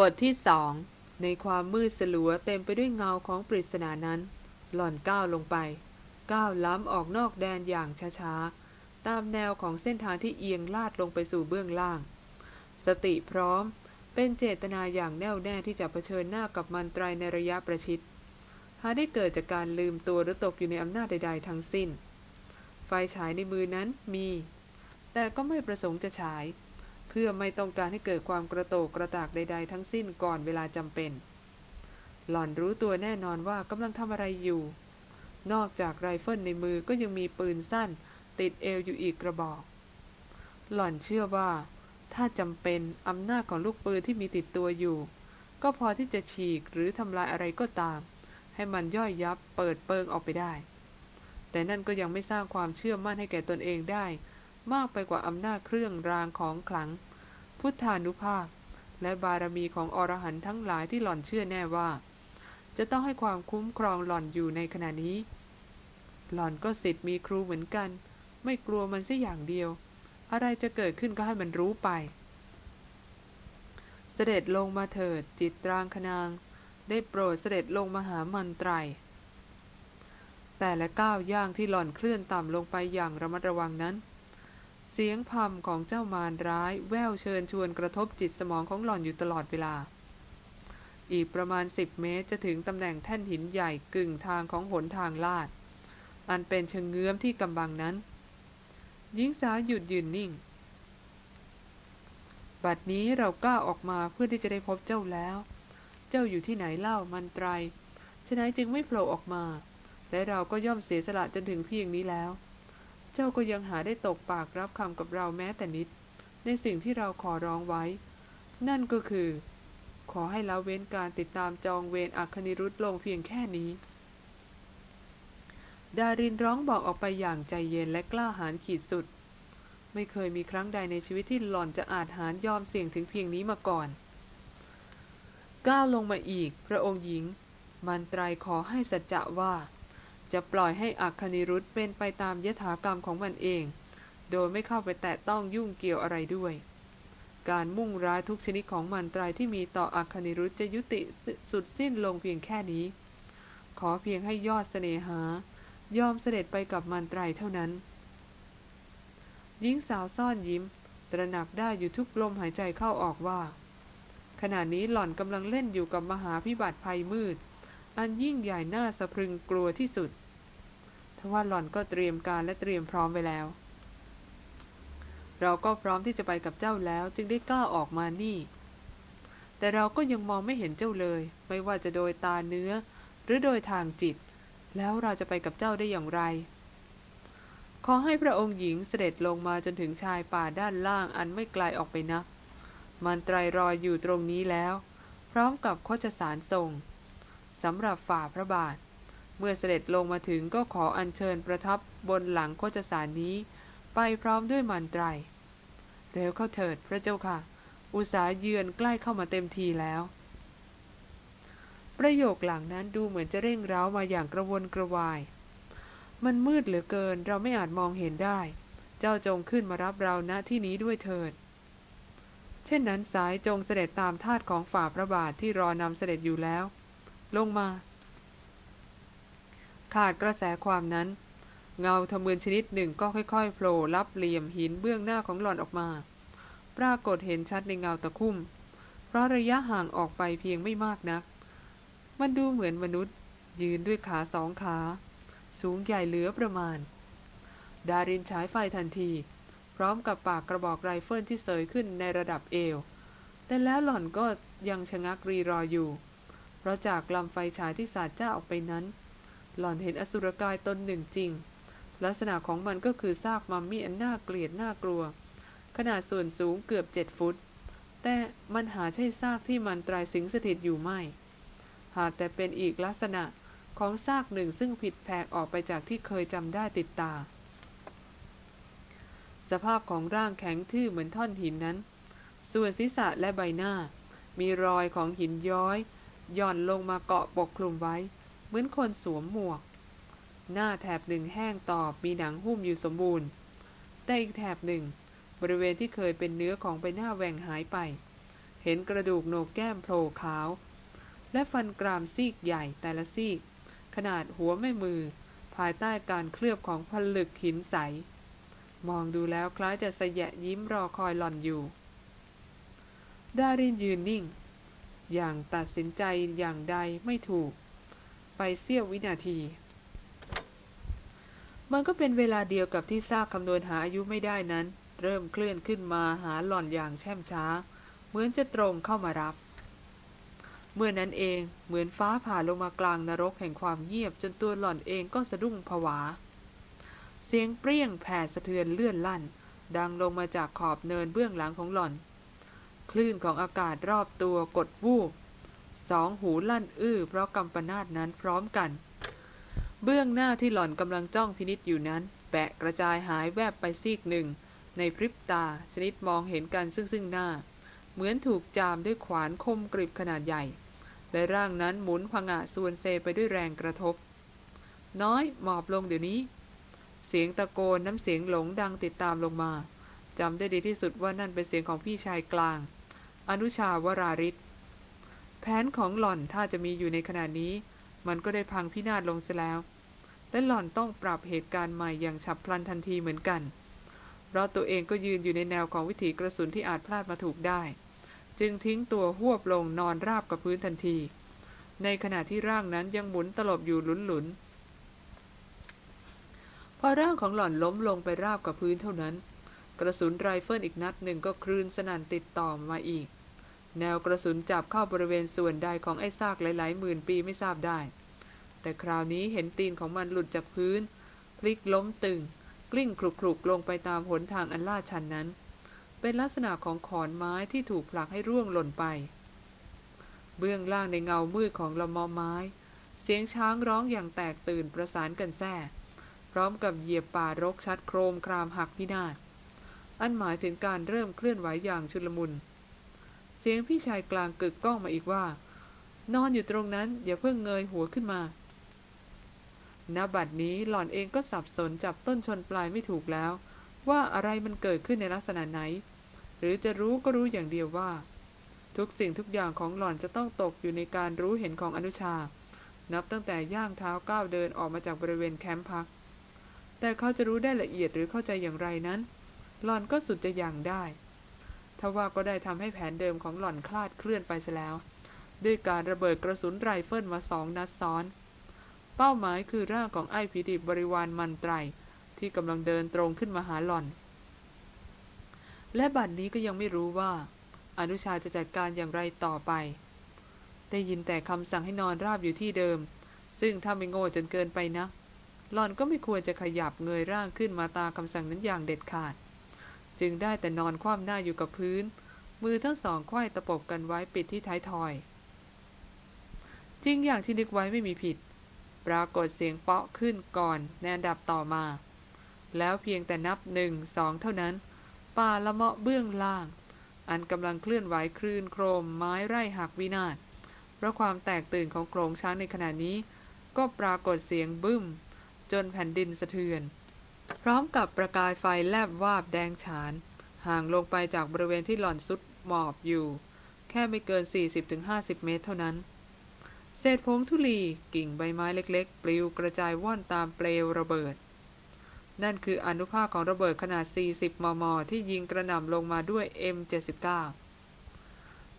บทที่สองในความมืดสลัวเต็มไปด้วยเงาของปริศนานั้น หล่อนก้าวลงไป ก้าวล้ำออกนอกแดนอย่างช้าๆ ตามแนวของเส้นทางที่เอียงลาดลงไปสู่เบื้องล่าง สติพร้อมเป็นเจตนาอย่างแน่วแน่ที่จะเผชิญหน้ากับมันตรายในระยะประชิดหาได้เกิดจากการลืมตัวหรือตกอยู่ในอำนาจใด ๆ ทั้งสิ้น ไฟฉายในมือนั้นมี แต่ก็ไม่ประสงค์จะฉาย พื่อไม่ต้องการให้เกิดความกระโตกกระตากใด ๆ ทั้งสิ้นก่อนเวลาจำเป็น หล่อนรู้ตัวแน่นอนว่ากำลังทำอะไรอยู่ นอกจากไรเฟิลในมือก็ยังมีปืนสั้น ติดเอวอยู่อีกกระบอก หล่อนเชื่อว่า ถ้าจำเป็นอำนาจของลูกปืนที่มีติดตัวอยู่ ก็พอที่จะฉีกหรือทำลายอะไรก็ตาม ให้มันย่อยยับเปิดเปิงออกไปได้ แต่นั่นก็ยังไม่สร้างความเชื่อมั่นให้แก่ตนเองได้มากไปกว่าอำนาจเครื่องรางของขลัง พุทธานุภาพ และบารมีของอรหันต์ทั้งหลายที่หล่อนเชื่อแน่ว่า จะต้องให้ความคุ้มครองหล่อนอยู่ในขณะนี้ หล่อนก็สิทธิ์มีครูเหมือนกัน ไม่กลัวมันสัอย่างเดียว อะไรจะเกิดขึ้นก็ให้มันรู้ไป เสด็จลงมาเถิดจิตตรางคนาง ได้โปรดเสด็จลงมาหามันไตรแต่และก้าวย่างที่หล่อนเคลื่อนต่ำลงไปอย่างระมัดระวังนั้น เสียงพำของเจ้ามารร้ายแววเชิญชวนกระทบจิตสมองของหล่อนอยู่ตลอดเวลา อีกประมาณสิบเมตรจะถึงตำแหน่งแท่นหินใหญ่กึ่งทางของหนทางลาด อันเป็นเชิงเงื้อมที่กำบังนั้น หญิงสาวหยุดยืนนิ่ง บัดนี้เราก้าออกมาเพื่อที่จะได้พบเจ้าแล้ว เจ้าอยู่ที่ไหนเล่ามันไตรฉะนั้นจึงไม่โผล่ออกมา และเราก็ย่อมเสียสละจนถึงเพียงนี้แล้ว เจ้าก็ยังหาได้ตกปากรับคำกับเราแม้แต่นิด ในสิ่งที่เราขอร้องไว้ นั่นก็คือ ขอให้ละเว้นการติดตามจองเวรอัคนิรุธลงเพียงแค่นี้ ดารินร้องบอกออกไปอย่างใจเย็นและกล้าหาญขีดสุด ไม่เคยมีครั้งใดในชีวิตที่หล่อนจะอาจหารยอมเสี่ยงถึงเพียงนี้มาก่อน ก้าวลงมาอีก พระองค์หญิง มันตรายขอให้สัจจะว่า จะปล่อยให้อัคนิรุธเป็นไปตามยถากรรมของมันเอง โดยไม่เข้าไปแตะต้องยุ่งเกี่ยวอะไรด้วย การมุ่งร้ายทุกชนิดของมันตรายที่มีต่ออัคนิรุธจะยุติสุดสิ้นลงเพียงแค่นี้ ขอเพียงให้ยอดเสน่หายอมเสด็จไปกับมันตรายเท่านั้นหญิงสาวซ่อนยิ้ม ตระหนักได้อยู่ทุกลมหายใจเข้าออกว่า ขณะนี้หล่อนกำลังเล่นอยู่กับมหาพิบัติภัยมืด อันยิ่งใหญ่น่าสะพรึงกลัวที่สุดทว่าหล่อนก็เตรียมการและเตรียมพร้อมไว้แล้ว เราก็พร้อมที่จะไปกับเจ้าแล้วจึงได้กล้าออกมานี่ แต่เราก็ยังมองไม่เห็นเจ้าเลย ไม่ว่าจะโดยตาเนื้อ หรือโดยทางจิต แล้วเราจะไปกับเจ้าได้อย่างไร ขอให้พระองค์หญิงเสด็จลงมาจนถึงชายป่าด้านล่างอันไม่ไกลออกไปนักมันไตรรอยอยู่ตรงนี้แล้ว พร้อมกับโคจสารทรง สำหรับฝ่าพระบาท เมื่อเสด็จลงมาถึงก็ขออัญเชิญประทับบนหลังโคจสารนี้ ไปพร้อมด้วยมันไตรเร็วเข้าเถิดพระเจ้าค่ะ อุตสาเยือนใกล้เข้ามาเต็มทีแล้ว ประโยคหลังนั้นดูเหมือนจะเร่งร้ามาอย่างกระวนกระวาย มันมืดเหลือเกินเราไม่อาจมองเห็นได้ เจ้าจงขึ้นมารับเราณที่นี้ด้วยเถิดเช่นนั้นสายจงเสด็จตามทาตของฝ่าพระบาทที่รอนำเสด็จอยู่แล้ว ลงมา ขาดกระแสความนั้น เงาทะมึนชนิดหนึ่งก็ค่อยๆโผล่รับเหลี่ยมหินเบื้องหน้าของหล่อนออกมา ปรากฏเห็นชัดในเงาตะคุ่ม เพราะระยะห่างออกไปเพียงไม่มากนัก มันดูเหมือนมนุษย์ ยืนด้วยขาสองขา สูงใหญ่เหลือประมาณ ดารินฉายไฟทันที พร้อมกับปากกระบอกไรเฟิลที่เสยขึ้นในระดับเอวแต่แล้วหล่อนก็ยังชะงักรีรออยู่ เพราะจากลำไฟฉายที่สาดจ้าออกไปนั้น หล่อนเห็นอสุรกายตนหนึ่งจริง ลักษณะของมันก็คือซากมัมมี่อันน่าเกลียดน่ากลัว ขนาดส่วนสูงเกือบเจ็ดฟุต แต่มันหาใช่ซากที่มันตรายสิงสถิตอยู่ไม่ หากแต่เป็นอีกลักษณะของซากหนึ่งซึ่งผิดแผกออกไปจากที่เคยจำได้ติดตา สภาพของร่างแข็งทื่อเหมือนท่อนหินนั้น ส่วนศีรษะและใบหน้า มีรอยของหินย้อย ย่อนลงมาเกาะปกคลุมไว้ เหมือนคนสวมหมวก หน้าแถบหนึ่งแห้งตอบมีหนังหุ้มอยู่สมบูรณ์ แต่อีกแถบหนึ่ง บริเวณที่เคยเป็นเนื้อของใบหน้าแหว่งหายไป เห็นกระดูกโหนกแก้มโผล่ขาว และฟันกรามซีกใหญ่แต่ละซีก ขนาดหัวแม่มือ ภายใต้การเคลือบของผลึกหินใส มองดูแล้วคล้ายจะสยะยิ้มรอคอยหล่อนอยู่ ดารินยืนนิ่ง อย่างตัดสินใจอย่างใดไม่ถูก ไปเสี้ยววินาที มันก็เป็นเวลาเดียวกับที่ซากคำนวณหาอายุไม่ได้นั้น เริ่มเคลื่อนขึ้นมาหาหล่อนอย่างแช่มช้า เหมือนจะตรงเข้ามารับ เมื่อนั้นเองเหมือนฟ้าผ่าลงมากลางนรกแห่งความเงียบจนตัวหล่อนเองก็สะดุ้งผวา เสียงเปรี้ยงแผ่สะเทือนเลื่อนลั่น ดังลงมาจากขอบเนินเบื้องหลังของหล่อน คลื่นของอากาศรอบตัวกดวูบสองหูลั่นอื้อเพราะกำปนาดนั้นพร้อมกัน เบื้องหน้าที่หล่อนกำลังจ้องพินิษอยู่นั้น แปะกระจายหายแวบไปซีกหนึ่ง ในพริบตาชนิดมองเห็นกันซึ่งซึ่งหน้า เหมือนถูกจามด้วยขวานคมกริบขนาดใหญ่ และร่างนั้นหมุนพงะส่วนเซไปด้วยแรงกระทบ น้อยหมอบลงเดี๋ยวนี้ เสียงตะโกนน้ำเสียงหลงดังติดตามลงมาจำได้ดีที่สุดว่านั่นเป็นเสียงของพี่ชายกลาง อนุชาวราริศแผนของหล่อนถ้าจะมีอยู่ในขณะนี้ มันก็ได้พังพินาศลงเสียแล้ว และหล่อนต้องปรับเหตุการณ์ใหม่อย่างฉับพลันทันทีเหมือนกัน เพราะตัวเองก็ยืนอยู่ในแนวของวิถีกระสุนที่อาจพลาดมาถูกได้ จึงทิ้งตัวหวบลงนอนราบกับพื้นทันที ในขณะที่ร่างนั้นยังหมุนตลบอยู่หลุนๆพอร่างของหล่อนล้มลงไปราบกับพื้นเท่านั้น กระสุนไรเฟิลอีกนัดหนึ่งก็ครืนสนั่นติดต่อมาอีก แนวกระสุนจับเข้าบริเวณส่วนใดของไอ้ซากหลายๆหมื่นปีไม่ทราบได้ แต่คราวนี้เห็นตีนของมันหลุดจากพื้น พลิกล้มตึง กลิ้งขลุกๆลงไปตามหนทางอันลาดชันนั้น เป็นลักษณะของขอนไม้ที่ถูกผลักให้ร่วงหล่นไป เบื้องล่างในเงามืดของละเมาะไม้ เสียงช้างร้องอย่างแตกตื่นประสานกันแท้พร้อมกับเหยียบป่ารกชัดโครมครามหักพินาศ อันหมายถึงการเริ่มเคลื่อนไหวอย่างชุลมุน เสียงพี่ชายกลางกึกก้องมาอีกว่า นอนอยู่ตรงนั้นอย่าเพิ่งเงยหัวขึ้นมาณบัดนี้หล่อนเองก็สับสนจับต้นชนปลายไม่ถูกแล้ว ว่าอะไรมันเกิดขึ้นในลักษณะไหน หรือจะรู้ก็รู้อย่างเดียวว่า ทุกสิ่งทุกอย่างของหล่อนจะต้องตกอยู่ในการรู้เห็นของอนุชา นับตั้งแต่ย่างเท้าก้าวเดินออกมาจากบริเวณแคมป์พัก แต่เขาจะรู้ได้ละเอียดหรือเข้าใจอย่างไรนั้น หล่อนก็สุดจะหยั่งได้ทว่าก็ได้ทำให้แผนเดิมของหล่อนคลาดเคลื่อนไปซะแล้ว ด้วยการระเบิดกระสุนไรเฟิลมาสองนัดซ้อน เป้าหมายคือร่างของไอ้ผีดิบบริวารมันตรัย ที่กำลังเดินตรงขึ้นมาหาหล่อน และบัดนนี้ก็ยังไม่รู้ว่า อนุชาจะจัดการอย่างไรต่อไป ได้ยินแต่คำสั่งให้นอนราบอยู่ที่เดิม ซึ่งถ้าไม่โง่จนเกินไปนะหล่อนก็ไม่ควรจะขยับเงยร่างขึ้นมาตาคำสั่งนั้นอย่างเด็ดขาด จึงได้แต่นอนคว่ำหน้าอยู่กับพื้น มือทั้งสองควายตะปบกันไว้ปิดที่ท้ายทอย จริงอย่างที่นึกไว้ไม่มีผิด ปรากฏเสียงเปาะขึ้นก่อนในอันดับต่อมา แล้วเพียงแต่นับหนึ่งสองเท่านั้น ป่าละเมาะเบื้องล่าง อันกำลังเคลื่อนไหวคลื่นโครมไม้ไร่หักวินาศเพราะความแตกตื่นของโครงช้างในขณะนี้ ก็ปรากฏเสียงบึ้ม จนแผ่นดินสะเทือน พร้อมกับประกายไฟแลบวาบแดงฉาน ห่างลงไปจากบริเวณที่หล่อนสุดหมอบอยู่ แค่ไม่เกิน 40-50 เมตรเท่านั้น เศษผงธุลีกิ่งใบไม้เล็กๆ ปลิวกระจายว่อนตามเปลวระเบิด นั่นคืออนุภาคของระเบิดขนาด 40 มม ที่ยิงกระหน่ำลงมาด้วย M79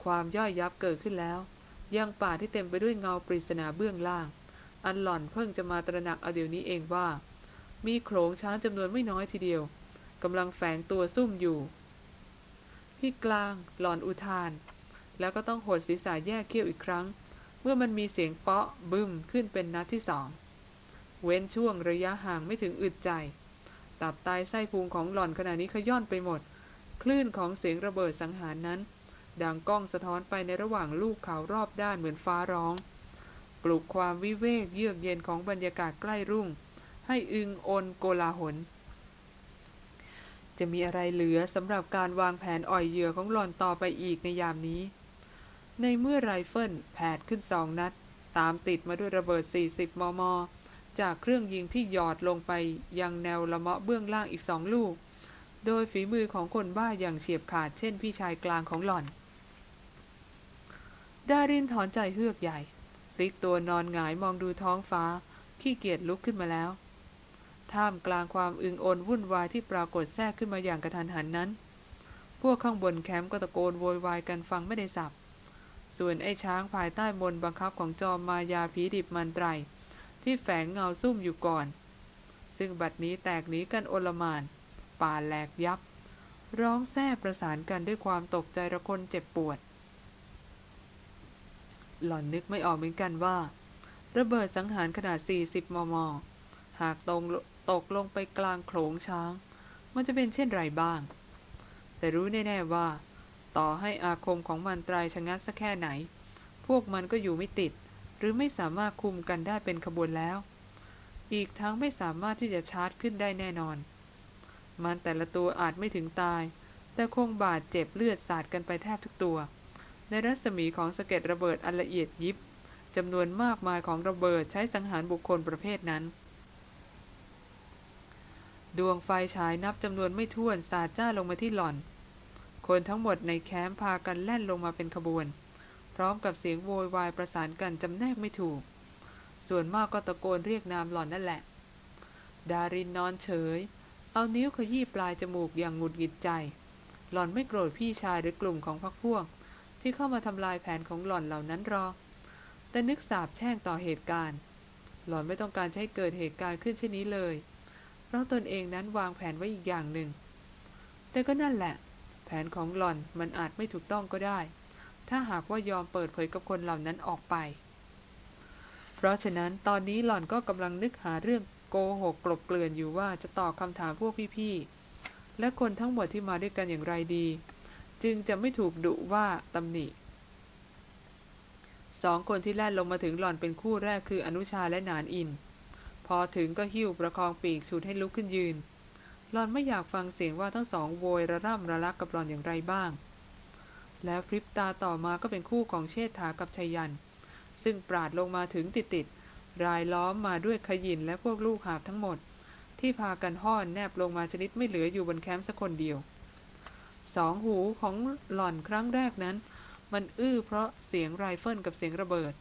ความย่อยยับเกิดขึ้นแล้ว ยังป่าที่เต็มไปด้วยเงาปริศนาเบื้องล่าง อันหล่อนเพิ่งจะมาตระหนักเอาเดี๋ยวนี้เองว่า มีโขลงช้างจำนวนไม่น้อยทีเดียวกำลังแฝงตัวซุ่มอยู่พี่กลางหล่อนอุทาน แล้วก็ต้องหดศีรษะแยกเขี้ยวอีกครั้ง เมื่อมันมีเสียงเปาะบึ้มขึ้นเป็นนัดที่สอง เว้นช่วงระยะห่างไม่ถึงอึดใจ ตับไตไส้พุงของหล่อนขณะนี้ขย่อนไปหมด คลื่นของเสียงระเบิดสังหารนั้น ดังก้องสะท้อนไปในระหว่างลูกเขารอบด้านเหมือนฟ้าร้อง ปลุกความวิเวกเยือกเย็นของบรรยากาศใกล้รุ่ง ให้อึงโอนโกลาหล จะมีอะไรเหลือสำหรับการวางแผนอ่อยเหยื่อของหล่อนต่อไปอีกในยามนี้ ในเมื่อไรเฟิลแผดขึ้นสองนัด ตามติดมาด้วยระเบิด 40 มม จากเครื่องยิงที่หยอดลงไปยังแนวละเมาะเบื้องล่างอีกสองลูก โดยฝีมือของคนบ้าอย่างเฉียบขาดเช่นพี่ชายกลางของหล่อน ดารินถอนใจเฮือกใหญ่พลิกตัวนอนหงายมองดูท้องฟ้า ขี้เกียจลุกขึ้นมาแล้ว ท่ามกลางความอึงโอนวุ่นวายที่ปรากฏแทรกขึ้นมาอย่างกระทันหันนั้น พวกข้างบนแคมป์ก็ตะโกนโวยวายกันฟังไม่ได้สับ ส่วนไอ้ช้างภายใต้มนบังคับของจอมมายาผีดิบมันไตร ที่แฝงเงาซุ่มอยู่ก่อน ซึ่งบัดนี้แตกหนีกันโอลมาน ป่าแหลกยับ ร้องแซ่ประสานกันด้วยความตกใจระคนเจ็บปวด หล่อนนึกไม่ออกเหมือนกันว่า ระเบิดสังหารขนาด 40 มม หากตรง ตกลงไปกลางโขลงช้าง มันจะเป็นเช่นไรบ้าง แต่รู้แน่ๆว่า ต่อให้อาคมของมันตรายชะงักสักแค่ไหน พวกมันก็อยู่ไม่ติด หรือไม่สามารถคุมกันได้เป็นขบวนแล้ว อีกทั้งไม่สามารถที่จะชาร์จขึ้นได้แน่นอน มันแต่ละตัวอาจไม่ถึงตาย แต่คงบาดเจ็บเลือดสาดกันไปแทบทุกตัว ในรัศมีของสะเก็ดระเบิดอันละเอียดยิบจำนวนมากมายของระเบิดใช้สังหารบุคคลประเภทนั้น ดวงไฟฉายนับจำนวนไม่ถ้วนสาดจ้าลงมาที่หล่อน คนทั้งหมดในแคมป์พากันแล่นลงมาเป็นขบวน พร้อมกับเสียงโวยวายประสานกันจำแนกไม่ถูก ส่วนมากก็ตะโกนเรียกนามหล่อนนั่นแหละ ดารินนอนเฉย เอานิ้วขยี้ปลายจมูกอย่างหงุดหงิดใจ หล่อนไม่โกรธพี่ชายหรือกลุ่มของพรรคพวก ที่เข้ามาทำลายแผนของหล่อนเหล่านั้นหรอกแต่นึกสาบแช่งต่อเหตุการณ์ หล่อนไม่ต้องการให้เกิดเหตุการณ์ขึ้นเช่นนี้เลย ราะตนเองนั้นวางแผนไว้อีกอย่างหนึ่ง แต่ก็นั่นแหละ แผนของหล่อนมันอาจไม่ถูกต้องก็ได้ ถ้าหากว่ายอมเปิดเผยกับคนเหล่านั้นออกไป เพราะฉะนั้นตอนนี้หล่อนก็กำลังนึกหาเรื่องโกหกกลบเกลื่อนอยู่ว่าจะตอบคำถามพวกพี่ๆ และคนทั้งหมดที่มาด้วยกันอย่างไรดี จึงจะไม่ถูกดุว่าตำหนิสองคนที่แล่นลงมาถึงหล่อนเป็นคู่แรกคืออนุชาและนานอิน พอถึงก็หิ้วประคองปีกฉุดให้ลุกขึ้นยืนหลอนไม่อยากฟังเสียงว่าทั้งสองโวยระร่ำระลักกับหลอนอย่างไรบ้าง แล้วพริบตาต่อมาก็เป็นคู่ของเชษฐากับชยัน ซึ่งปราดลงมาถึงติดติดรายล้อมมาด้วยขยินและพวกลูกหาบทั้งหมด ที่พากันห้อแน่บลงมาชนิดไม่เหลืออยู่บนแคมป์สักคนเดียว สองหูของหล่อนครั้งแรกนั้น มันอื้อเพราะเสียงไรเฟิลกับเสียงระเบิด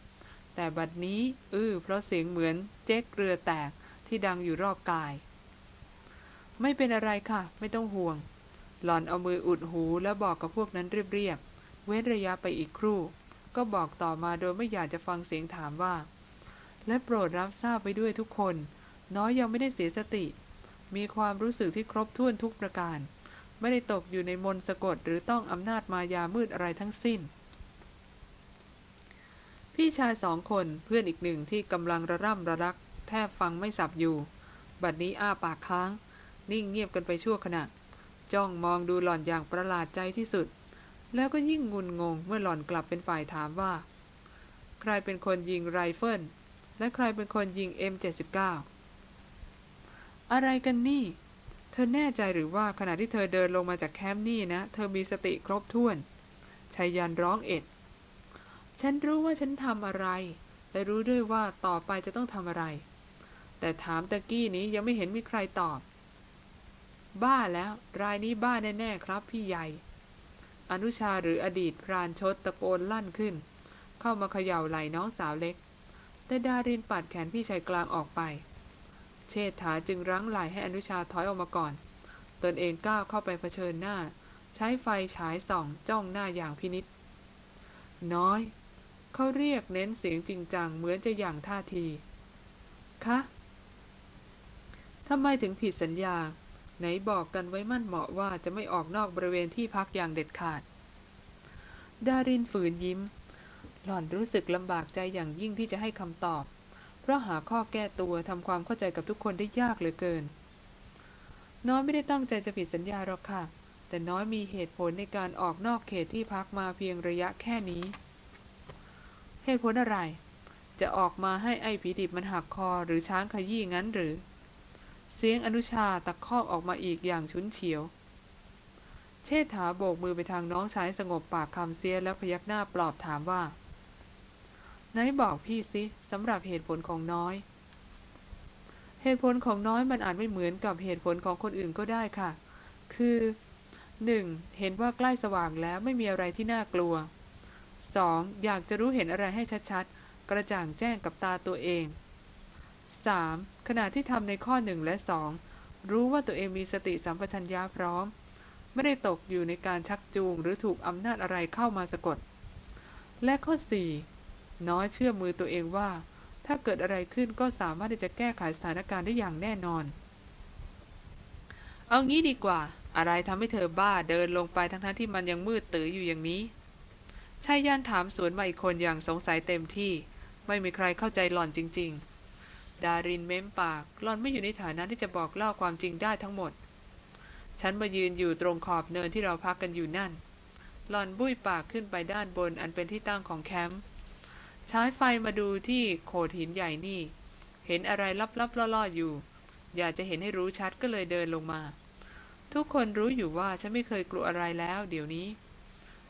แต่บัดนี้ อื้อเพราะเสียงเหมือนเจ๊กเรือแตกที่ดังอยู่รอบกาย ไม่เป็นอะไรค่ะ ไม่ต้องห่วง หล่อนเอามืออุดหูแล้วบอกกับพวกนั้นเรียบๆเว้นระยะไปอีกครู่ ก็บอกต่อมาโดยไม่อยากจะฟังเสียงถามว่า และโปรดรับทราบไปด้วยทุกคน น้อยยังไม่ได้เสียสติ มีความรู้สึกที่ครบถ้วนทุกประการ ไม่ได้ตกอยู่ในมนสะกดหรือต้องอำนาจมายามืดอะไรทั้งสิ้น พี่ชายสองคนเพื่อนอีกหนึ่งที่กำลังระร่ำระรัก แทบฟังไม่สับอยู่ บัดนี้อ้าปากค้าง นิ่งเงียบกันไปชั่วขณะ จ้องมองดูหล่อนอย่างประหลาดใจที่สุด แล้วก็ยิ่งงุนงงเมื่อหล่อนกลับเป็นฝ่ายถามว่า ใครเป็นคนยิงไรเฟิลและใครเป็นคนยิง M79 อะไรกันนี่ เธอแน่ใจหรือว่าขณะที่เธอเดินลงมาจากแคมป์นี่นะ เธอมีสติครบถ้วนชัยยันต์ร้องเอ็ด ฉันรู้ว่าฉันทำอะไร และรู้ด้วยว่าต่อไปจะต้องทำอะไร แต่ถามตะกี้นี้ยังไม่เห็นมีใครตอบ บ้าแล้ว รายนี้บ้าแน่ๆครับพี่ใหญ่ อนุชาหรืออดีตพรานชดตะโกนลั่นขึ้น เข้ามาเขย่าไหล่น้องสาวเล็ก แต่ดารินปัดแขนพี่ชายกลางออกไป เชษฐาจึงรั้งไหล่ให้อนุชาถอยออกมาก่อน ตนเองก้าวเข้าไปเผชิญหน้า ใช้ไฟฉายส่องจ้องหน้าอย่างพินิษน้อย เขาเรียกเน้นเสียงจริงจังเหมือนจะอย่างท่าที คะทำไมถึงผิดสัญญา ไหนบอกกันไว้มั่นเหมาะว่าจะไม่ออกนอกบริเวณที่พักอย่างเด็ดขาด ดารินฝืนยิ้ม หล่อนรู้สึกลำบากใจอย่างยิ่งที่จะให้คำตอบ เพราะหาข้อแก้ตัวทำความเข้าใจกับทุกคนได้ยากเหลือเกิน น้อยไม่ได้ตั้งใจจะผิดสัญญาหรอกค่ะ แต่น้อยมีเหตุผลในการออกนอกเขตที่พักมาเพียงระยะแค่นี้ เหตุผลอะไร จะออกมาให้ไอ้ผีดิบมันหักคอหรือช้างขยี้งั้นหรือ เสียงอนุชาตะคอกออกมาอีกอย่างชุนเฉียว เชษฐาโบกมือไปทางน้องชายสงบปากคำเสียแล้วพยักหน้าปลอบถามว่า ไหนบอกพี่สิสำหรับเหตุผลของน้อย เหตุผลของน้อยมันอาจไม่เหมือนกับเหตุผลของคนอื่นก็ได้ค่ะ คือ 1. เห็นว่าใกล้สว่างแล้วไม่มีอะไรที่น่ากลัว 2. อยากจะรู้เห็นอะไรให้ชัดๆ กระจ่างแจ้งกับตาตัวเอง 3. ขณะที่ทำในข้อ 1 และ 2 รู้ว่าตัวเองมีสติสัมปชัญญะพร้อม ไม่ได้ตกอยู่ในการชักจูงหรือถูกอำนาจอะไรเข้ามาสะกด และข้อ 4. น้อยเชื่อมือตัวเองว่า ถ้าเกิดอะไรขึ้นก็สามารถที่จะแก้ไขสถานการณ์ได้อย่างแน่นอน เอางี้ดีกว่า อะไรทำให้เธอบ้าเดินลงไปทั้งๆที่มันยังมืดตื้ออยู่อย่างนี้ ชายยันถามสวนมาอีกคนอย่างสงสัยเต็มที่ ไม่มีใครเข้าใจหล่อนจริง ๆ ดารินเม้มปากหล่อนไม่อยู่ในฐานะที่จะบอกเล่าความจริงได้ทั้งหมด ฉันมายืนอยู่ตรงขอบเนินที่เราพักกันอยู่นั่น หล่อนบุ้ยปากขึ้นไปด้านบนอันเป็นที่ตั้งของแคมป์ใช้ไฟมาดูที่โขดหินใหญ่นี่ เห็นอะไรลับๆล่อๆอยู่ อยากจะเห็นให้รู้ชัดก็เลยเดินลงมา ทุกคนรู้อยู่ว่าฉันไม่เคยกลัวอะไรแล้ว เดี๋ยวนี้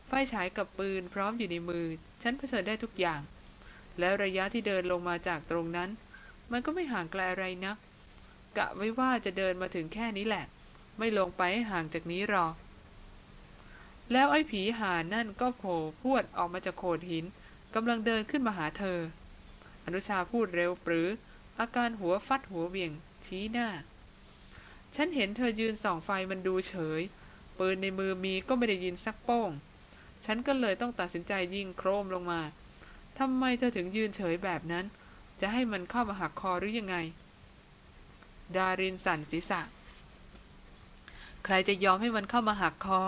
ไฟฉายกับปืนพร้อมอยู่ในมือ ฉันเผชิญได้ทุกอย่าง แล้วระยะที่เดินลงมาจากตรงนั้น มันก็ไม่ห่างไกลอะไรนะักกะไว้ว่าจะเดินมาถึงแค่นี้แหละ ไม่ลงไปให้ห่างจากนี้หรอกแล้วไอ้ผีหานั่นก็โผล่พวดออกมาจากโขดหินกำลังเดินขึ้นมาหาเธอ อนุชาพูดเร็วปรือ อาการหัวฟัดหัวเวียง ชี้หน้า ฉันเห็นเธอยืนส่องไฟมันดูเฉย ปืนในมือมีก็ไม่ได้ยินสักโป้ง ฉันก็เลยต้องตัดสินใจยิงโครมลงมาทำไมเธอถึงยืนเฉยแบบนั้น จะให้มันเข้ามาหักคอหรือยังไง ดารินสั่นศีรษะ ใครจะยอมให้มันเข้ามาหักคอ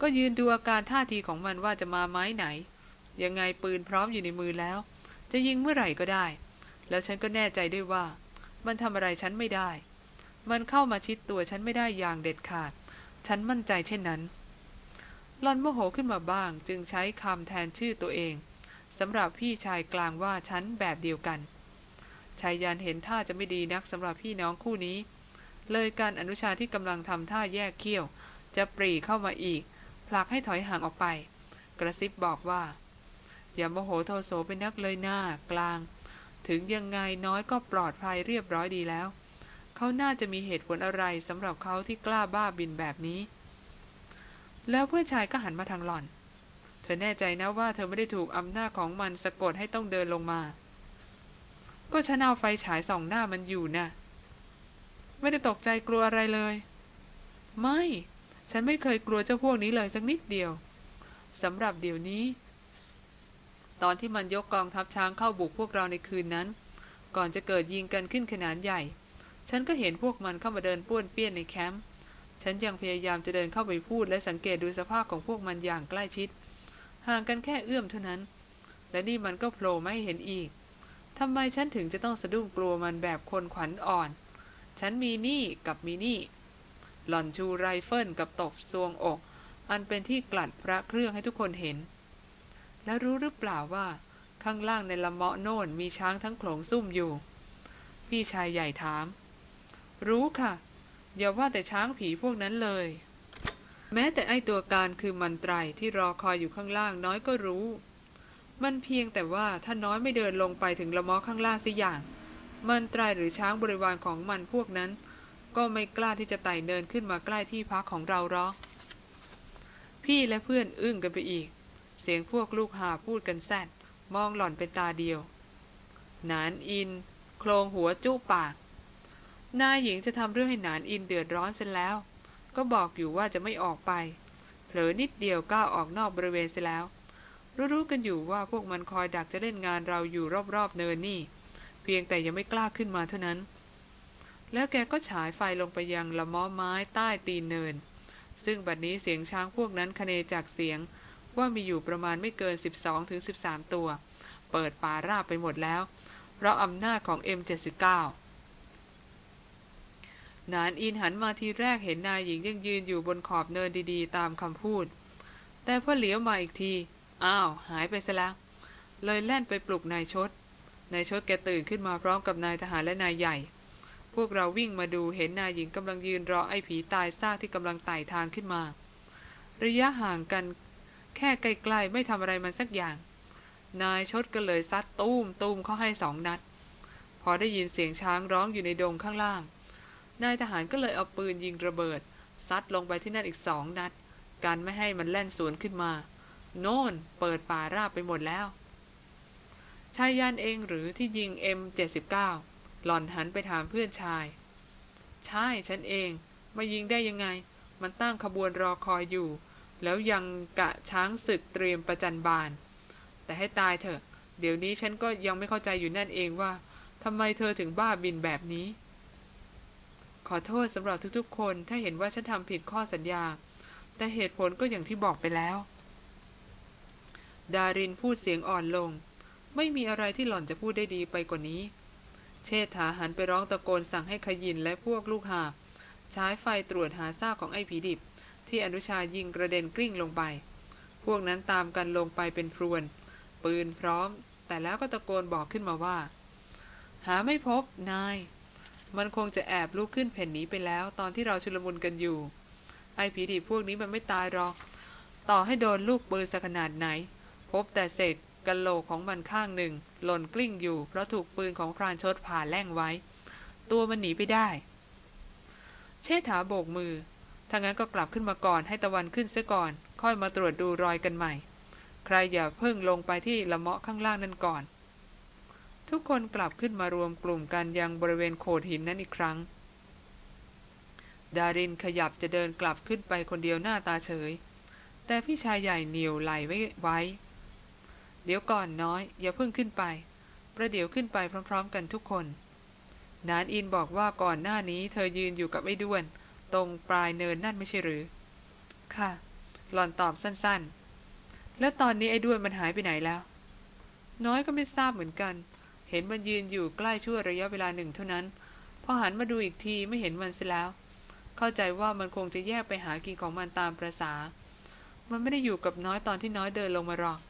ก็ยืนดูอาการท่าทีของมันว่าจะมาไม้ไหน ยังไงปืนพร้อมอยู่ในมือแล้ว จะยิงเมื่อไหร่ก็ได้ แล้วฉันก็แน่ใจด้วยว่า มันทำอะไรฉันไม่ได้ มันเข้ามาชิดตัวฉันไม่ได้อย่างเด็ดขาด ฉันมั่นใจเช่นนั้น ลอนโมโหขึ้นมาบ้าง จึงใช้คำแทนชื่อตัวเองสำหรับพี่ชายกลางว่าฉันแบบเดียวกันชายยันเห็นท่าจะไม่ดีนักสำหรับพี่น้องคู่นี้ เลยการอนุชาที่กำลังทำท่าแยกเขี้ยว จะปรีเข้ามาอีก ผลักให้ถอยห่างออกไป กระซิบบอกว่า อย่าโมโหโทโสเป็นนักเลยหน้ากลาง ถึงยังไงน้อยก็ปลอดภัยเรียบร้อยดีแล้ว เขาน่าจะมีเหตุผลอะไรสำหรับเขาที่กล้าบ้าบินแบบนี้ แล้วเพื่อนชายก็หันมาทางหล่อน เธอแน่ใจนะว่าเธอไม่ได้ถูกอำนาจของมันสะกดให้ต้องเดินลงมา ก็ฉันเอาไฟฉายส่องหน้ามันอยู่นะ่ะ ไม่ได้ตกใจกลัวอะไรเลย ไม่ ฉันไม่เคยกลัวเจ้าพวกนี้เลยสักนิดเดียวสำหรับเดี๋ยวนี้ ตอนที่มันยกกองทัพช้างเข้าบุกพวกเราในคืนนั้น ก่อนจะเกิดยิงกันขึ้นขนาดใหญ่ ฉันก็เห็นพวกมันเข้ามาเดินป้วนเปี้ยนในแคมป์ ฉันยังพยายามจะเดินเข้าไปพูดและสังเกตดูสภาพของพวกมันอย่างใกล้ชิด ห่างกันแค่เอื้อมเท่านั้น และนี่มันก็โผล่ไม่เห็นอีกทำไมฉันถึงจะต้องสะดุ้งกลัวมันแบบคนขวัญอ่อน ฉันมีนี่กับมีนี่หล่อนชูไรเฟิลกับตบซวงอก อันเป็นที่กลัดพระเครื่องให้ทุกคนเห็น แล้วรู้หรือเปล่าว่า ข้างล่างในละเมาะโน่นมีช้างทั้งโขลงซุ่มอยู่ พี่ชายใหญ่ถาม รู้ค่ะ อย่าว่าแต่ช้างผีพวกนั้นเลย แม้แต่ไอตัวการคือมันไตรที่รอคอยอยู่ข้างล่างน้อยก็รู้ มันเพียงแต่ว่าถ้าน้อยไม่เดินลงไปถึงละมอข้างล่างสิอย่าง มันไตรหรือช้างบริวารของมันพวกนั้น ก็ไม่กล้าที่จะไต่เดินขึ้นมาใกล้ที่พักของเราหรอกพี่และเพื่อนอึ้งกันไปอีก เสียงพวกลูกหาพูดกันแซดมองหล่อนเป็นตาเดียว นานอิน โครงหัวจุปาก นายหญิงจะทำเรื่องให้หนานอินเดือดร้อนเสร็จแล้ว ก็บอกอยู่ว่าจะไม่ออกไปเผลอนิดเดียวก้าวออกนอกบริเวณเสียแล้ว รู้ๆกันอยู่ว่าพวกมันคอยดักจะเล่นงานเราอยู่รอบๆเนินนี่ เพียงแต่ยังไม่กล้าขึ้นมาเท่านั้น แล้วแกก็ฉายไฟลงไปยังละม้อไม้ใต้ตีนเนิน ซึ่งบัดนี้เสียงช้างพวกนั้นคเนจากเสียงว่ามีอยู่ประมาณไม่เกิน 12-13 ตัว เปิดป่าราบไปหมดแล้วเพราะอำนาจของ M79 นานอินหันมาทีแรกเห็นนายหญิงยังยืนอยู่บนขอบเนินดีๆ ตามคำพูด แต่พอเหลียวมาอีกที อ้าว หายไปซะแล้ว เลยแล่นไปปลุกนายชด นายชดแกตื่นขึ้นมาพร้อมกับนายทหารและนายใหญ่ พวกเราวิ่งมาดูเห็นนายหญิงกำลังยืนรอไอ้ผีตายซากที่กำลังไต่ทางขึ้นมา ระยะห่างกันแค่ใกล้ๆไม่ทำอะไรมันสักอย่าง นายชดก็เลยซัดตุ้มตุ้มเขาให้สองนัด พอได้ยินเสียงช้างร้องอยู่ในดงข้างล่าง นายทหารก็เลยเอาปืนยิงระเบิด ซัดลงไปที่นั่นอีกสองนัด การไม่ให้มันแล่นสวนขึ้นมา โน่นเปิดป่าราบไปหมดแล้ว ชายยันเองหรือที่ยิง M79 หล่อนหันไปถามเพื่อนชาย ใช่ฉันเองมายิงได้ยังไง มันตั้งขบวนรอคอยอยู่ แล้วยังกะช้างศึกเตรียมประจันบาน แต่ให้ตายเถอะ เดี๋ยวนี้ฉันก็ยังไม่เข้าใจอยู่นั่นเองว่าทำไมเธอถึงบ้าบินแบบนี้ ขอโทษสำหรับทุกๆ คนถ้าเห็นว่าฉันทำผิดข้อสัญญา แต่เหตุผลก็อย่างที่บอกไปแล้ว ดารินพูดเสียงอ่อนลง ไม่มีอะไรที่หล่อนจะพูดได้ดีไปกว่านี้ เชษฐาหันไปร้องตะโกนสั่งให้ขยินและพวกลูกหาบใช้ไฟตรวจหาซากของไอ้ผีดิบ ที่อนุชายิงกระเด็นกลิ้งลงไป พวกนั้นตามกันลงไปเป็นพรวน ปืนพร้อม แต่แล้วก็ตะโกนบอกขึ้นมาว่า หาไม่พบนาย มันคงจะแอบลุกขึ้นแผ่นนี้ไปแล้ว ตอนที่เราชุลมุนกันอยู่ ไอ้ผีดิบพวกนี้มันไม่ตายหรอก ต่อให้โดนลูกปืนสักขนาดไหน พบแต่เศษกะโหลกของมันข้างหนึ่ง หล่นกลิ้งอยู่ เพราะถูกปืนของพรานชดผ่าแล่งไว้ ตัวมันหนีไปได้ เชษฐาโบกมือถ้างั้นก็กลับขึ้นมาก่อนให้ตะวันขึ้นเสียก่อน ค่อยมาตรวจดูรอยกันใหม่ ใครอย่าเพิ่งลงไปที่ละเมาะข้างล่างนั่นก่อน ทุกคนกลับขึ้นมารวมกลุ่มกันยังบริเวณโขดหินนั้นอีกครั้ง ดารินขยับจะเดินกลับขึ้นไปคนเดียวหน้าตาเฉย แต่พี่ชายใหญ่เหนียวไหลไว้ไว้เดี๋ยวก่อนน้อย อย่าเพิ่งขึ้นไป ประเดี๋ยวขึ้นไปพร้อม ๆ กันทุกคน นานอินบอกว่าก่อนหน้านี้เธอยืนอยู่กับไอ้ด้วน ตรงปลายเนินนั่นไม่ใช่หรือ ค่ะ หล่อนตอบสั้นๆ แล้วตอนนี้ไอ้ด้วนมันหายไปไหนแล้ว น้อยก็ไม่ทราบเหมือนกัน เห็นมันยืนอยู่ใกล้ชั่วระยะเวลาหนึ่งเท่านั้น พอหันมาดูอีกทีไม่เห็นมันเสียแล้ว เข้าใจว่ามันคงจะแยกไปหากินของมันตามประษา มันไม่ได้อยู่กับน้อยตอนที่น้อยเดินลงมาหรอก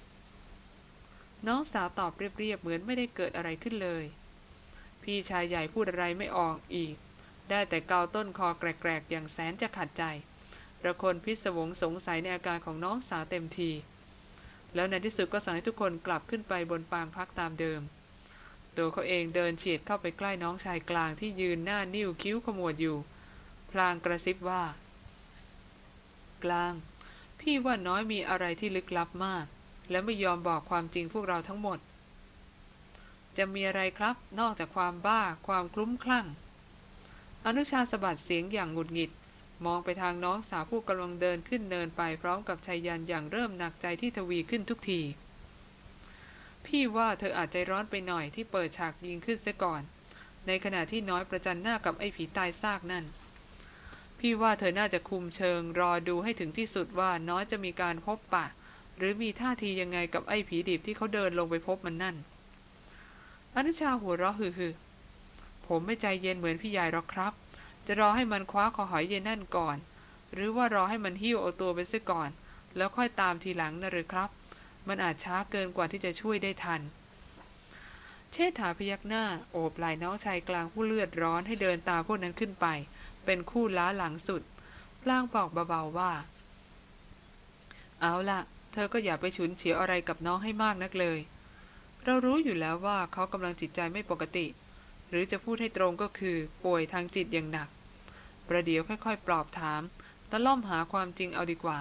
น้องสาวตอบเรียบๆเหมือนไม่ได้เกิดอะไรขึ้นเลย พี่ชายใหญ่พูดอะไรไม่ออกอีก ได้แต่เกาต้นคอแกรกๆ อย่างแสนจะขัดใจระคนพิศวงสงสัยในอาการของน้องสาวเต็มที แล้วในที่สุดก็สั่งให้ทุกคนกลับขึ้นไปบนปางพักตามเดิม ตัวเขาเองเดินเฉียดเข้าไปใกล้น้องชายกลางที่ยืนหน้านิ้วคิ้วขมวดอยู่ พลางกระซิบว่า กลาง พี่ว่าน้อยมีอะไรที่ลึกลับมาก และไม่ยอมบอกความจริงพวกเราทั้งหมด จะมีอะไรครับ นอกจากความบ้าความคลุ้มคลั่ง อนุชาสะบัดเสียงอย่างหงุดหงิด มองไปทางน้องสาวผู้กำลังเดินขึ้นเนินไปพร้อมกับชายยันอย่างเริ่มหนักใจที่ทวีขึ้นทุกที พี่ว่าเธออาจใจร้อนไปหน่อยที่เปิดฉากยิงขึ้นเสียก่อน ในขณะที่น้อยประจันหน้ากับไอ้ผีตายซากนั่น พี่ว่าเธอน่าจะคุมเชิงรอดูให้ถึงที่สุดว่าน้อยจะมีการพบปะ หรือมีท่าทียังไงกับไอ้ผีดิบที่เขาเดินลงไปพบมันนั่น อนุชาหัวเราะฮือๆผมไม่ใจเย็นเหมือนพี่ใหญ่หรอกครับ จะรอให้มันคว้าคอหอยเย็นนั่นก่อน หรือว่ารอให้มันหิ้วเอาตัวไปซะก่อน แล้วค่อยตามทีหลังนะหรือครับ มันอาจช้าเกินกว่าที่จะช่วยได้ทัน เชษฐาพยักหน้า โอบไหล่น้องชายกลางผู้เลือดร้อนให้เดินตามพวกนั้นขึ้นไป เป็นคู่ล้าหลังสุด พลางบอกเบาๆว่า เอาละเธอก็อย่าไปฉุนเฉียวอะไรกับน้องให้มากนักเลย เรารู้อยู่แล้วว่าเขากำลังจิตใจไม่ปกติ หรือจะพูดให้ตรงก็คือป่วยทางจิตอย่างหนัก ประเดี๋ยวค่อยๆ ปลอบถาม ตะล่อมหาความจริงเอาดีกว่า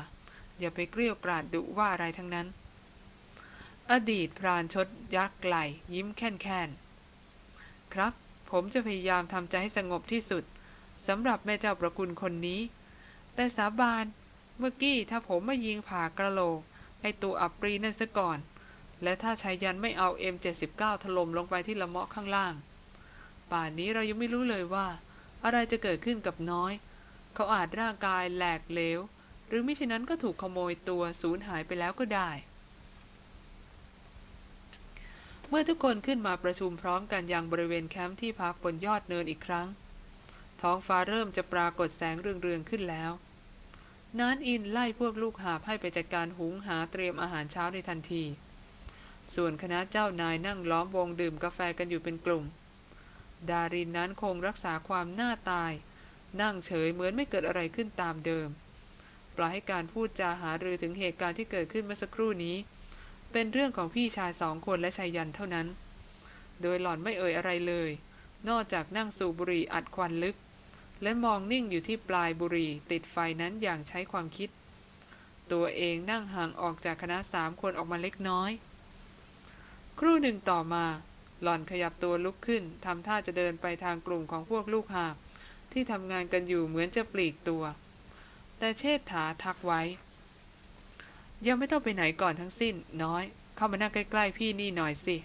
อย่าไปเกลี้ยกราดดุว่าอะไรทั้งนั้น อดีตพรานชดยักษ์ไหลยิ้มแค่นๆครับ ผมจะพยายามทำใจให้สงบที่สุดสำหรับแม่เจ้าประคุณคนนี้ แต่สาบานเมื่อกี้ถ้าผมมายิงผ่ากระโหลกไอตัวอับปรีนั่นซะก่อน และถ้าชายยันไม่เอา M79 ถล่มลงไปที่ละเมาะข้างล่าง ป่านนี้เรายังไม่รู้เลยว่า อะไรจะเกิดขึ้นกับน้อย เขาอาจร่างกายแหลกเหลว หรือมิฉะนั้นก็ถูกขโมยตัวสูญหายไปแล้วก็ได้ เมื่อทุกคนขึ้นมาประชุมพร้อมกันยังบริเวณแคมป์ที่พักบนยอดเนินอีกครั้ง ท้องฟ้าเริ่มจะปรากฏแสงเรืองๆขึ้นแล้วนานอินไล่พวกลูกหาบให้ไปจัดการหุงหาเตรียมอาหารเช้าในทันที ส่วนคณะเจ้านายนั่งล้อมวงดื่มกาแฟกันอยู่เป็นกลุ่ม ดารินนั้นคงรักษาความหน้าตาย นั่งเฉยเหมือนไม่เกิดอะไรขึ้นตามเดิม ปล่อยให้การพูดจาหารือถึงเหตุการณ์ที่เกิดขึ้นเมื่อสักครู่นี้ เป็นเรื่องของพี่ชายสองคนและชายยันเท่านั้น โดยหล่อนไม่เอ่ยอะไรเลย นอกจากนั่งสูบบุหรี่อัดควันลึก และมองนิ่งอยู่ที่ปลายบุหรี่ติดไฟนั้นอย่างใช้ความคิด ตัวเองนั่งห่างออกจากคณะสามคนออกมาเล็กน้อย ครู่หนึ่งต่อมา หล่อนขยับตัวลุกขึ้นทำท่าจะเดินไปทางกลุ่มของพวกลูกหาบที่ทำงานกันอยู่เหมือนจะปลีกตัว แต่เชษฐาทักไว้ ยังไม่ต้องไปไหนก่อนทั้งสิ้น น้อย เข้ามานั่งใกล้ ๆ พี่นี่หน่อยสิ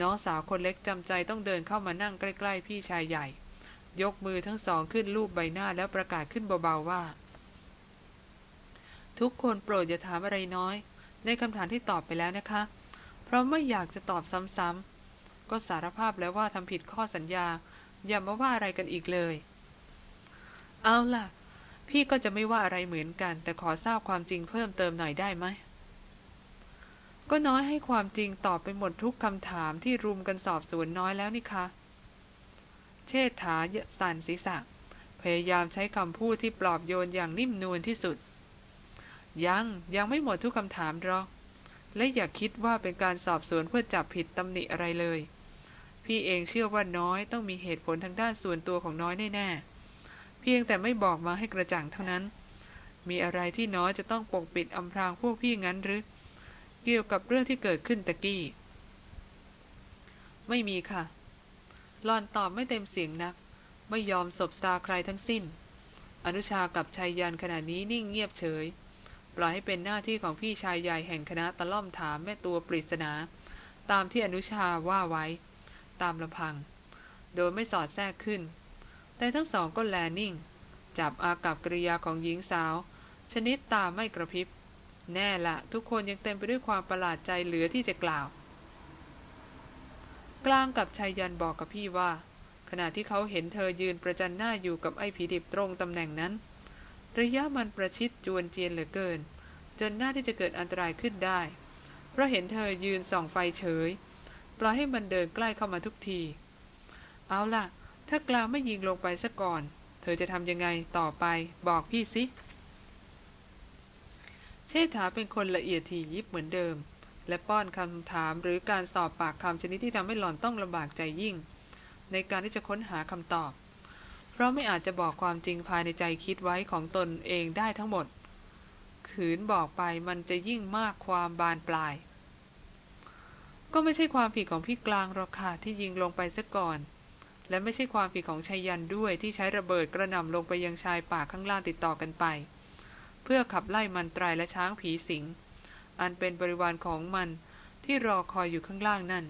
น้องสาวคนเล็กจำใจต้องเดินเข้ามานั่งใกล้ๆพี่ชายใหญ่ ยกมือทั้งสองขึ้นรูปใบหน้าแล้วประกาศขึ้นเบาๆว่า ทุกคนโปรดอย่าถามอะไรน้อย ในคำถามที่ตอบไปแล้วนะคะ เพราะไม่อยากจะตอบซ้ำๆก็สารภาพแล้วว่าทำผิดข้อสัญญา อย่ามาว่าอะไรกันอีกเลย เอาล่ะ พี่ก็จะไม่ว่าอะไรเหมือนกัน แต่ขอทราบความจริงเพิ่มเติมหน่อยได้ไหม ก็น้อยให้ความจริงตอบไปหมดทุกคำถามที่รุมกันสอบสวนน้อยแล้วนี่คะ เชษฐาสันศีรษะ พยายามใช้คำพูดที่ปลอบโยนอย่างนิ่มนวลที่สุด ยังยังไม่หมดทุกคำถามหรอก และอย่าคิดว่าเป็นการสอบสวนเพื่อจับผิดตำหนิอะไรเลย พี่เองเชื่อว่าน้อยต้องมีเหตุผลทางด้านส่วนตัวของน้อยแน่ๆ เพียงแต่ไม่บอกมาให้กระจ่างเท่านั้น มีอะไรที่น้อยจะต้องปกปิดอำพรางพวกพี่งั้นหรือ เกี่ยวกับเรื่องที่เกิดขึ้นตะกี้ ไม่มีค่ะหลอนตอบไม่เต็มเสียงนัก ไม่ยอมสบตาใครทั้งสิ้น อนุชากับชายยันขณะนี้นิ่งเงียบเฉย ปล่อยให้เป็นหน้าที่ของพี่ชายใหญ่แห่งคณะตะล่อมถามแม่ตัวปริศนา ตามที่อนุชาว่าไว้ ตามลำพัง โดยไม่สอดแทรกขึ้น แต่ทั้งสองก็แลนิ่ง จับอากับกริยาของหญิงสาว ชนิดตาไม่กระพริบ แน่ละทุกคนยังเต็มไปด้วยความประหลาดใจเหลือที่จะกล่าว กลางกับชายยันบอกกับพี่ว่า ขณะที่เขาเห็นเธอยืนประจันหน้าอยู่กับไอ้ผีดิบตรงตำแหน่งนั้น ระยะมันประชิดจวนเจียนเหลือเกิน จนหน้าที่จะเกิดอันตรายขึ้นได้ เพราะเห็นเธอยืนส่องไฟเฉยปล่อยให้มันเดินใกล้เข้ามาทุกที เอาล่ะ ถ้ากลางไม่ยิงลงไปซะก่อน เธอจะทำยังไงต่อไป บอกพี่สิ เชษฐาเป็นคนละเอียดถี่ยิบเหมือนเดิม และป้อนคำถามหรือการสอบปากคำชนิดที่ทำให้หล่อนต้องลำบากใจยิ่ง ในการที่จะค้นหาคำตอบ เพราะไม่อาจจะบอกความจริงภายในใจคิดไว้ของตนเองได้ทั้งหมด ขืนบอกไปมันจะยิ่งมากความบานปลาย ก็ไม่ใช่ความผิดของพี่กลางหรอกค่ะที่ยิงลงไปซะก่อน และไม่ใช่ความผิดของชัยยันด้วยที่ใช้ระเบิดกระหน่ำลงไปยังชายป่าข้างล่างติดต่อกันไป เพื่อขับไล่มันตรายและช้างผีสิง อันเป็นบริวารของมันที่รอคอยอยู่ข้างล่างนั่น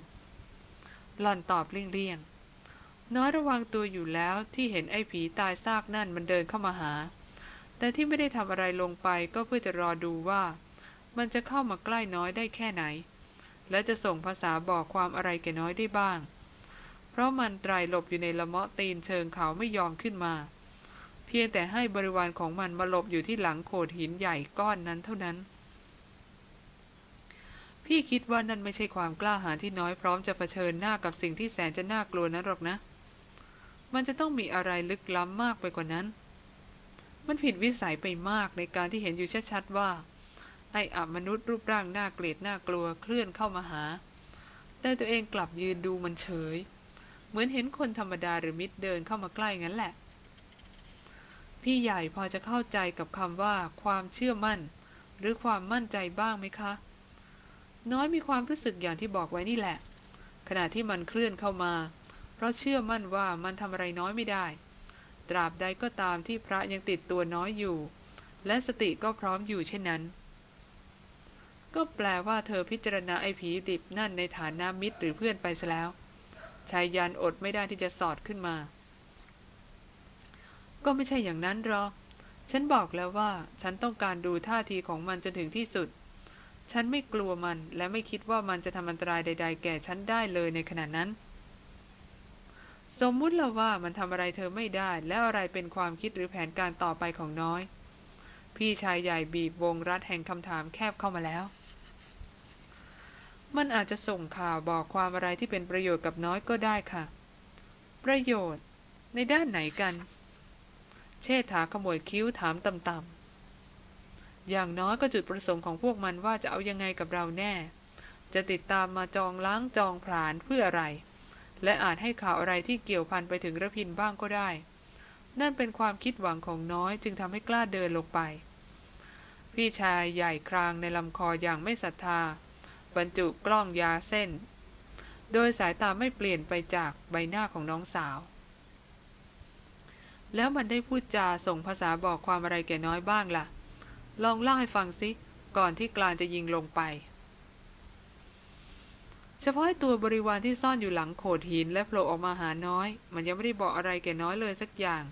หล่อนตอบเลี่ยงๆ น้อยระวังตัวอยู่แล้วที่เห็นไอ้ผีตายซากนั่นมันเดินเข้ามาหา แต่ที่ไม่ได้ทำอะไรลงไปก็เพื่อจะรอดูว่า มันจะเข้ามาใกล้น้อยได้แค่ไหน และจะส่งภาษาบอกความอะไรแก่น้อยได้บ้าง เพราะมันไตรหลบอยู่ในละเมาะตีนเชิงเขาไม่ยอมขึ้นมา เพียงแต่ให้บริวารของมันมาหลบอยู่ที่หลังโขดหินใหญ่ก้อนนั้นเท่านั้น พี่คิดว่านั่นไม่ใช่ความกล้าหาญที่น้อยพร้อมจะเผชิญหน้ากับสิ่งที่แสนจะน่ากลัวนั้นหรอกนะ มันจะต้องมีอะไรลึกล้ำมากไปกว่านั้น มันผิดวิสัยไปมากในการที่เห็นอยู่ชัดๆว่าไอ้อมนุษย์รูปร่างน่าเกลียดน่ากลัวเคลื่อนเข้ามาหา แต่ตัวเองกลับยืนดูมันเฉย เหมือนเห็นคนธรรมดาหรือมิตรเดินเข้ามาใกล้งั้นแหละ พี่ใหญ่พอจะเข้าใจกับคำว่า ความเชื่อมั่น หรือความมั่นใจบ้างไหมคะ น้อยมีความรู้สึกอย่างที่บอกไว้นี่แหละ ขณะที่มันเคลื่อนเข้ามา เพราะเชื่อมั่นว่ามันทำอะไรน้อยไม่ได้ ตราบใดก็ตามที่พระยังติดตัวน้อยอยู่ และสติก็พร้อมอยู่เช่นนั้นก็แปลว่าเธอพิจารณาไอ้ผีดิบนั่นในฐานะมิตรหรือเพื่อนไปซะแล้ว ชายยันอดไม่ได้ที่จะสอดขึ้นมา ก็ไม่ใช่อย่างนั้นหรอก ฉันบอกแล้วว่า ฉันต้องการดูท่าทีของมันจนถึงที่สุด ฉันไม่กลัวมันและไม่คิดว่ามันจะทำอันตรายใด ๆ แก่ฉันได้เลยในขณะนั้น สมมุติเราว่ามันทำอะไรเธอไม่ได้ แล้วอะไรเป็นความคิดหรือแผนการต่อไปของน้อย พี่ชายใหญ่บีบวงรัดแห่งคำถามแคบเข้ามาแล้ว มันอาจจะส่งข่าวบอกความอะไรที่เป็นประโยชน์กับน้อยก็ได้ค่ะ ประโยชน์ ในด้านไหนกัน เชษฐาขมวดคิ้วถามต่ำๆอย่างน้อยก็จุดประสงค์ของพวกมันว่าจะเอายังไงกับเราแน่ จะติดตามมาจองล้างจองผลาญเพื่ออะไร และอาจให้ข่าวอะไรที่เกี่ยวพันไปถึงระพินบ้างก็ได้ นั่นเป็นความคิดหวังของน้อยจึงทำให้กล้าเดินลงไป พี่ชายใหญ่ครางในลำคออย่างไม่ศรัทธา บรรจุกล้องยาเส้น โดยสายตาไม่เปลี่ยนไปจากใบหน้าของน้องสาว แล้วมันได้พูดจาส่งภาษาบอกความอะไรแก่น้อยบ้างล่ะ ลองเล่าให้ฟังสิก่อนที่กลางจะยิงลงไป เฉพาะตัวบริวารที่ซ่อนอยู่หลังโขดหินและโผล่ออกมาหาน้อย มันยังไม่ได้บอกอะไรแก่น้อยเลยสักอย่าง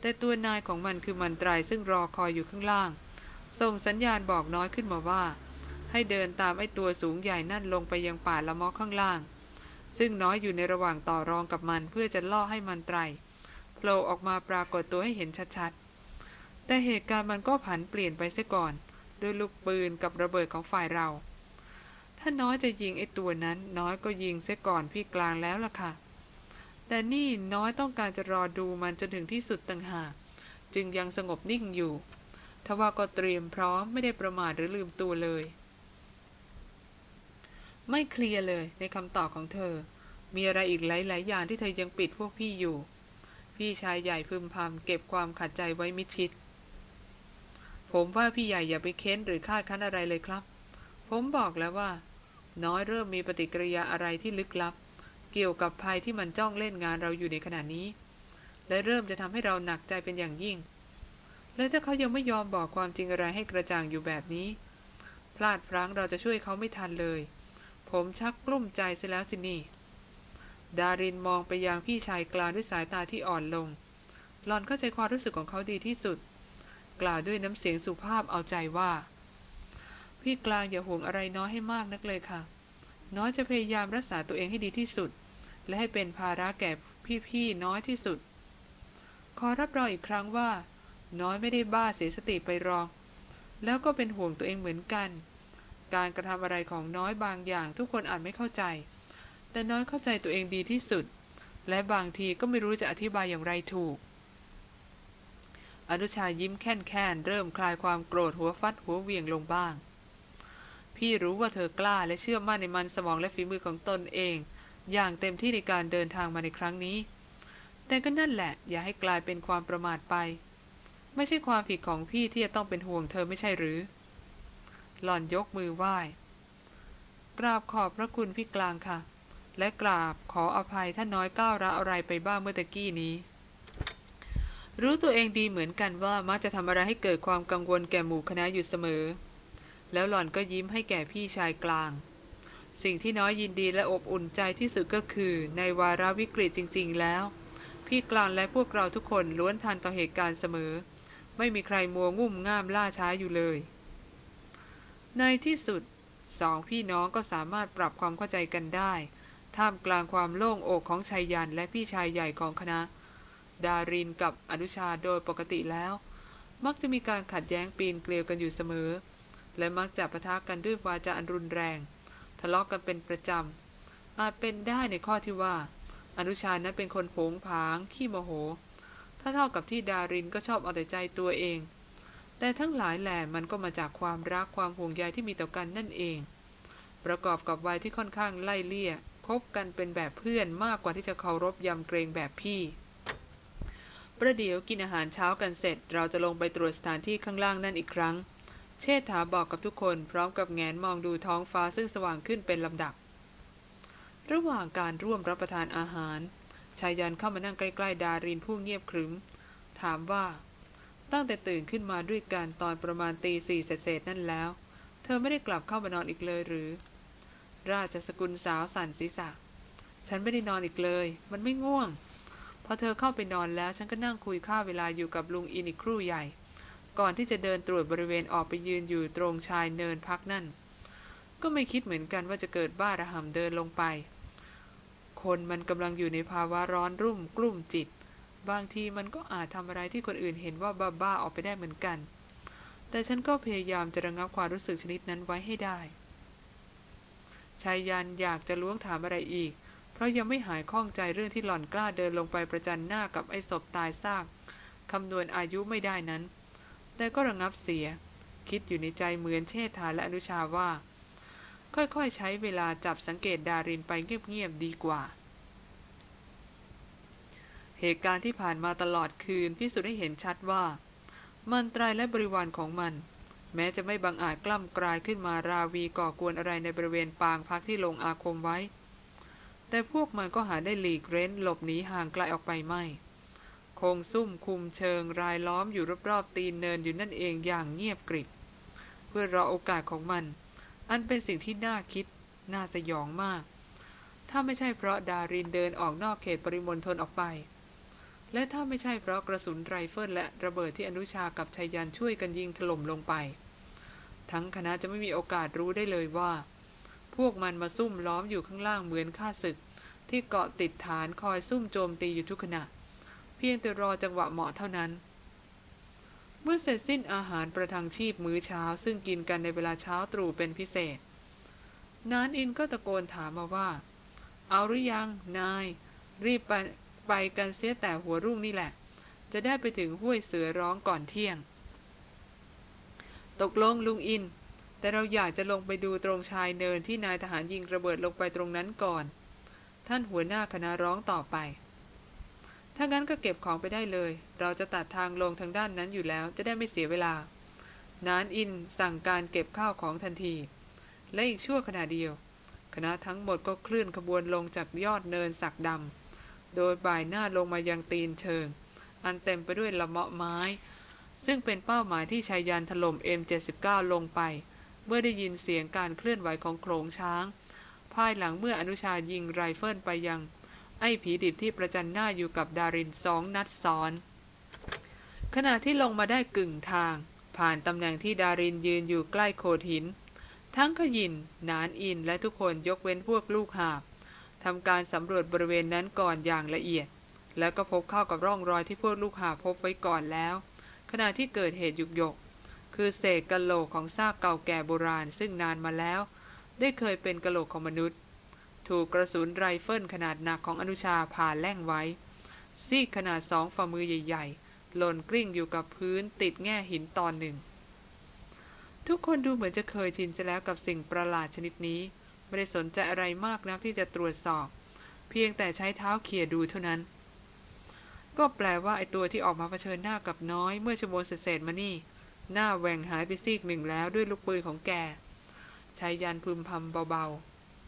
แต่ตัวนายของมันคือมันตรายซึ่งรอคอยอยู่ข้างล่าง ส่งสัญญาณบอกน้อยขึ้นมาว่า ให้เดินตามไอ้ตัวสูงใหญ่นั่นลงไปยังป่าละมอข้างล่าง ซึ่งน้อยอยู่ในระหว่างต่อรองกับมันเพื่อจะล่อให้มันไตรโผล่ออกมาปรากฏตัวให้เห็นชัดๆ แต่เหตุการณ์มันก็ผันเปลี่ยนไปเสียก่อน ด้วยลูกปืนกับระเบิดของฝ่ายเรา ถ้าน้อยจะยิงไอ้ตัวนั้น น้อยก็ยิงเสียก่อนพี่กลางแล้วล่ะค่ะ แต่นี่น้อยต้องการจะรอดูมันจนถึงที่สุดต่างหาก จึงยังสงบนิ่งอยู่ทว่าก็เตรียมพร้อมไม่ได้ประมาทหรือลืมตัวเลย ไม่เคลียร์เลยในคำตอบของเธอ มีอะไรอีกหลาย ๆ อย่างที่เธอยังปิดพวกพี่อยู่ พี่ชายใหญ่พึมพำเก็บความขัดใจไว้มิดชิด ผมว่าพี่ใหญ่อย่าไปเค้นหรือคาดคั้นอะไรเลยครับ ผมบอกแล้วว่า น้อยเริ่มมีปฏิกิริยาอะไรที่ลึกลับ เกี่ยวกับภัยที่มันจ้องเล่นงานเราอยู่ในขณะนี้ และเริ่มจะทำให้เราหนักใจเป็นอย่างยิ่ง และถ้าเขายังไม่ยอมบอกความจริงอะไรให้กระจ่างอยู่แบบนี้ พลาดพลั้งเราจะช่วยเขาไม่ทันเลย ผมชักกลุ้มใจเสียแล้วสินี่ ดารินมองไปยังพี่ชายกลางด้วยสายตาที่อ่อนลง หลอนเข้าใจความรู้สึกของเขาดีที่สุด กล่าวด้วยน้ำเสียงสุภาพเอาใจว่า พี่กลางอย่าห่วงอะไรน้อยให้มากนักเลยค่ะ น้อยจะพยายามรักษาตัวเองให้ดีที่สุด และให้เป็นภาระแก่พี่ๆน้อยที่สุด ขอรับรองอีกครั้งว่า น้อยไม่ได้บ้าเสียสติไปรอง แล้วก็เป็นห่วงตัวเองเหมือนกัน การกระทำอะไรของน้อยบางอย่าง ทุกคนอาจไม่เข้าใจ แต่น้อยเข้าใจตัวเองดีที่สุด และบางทีก็ไม่รู้จะอธิบายอย่างไรถูก อนุชายิ้มแค่นแค้นเริ่มคลายความโกรธหัวฟัดหัวเวียงลงบ้าง พี่รู้ว่าเธอกล้าและเชื่อมั่นในมันสมองและฝีมือของตนเอง อย่างเต็มที่ในการเดินทางมาในครั้งนี้ แต่ก็นั่นแหละ อย่าให้กลายเป็นความประมาทไป ไม่ใช่ความผิดของพี่ที่จะต้องเป็นห่วงเธอไม่ใช่หรือ หล่อนยกมือไหว้ กราบขอบพระคุณพี่กลางค่ะ และกราบขออภัยถ้าน้อยก้าวร้าวอะไรไปบ้างเมื่อตะกี้นี้ รู้ตัวเองดีเหมือนกันว่ามักจะทำอะไรให้เกิดความกังวลแก่หมู่คณะอยู่เสมอ แล้วหล่อนก็ยิ้มให้แก่พี่ชายกลาง สิ่งที่น้อยยินดีและอบอุ่นใจที่สุดก็คือในวาระวิกฤตจริง ๆ แล้ว พี่กลางและพวกเราทุกคนล้วนทันต่อเหตุการณ์เสมอ ไม่มีใครมัวงุ่มง่ามล่าช้าอยู่เลย ในที่สุดสองพี่น้องก็สามารถปรับความเข้าใจกันได้ ท่ามกลางความโล่งอกของชายยันและพี่ชายใหญ่ของคณะ ดารินกับอนุชาโดยปกติแล้ว มักจะมีการขัดแย้งปีนเกลียวกันอยู่เสมอ และมักจะปะทะกันด้วยวาจาอันรุนแรง ทะเลาะกกันเป็นประจำอาจเป็นได้ในข้อที่ว่า อนุชานั้นเป็นคนโผงผางขี้โมโห ถ้าเท่ากับที่ดารินก็ชอบเอาแต่ใจตัวเอง แต่ทั้งหลายแหล่มันก็มาจากความรักความห่วงใยที่มีต่อกันนั่นเอง ประกอบกับวัยที่ค่อนข้างไล่เลี่ยคบกันเป็นแบบเพื่อนมากกว่าที่จะเคารพยำเกรงแบบพี่ ประเดี๋ยวกินอาหารเช้ากันเสร็จ เราจะลงไปตรวจสถานที่ข้างล่างนั่นอีกครั้ง เชษฐาบอกกับทุกคนพร้อมกับแงนมองดูท้องฟ้าซึ่งสว่างขึ้นเป็นลำดับ ระหว่างการร่วมรับประทานอาหารชายยันเข้ามานั่งใกล้ๆดารินผู้เงียบขรึม ถามว่า ตั้งแต่ตื่นขึ้นมาด้วยกันตอนประมาณตีสี่เศษนั่นแล้ว เธอไม่ได้กลับเข้ามานอนอีกเลยหรือ ราชสกุลสาวสั่นศีรษะ ฉันไม่ได้นอนอีกเลย มันไม่ง่วง พอเธอเข้าไปนอนแล้วฉันก็นั่งคุยข้าเวลาอยู่กับลุงอินอีกครู่ใหญ่ ก่อนที่จะเดินตรวจบริเวณออกไปยืนอยู่ตรงชายเนินพักนั่น ก็ไม่คิดเหมือนกันว่าจะเกิดบ้าระห่ำเดินลงไป คนมันกำลังอยู่ในภาวะร้อนรุ่มกลุ่มจิต บางทีมันก็อาจทำอะไรที่คนอื่นเห็นว่าบ้าๆออกไปได้เหมือนกัน แต่ฉันก็พยายามจะระงับความรู้สึกชนิดนั้นไว้ให้ได้ ชายยันอยากจะล้วงถามอะไรอีก เพราะยังไม่หายข้องใจเรื่องที่หล่อนกล้าเดินลงไปประจันหน้ากับไอ้ศพตายซากคำนวณอายุไม่ได้นั้น แต่ก็ระงับเสีย คิดอยู่ในใจเหมือนเชษฐาและอนุชาว่า ค่อยๆ ใช้เวลาจับสังเกตดารินไปเงียบๆดีกว่า เหตุการณ์ที่ผ่านมาตลอดคืนพิสูจน์ให้เห็นชัดว่า มันตรายและบริวารของมัน แม้จะไม่บังอาจกล้ำกลายขึ้นมาราวีก่อกวนอะไรในบริเวณปางพักที่ลงอาคมไว้ แต่พวกมันก็หาได้หลีกเร้นหลบหนีห่างไกลออกไปไม่คงซุ่มคุมเชิงรายล้อมอยู่รอบๆตีนเนินอยู่นั่นเองอย่างเงียบกริบเพื่อรอโอกาสของมัน อันเป็นสิ่งที่น่าคิด น่าสยองมาก ถ้าไม่ใช่เพราะดารินเดินออกนอกเขตปริมณฑลออกไป และถ้าไม่ใช่เพราะกระสุนไรเฟิลและระเบิดที่อนุชากับชัยยันต์ช่วยกันยิงถล่มลงไป ทั้งคณะจะไม่มีโอกาสรู้ได้เลยว่า พวกมันมาซุ่มล้อมอยู่ข้างล่างเหมือนข้าศึก ที่เกาะติดฐานคอยซุ่มโจมตีอยู่ทุกขณะ เพียงแต่รอจังหวะเหมาะเท่านั้น เมื่อเสร็จสิ้นอาหารประทังชีพมื้อเช้า ซึ่งกินกันในเวลาเช้าตรู่เป็นพิเศษ นานอินก็ตะโกนถามมาว่า เอาหรือยังนาย รีบไป ไปกันเสียแต่หัวรุ่งนี่แหละ จะได้ไปถึงห้วยเสือร้องก่อนเที่ยง ตกลงลุงอิน แต่เราอยากจะลงไปดูตรงชายเนินที่นายทหารยิงระเบิดลงไปตรงนั้นก่อน ท่านหัวหน้าคณะร้องต่อไป ถ้างั้นก็เก็บของไปได้เลย เราจะตัดทางลงทางด้านนั้นอยู่แล้ว จะได้ไม่เสียเวลานานอินสั่งการเก็บข้าวของทันที และอีกชั่วขณะเดียว คณะทั้งหมดก็เคลื่อนขบวนลงจากยอดเนินสักดำ โดยบ่ายหน้าลงมายังตีนเชิง อันเต็มไปด้วยละเมาะไม้ ซึ่งเป็นเป้าหมายที่ชายยานถล่ม M79 ลงไป เมื่อได้ยินเสียงการเคลื่อนไหวของโขลงช้าง ภายหลังเมื่ออนุชายิงไรเฟิลไปยัง ไอ้ผีดิบที่ประจันหน้าอยู่กับดารินสองนัดซ้อน ขณะที่ลงมาได้กึ่งทาง ผ่านตำแหน่งที่ดารินยืนอยู่ใกล้โขดหิน ทั้งขยิน นานอินและทุกคนยกเว้นพวกลูกหาบ ทำการสำรวจบริเวณนั้นก่อนอย่างละเอียด แล้วก็พบเข้ากับร่องรอยที่พวกลูกหาพบไว้ก่อนแล้ว ขณะที่เกิดเหตุยุกยก คือเศษกะโหลกของซากเก่าแก่โบราณซึ่งนานมาแล้ว ได้เคยเป็นกะโหลกของมนุษย์ ถูกกระสุนไรเฟิลขนาดหนักของอนุชาผ่าแล่งไว้ ซีกขนาดสองฝ่ามือใหญ่ ๆ หล่นกลิ้งอยู่กับพื้นติดแง่หินตอนหนึ่ง ทุกคนดูเหมือนจะเคยชินซะแล้วกับสิ่งประหลาดชนิดนี้ ไม่ได้สนใจอะไรมากนักที่จะตรวจสอบ เพียงแต่ใช้เท้าเขี่ยดูเท่านั้น ก็แปลว่าไอ้ตัวที่ออกมาเผชิญหน้ากับน้อยเมื่อชั่วโมงเศษมานี่ หน้าแหว่งหายไปซีกหนึ่งแล้วด้วยลูกปืนของแกชายยันพึมพำเบา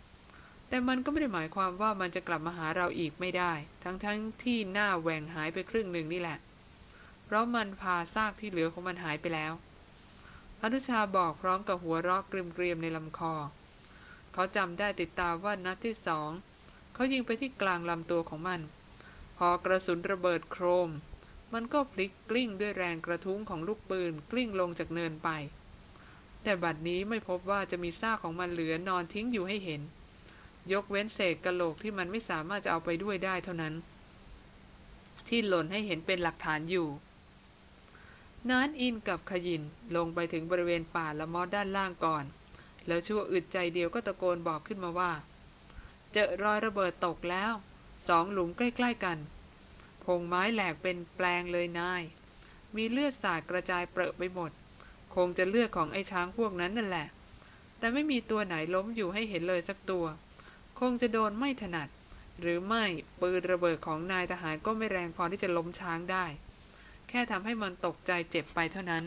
ๆ แต่มันก็ไม่ได้หมายความว่ามันจะกลับมาหาเราอีกไม่ได้ ทั้งๆทที่หน้าแหว่งหายไปครึ่งหนึ่งนี่แหละ เพราะมันพาซากที่เหลือของมันหายไปแล้วอนุชาบอกพร้อมกับหัวเราะเกรียมๆในลำคอ เขาจำได้ติดตามว่านัดที่สอง เขายิงไปที่กลางลำตัวของมัน พอกระสุนระเบิดโครม มันก็พลิกกลิ้งด้วยแรงกระทุ้งของลูกปืนกลิ้งลงจากเนินไป แต่บัดนี้ไม่พบว่าจะมีซากของมันเหลือนอนทิ้งอยู่ให้เห็น ยกเว้นเศษกระโหลกที่มันไม่สามารถจะเอาไปด้วยได้เท่านั้น ที่หล่นให้เห็นเป็นหลักฐานอยู่นานอินกับขยินลงไปถึงบริเวณป่าละมอดด้านล่างก่อน แล้วชั่วอึดใจเดียวก็ตะโกนบอกขึ้นมาว่า เจอรอยระเบิดตกแล้ว สองหลุมใกล้ ๆ กัน พงไม้แหลกเป็นแปลงเลยนาย มีเลือดสาดกระจายเปรอะไปหมด คงจะเลือดของไอ้ช้างพวกนั้นนั่นแหละ แต่ไม่มีตัวไหนล้มอยู่ให้เห็นเลยสักตัว คงจะโดนไม่ถนัด หรือไม่ปืนระเบิดของนายทหารก็ไม่แรงพอที่จะล้มช้างได้ แค่ทำให้มันตกใจเจ็บไปเท่านั้น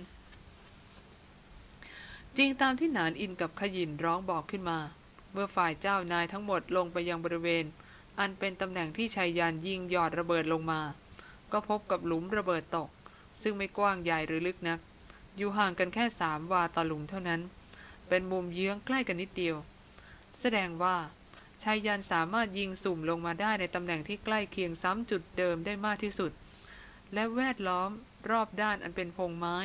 จริงตามที่หนานอินกับขยินร้องบอกขึ้นมา เมื่อฝ่ายเจ้านายทั้งหมดลงไปยังบริเวณ อันเป็นตำแหน่งที่ชายยานยิงหยอดระเบิดลงมา ก็พบกับหลุมระเบิดตก ซึ่งไม่กว้างใหญ่หรือลึกนัก อยู่ห่างกันแค่สามวาต่อหลุมเท่านั้น เป็นมุมเยื้องใกล้กันนิดเดียว แสดงว่าชายยันสามารถยิงสุ่มลงมาได้ในตำแหน่งที่ใกล้เคียงซ้ำจุดเดิมได้มากที่สุด และแวดล้อมรอบด้านอันเป็นพงไม้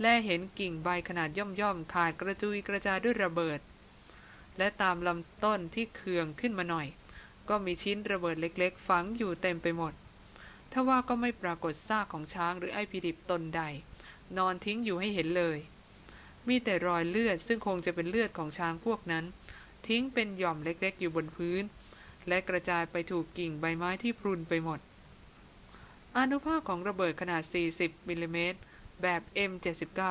และเห็นกิ่งใบขนาดย่อมๆขาดกระจุยกระจายด้วยระเบิด และตามลำต้นที่เคืองขึ้นมาหน่อย ก็มีชิ้นระเบิดเล็กๆ ฝังอยู่เต็มไปหมดทว่าก็ไม่ปรากฏซากของช้างหรือไอพีดิบตนใด นอนทิ้งอยู่ให้เห็นเลย มีแต่รอยเลือดซึ่งคงจะเป็นเลือดของช้างพวกนั้น ทิ้งเป็นหย่อมเล็กๆ อยู่บนพื้น และกระจายไปถูกกิ่งใบไม้ที่พรุนไปหมดอนุภาคของระเบิดขนาด 40มิลลิเมตร แบบ M79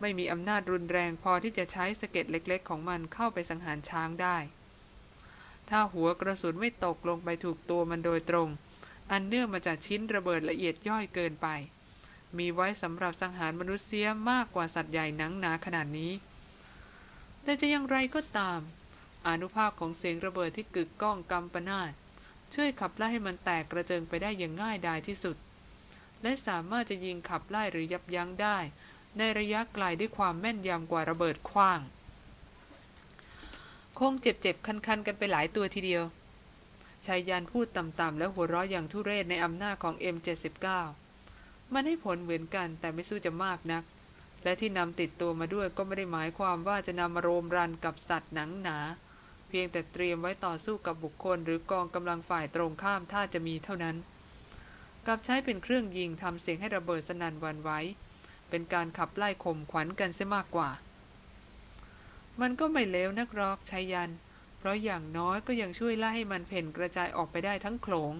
ไม่มีอำนาจรุนแรงพอที่จะใช้สะเก็ดเล็ก ๆ ของมันเข้าไปสังหารช้างได้ ถ้าหัวกระสุนไม่ตกลงไปถูกตัวมันโดยตรง อันเนื่องมาจากชิ้นระเบิดละเอียดย่อยเกินไป มีไว้สำหรับสังหารมนุษย์เสียมากกว่าสัตว์ใหญ่หนังหนาขนาดนี้ แต่จะอย่างไรก็ตาม อนุภาคของเสียงระเบิดที่กึกก้องกำปนาตช่วยขับไล่ให้มันแตกกระเจิงไปได้อย่างง่ายดายที่สุด และสามารถจะยิงขับไล่หรือยับยั้งได้ ในระยะไกลด้วยความแม่นยำกว่าระเบิดคว้าง คงเจ็บๆ คันๆ กันไปหลายตัวทีเดียวชายยานพูดต่ำๆ และหัวเราะอย่างทุเรศในอำนาจของ M79 มันให้ผลเหมือนกันแต่ไม่สู้จะมากนัก และที่นำติดตัวมาด้วยก็ไม่ได้หมายความว่าจะนำมาโรมรันกับสัตว์หนังหนา เพียงแต่เตรียมไว้ต่อสู้กับบุคคลหรือกองกำลังฝ่ายตรงข้ามถ้าจะมีเท่านั้น กับใช้เป็นเครื่องยิงทำเสียงให้ระเบิดสนั่นวันไหวเป็นการขับไล่ข่มขวัญกันเสียมากกว่า มันก็ไม่เลวนักรอกชายยัน เพราะอย่างน้อยก็ยังช่วยไล่ให้มันเพ่นกระจายออกไปได้ทั้งโขลง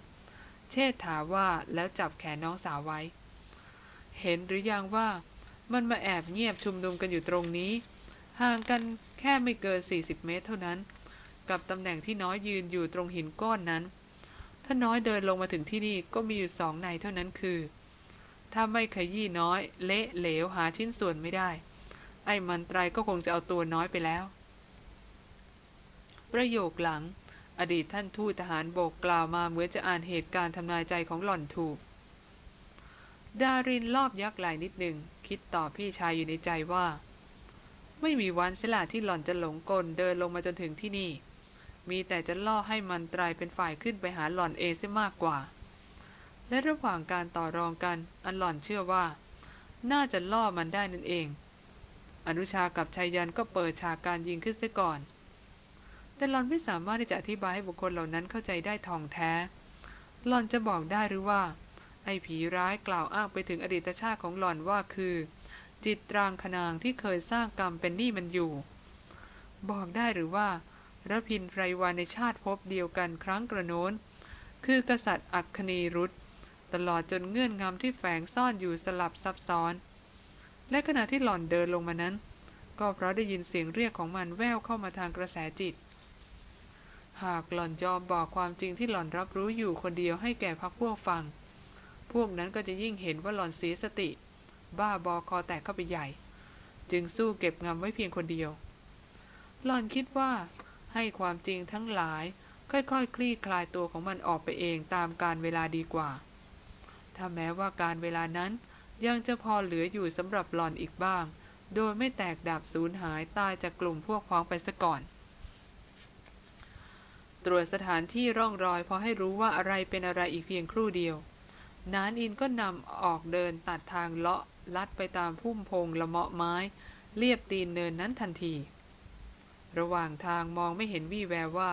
เชษฐาว่าแล้วจับแขนน้องสาวไว้ เห็นหรือยังว่ามันมาแอบเงียบชุมนุมกันอยู่ตรงนี้ ห่างกันแค่ไม่เกิน 40 เมตรเท่านั้น กับตำแหน่งที่น้อยยืนอยู่ตรงหินก้อนนั้น ถ้าน้อยเดินลงมาถึงที่นี่ก็มีอยู่สองในเท่านั้นคือ ถ้าไม่ขยี้น้อย เละเหลวหาชิ้นส่วนไม่ได้ ไอ้มันไตรก็คงจะเอาตัวน้อยไปแล้ว ประโยคหลัง อดีตท่านทูตทหารโบกกล่าวมาเหมือนจะอ่านเหตุการณ์ทำนายใจของหล่อนถูก ดารินรอบยักไหลนิดหนึ่งคิดต่อพี่ชายอยู่ในใจว่า ไม่มีวันเสละที่หล่อนจะหลงกลเดินลงมาจนถึงที่นี่ มีแต่จะล่อให้มันตรายเป็นฝ่ายขึ้นไปหาหล่อนเองเสียมากกว่า และระหว่างการต่อรองกัน อันหล่อนเชื่อว่า น่าจะล่อมันได้นั่นเอง อนุชากับชายยันก็เปิดฉากการยิงขึ้นเสียก่อน แต่หล่อนไม่สามารถที่จะอธิบายให้บุคคลเหล่านั้นเข้าใจได้ท่องแท้ หล่อนจะบอกได้หรือว่า ไอ้ผีร้ายกล่าวอ้างไปถึงอดีตชาติของหล่อนว่าคือ จิตตรางคนางที่เคยสร้างกรรมเป็นหนี้มันอยู่ บอกได้หรือว่า ระพินไพรวานในชาติพบเดียวกันครั้งกระโน้น คือกษัตริย์อัคคีรุธตลอดจนเงื่อนงำที่แฝงซ่อนอยู่สลับซับซ้อน และขณะที่หล่อนเดินลงมานั้น ก็เพราะได้ยินเสียงเรียกของมันแว่วเข้ามาทางกระแสจิต หากหล่อนยอมบอกความจริงที่หล่อนรับรู้อยู่คนเดียวให้แก่พักพวกฟัง พวกนั้นก็จะยิ่งเห็นว่าหล่อนเสียสติ บ้าบอคอแตกเข้าไปใหญ่ จึงสู้เก็บงำไว้เพียงคนเดียว หล่อนคิดว่า ให้ความจริงทั้งหลาย ค่อยๆคคลี่คลายตัวของมันออกไปเองตามการเวลาดีกว่า ถ้าแม้ว่าการเวลานั้นยังจะพอเหลืออยู่สำหรับหล่อนอีกบ้าง โดยไม่แตกดับสูญหายตายจากกลุ่มพวกพ้องไปซะก่อน ตรวจสถานที่ร่องรอยพอให้รู้ว่าอะไรเป็นอะไรอีกเพียงครู่เดียวนานอินก็นำออกเดินตัดทางเลาะลัดไปตามพุ่มพงละเมาะไม้ เรียบตีนเนินนั้นทันที ระหว่างทางมองไม่เห็นวี่แววว่า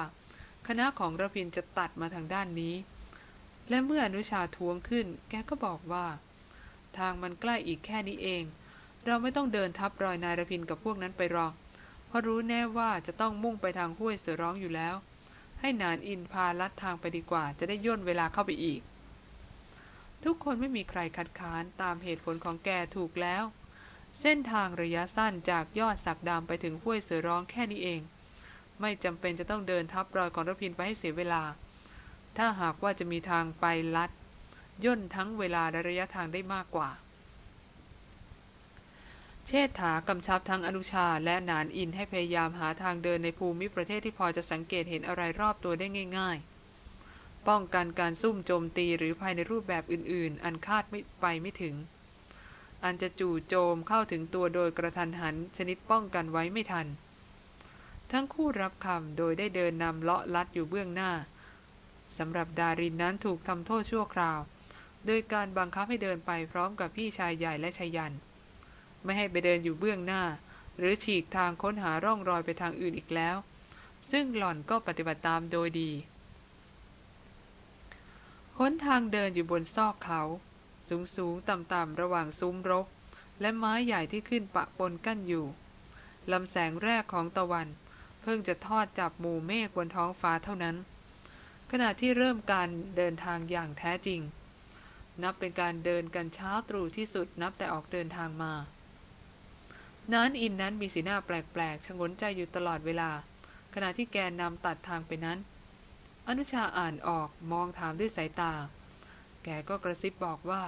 คณะของระพินจะตัดมาทางด้านนี้ และเมื่ออนุชาทวงขึ้น แกก็บอกว่า ทางมันใกล้อีกแค่นี้เอง เราไม่ต้องเดินทับรอยนายระพินกับพวกนั้นไปรอกเพราะรู้แน่ว่าจะต้องมุ่งไปทางห้วยเสือร้องอยู่แล้ว ให้นานอินพาลัดทางไปดีกว่า จะได้ย่นเวลาเข้าไปอีก ทุกคนไม่มีใครคัดค้านตามเหตุผลของแกถูกแล้ว เส้นทางระยะสั้นจากยอดสักดำไปถึงห้วยเสือร้องแค่นี้เอง ไม่จำเป็นจะต้องเดินทับรอยของรพินไปให้เสียเวลา ถ้าหากว่าจะมีทางไปลัด ย่นทั้งเวลาและระยะทางได้มากกว่า เชษฐากำชับทั้งอนุชาและนานอินให้พยายามหาทางเดินในภูมิประเทศที่พอจะสังเกตเห็นอะไรรอบตัวได้ง่าย ๆ ป้องกันการซุ่มโจมตีหรือภายในรูปแบบอื่น ๆ อันคาดไม่ไปไม่ถึง อันจะจู่โจมเข้าถึงตัวโดยกระทันหันชนิดป้องกันไว้ไม่ทัน ทั้งคู่รับคำโดยได้เดินนำเลาะลัดอยู่เบื้องหน้าสำหรับดารินนั้นถูกทำโทษชั่วคราว โดยการบังคับให้เดินไปพร้อมกับพี่ชายใหญ่และชายยัน ไม่ให้ไปเดินอยู่เบื้องหน้า หรือฉีกทางค้นหาร่องรอยไปทางอื่นอีกแล้ว ซึ่งหล่อนก็ปฏิบัติตามโดยดีคนทางเดินอยู่บนซอกเขา สูงสูงต่ำๆระหว่างซุ้มรก และไม้ใหญ่ที่ขึ้นปะปนกั้นอยู่ลำแสงแรกของตะวัน เพิ่งจะทอดจับหมู่เมฆบนท้องฟ้าเท่านั้น ขณะที่เริ่มการเดินทางอย่างแท้จริง นับเป็นการเดินกันเช้าตรู่ที่สุดนับแต่ออกเดินทางมานั้นอินนั้นมีสีหน้าแปลกๆชงนใจอยู่ตลอดเวลา ขณะที่แกนนำตัดทางไปนั้น อนุชาอ่านออกมองถามด้วยสายตา แกก็กระซิบบอกว่า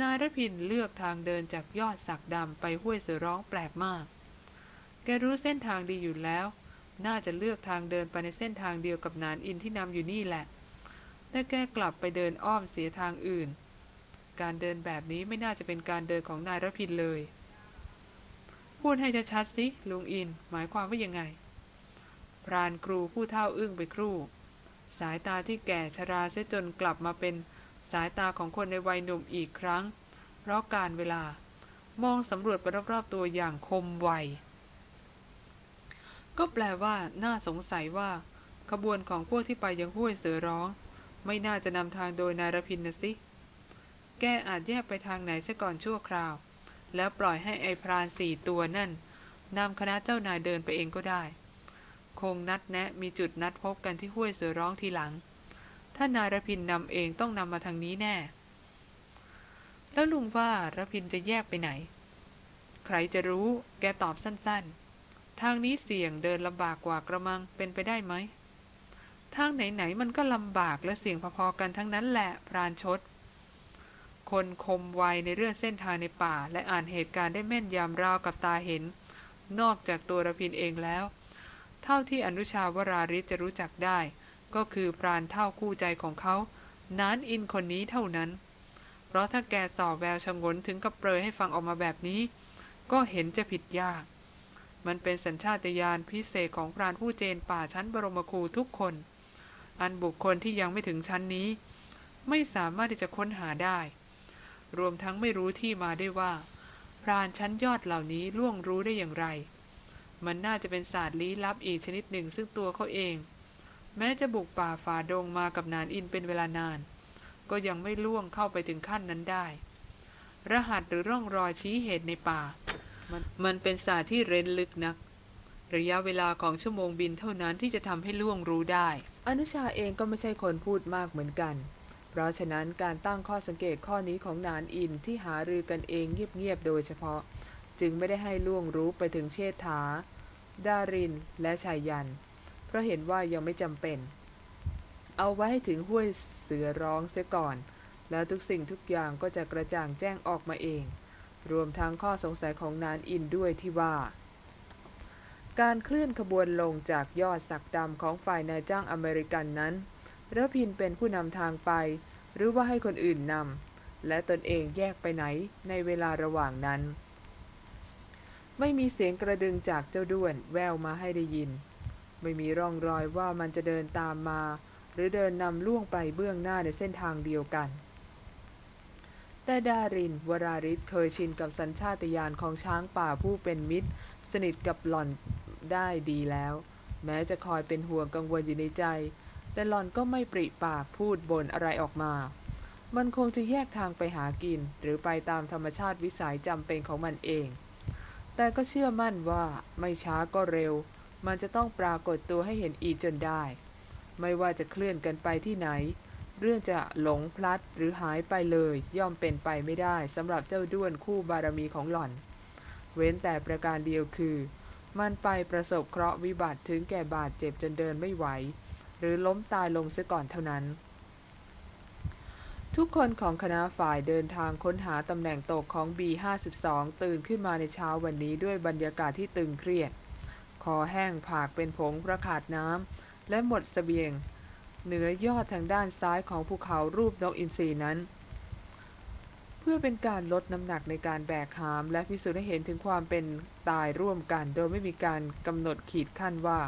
นายรพินเลือกทางเดินจากยอดสักดำไปห้วยเสือร้องแปลกมาก แกรู้เส้นทางดีอยู่แล้ว น่าจะเลือกทางเดินไปในเส้นทางเดียวกับนานอินที่นำอยู่นี่แหละ แต่แกกลับไปเดินอ้อมเสียทางอื่น การเดินแบบนี้ไม่น่าจะเป็นการเดินของนายรพินเลยพูดให้ชัดๆสิลุงอิน หมายความว่ายังไง พรานครูผู้เท่าอึ้งไปครู่ สายตาที่แก่ชราเสียจนกลับมาเป็นสายตาของคนในวัยหนุ่มอีกครั้ง เพราะการเวลามองสำรวจไปรอบๆตัวอย่างคมไวก็แปลว่าน่าสงสัยว่า ขบวนของพวกที่ไปยังห้วยเสือร้อง ไม่น่าจะนำทางโดยนายรพินนะสิ แกอาจแยกไปทางไหนซะก่อนชั่วคราว แล้วปล่อยให้ไอพรานสี่ตัวนั่นนำคณะเจ้านายเดินไปเองก็ได้ คงนัดแนะ มีจุดนัดพบกันที่ห้วยเสือร้องทีหลัง ถ้านายรพินนำเองต้องนำมาทางนี้แน่ แล้วลุงว่ารพินจะแยกไปไหน ใครจะรู้ แกตอบสั้นๆ ทางนี้เสี่ยงเดินลำบากกว่ากระมังเป็นไปได้ไหม ทางไหนๆมันก็ลำบากและเสี่ยงพอๆกันทั้งนั้นแหละพรานชดคนคมไวในเรื่องเส้นทางในป่า และอ่านเหตุการณ์ได้แม่นยำราวกับตาเห็น นอกจากตัวรพินเองแล้ว ท่าที่อนุชาวราริศจะรู้จักได้ ก็คือพรานเท่าคู่ใจของเขา นานอินคนนี้เท่านั้น เพราะถ้าแกส่อแววชงนถึงกับเปรยให้ฟังออกมาแบบนี้ ก็เห็นจะผิดยาก มันเป็นสัญชาตญาณพิเศษของพรานผู้เจนป่าชั้นบรมครูทุกคน อันบุคคลที่ยังไม่ถึงชั้นนี้ ไม่สามารถที่จะค้นหาได้ รวมทั้งไม่รู้ที่มาได้ว่า พรานชั้นยอดเหล่านี้ล่วงรู้ได้อย่างไร มันน่าจะเป็นศาสตร์ลี้ลับอีกชนิดหนึ่งซึ่งตัวเขาเอง แม้จะบุกป่าฝ่าดงมากับนานอินเป็นเวลานาน ก็ยังไม่ล่วงเข้าไปถึงขั้นนั้นได้ รหัสหรือร่องรอยชี้เหตุในป่า มันมันเป็นศาสตร์ที่เร้นลึกนัก ระยะเวลาของชั่วโมงบินเท่านั้นที่จะทำให้ล่วงรู้ได้ อนุชาเองก็ไม่ใช่คนพูดมากเหมือนกัน เพราะฉะนั้นการตั้งข้อสังเกตข้อนี้ของนานอินที่หารือกันเองเงียบๆโดยเฉพาะ จึงไม่ได้ให้ล่วงรู้ไปถึงเชษฐา ดาริน และชายยัน เพราะเห็นว่ายังไม่จำเป็น เอาไว้ให้ถึงห้วยเสือร้องเสียก่อน แล้วทุกสิ่งทุกอย่างก็จะกระจ่างแจ้งออกมาเอง รวมทั้งข้อสงสัยของนานอินด้วยที่ว่า การเคลื่อนขบวนลงจากยอดสักดำของฝ่ายนายจ้างอเมริกันนั้นระพินเป็นผู้นำทางไป หรือว่าให้คนอื่นนำและตนเองแยกไปไหนในเวลาระหว่างนั้น ไม่มีเสียงกระดึงจากเจ้าด้วนแววมาให้ได้ยิน ไม่มีร่องรอยว่ามันจะเดินตามมา หรือเดินนำล่วงไปเบื้องหน้าในเส้นทางเดียวกัน แต่ดารินวราริศเคยชินกับสัญชาตญาณของช้างป่าผู้เป็นมิตร สนิทกับหล่อนได้ดีแล้ว แม้จะคอยเป็นห่วงกังวลอยู่ในใจ แต่หล่อนก็ไม่ปริปากพูดบ่นอะไรออกมา มันคงจะแยกทางไปหากิน หรือไปตามธรรมชาติวิสัยจำเป็นของมันเอง แต่ก็เชื่อมั่นว่าไม่ช้าก็เร็ว มันจะต้องปรากฏตัวให้เห็นอีกจนได้ ไม่ว่าจะเคลื่อนกันไปที่ไหน เรื่องจะหลงพลัดหรือหายไปเลยย่อมเป็นไปไม่ได้สำหรับเจ้าด้วนคู่บารมีของหล่อน เว้นแต่ประการเดียวคือ มันไปประสบเคราะห์วิบัติถึงแก่บาดเจ็บจนเดินไม่ไหว หรือล้มตายลงเสียก่อนเท่านั้น ทุกคนของคณะฝ่ายเดินทางค้นหาตำแหน่งตกของ B52 ตื่นขึ้นมาในเช้าวันนี้ด้วยบรรยากาศที่ตึงเครียด คอแห้งผากเป็นผงประขาดน้ำและหมดสเสบียง เหนือยอดทางด้านซ้ายของภูเขารูปนกอินทรีนั้น เพื่อเป็นการลดน้ำหนักในการแบกหาม และพิสูจน์ให้เห็นถึงความเป็นตายร่วมกัน โดยไม่มีการกำหนดขีดขั้นว่า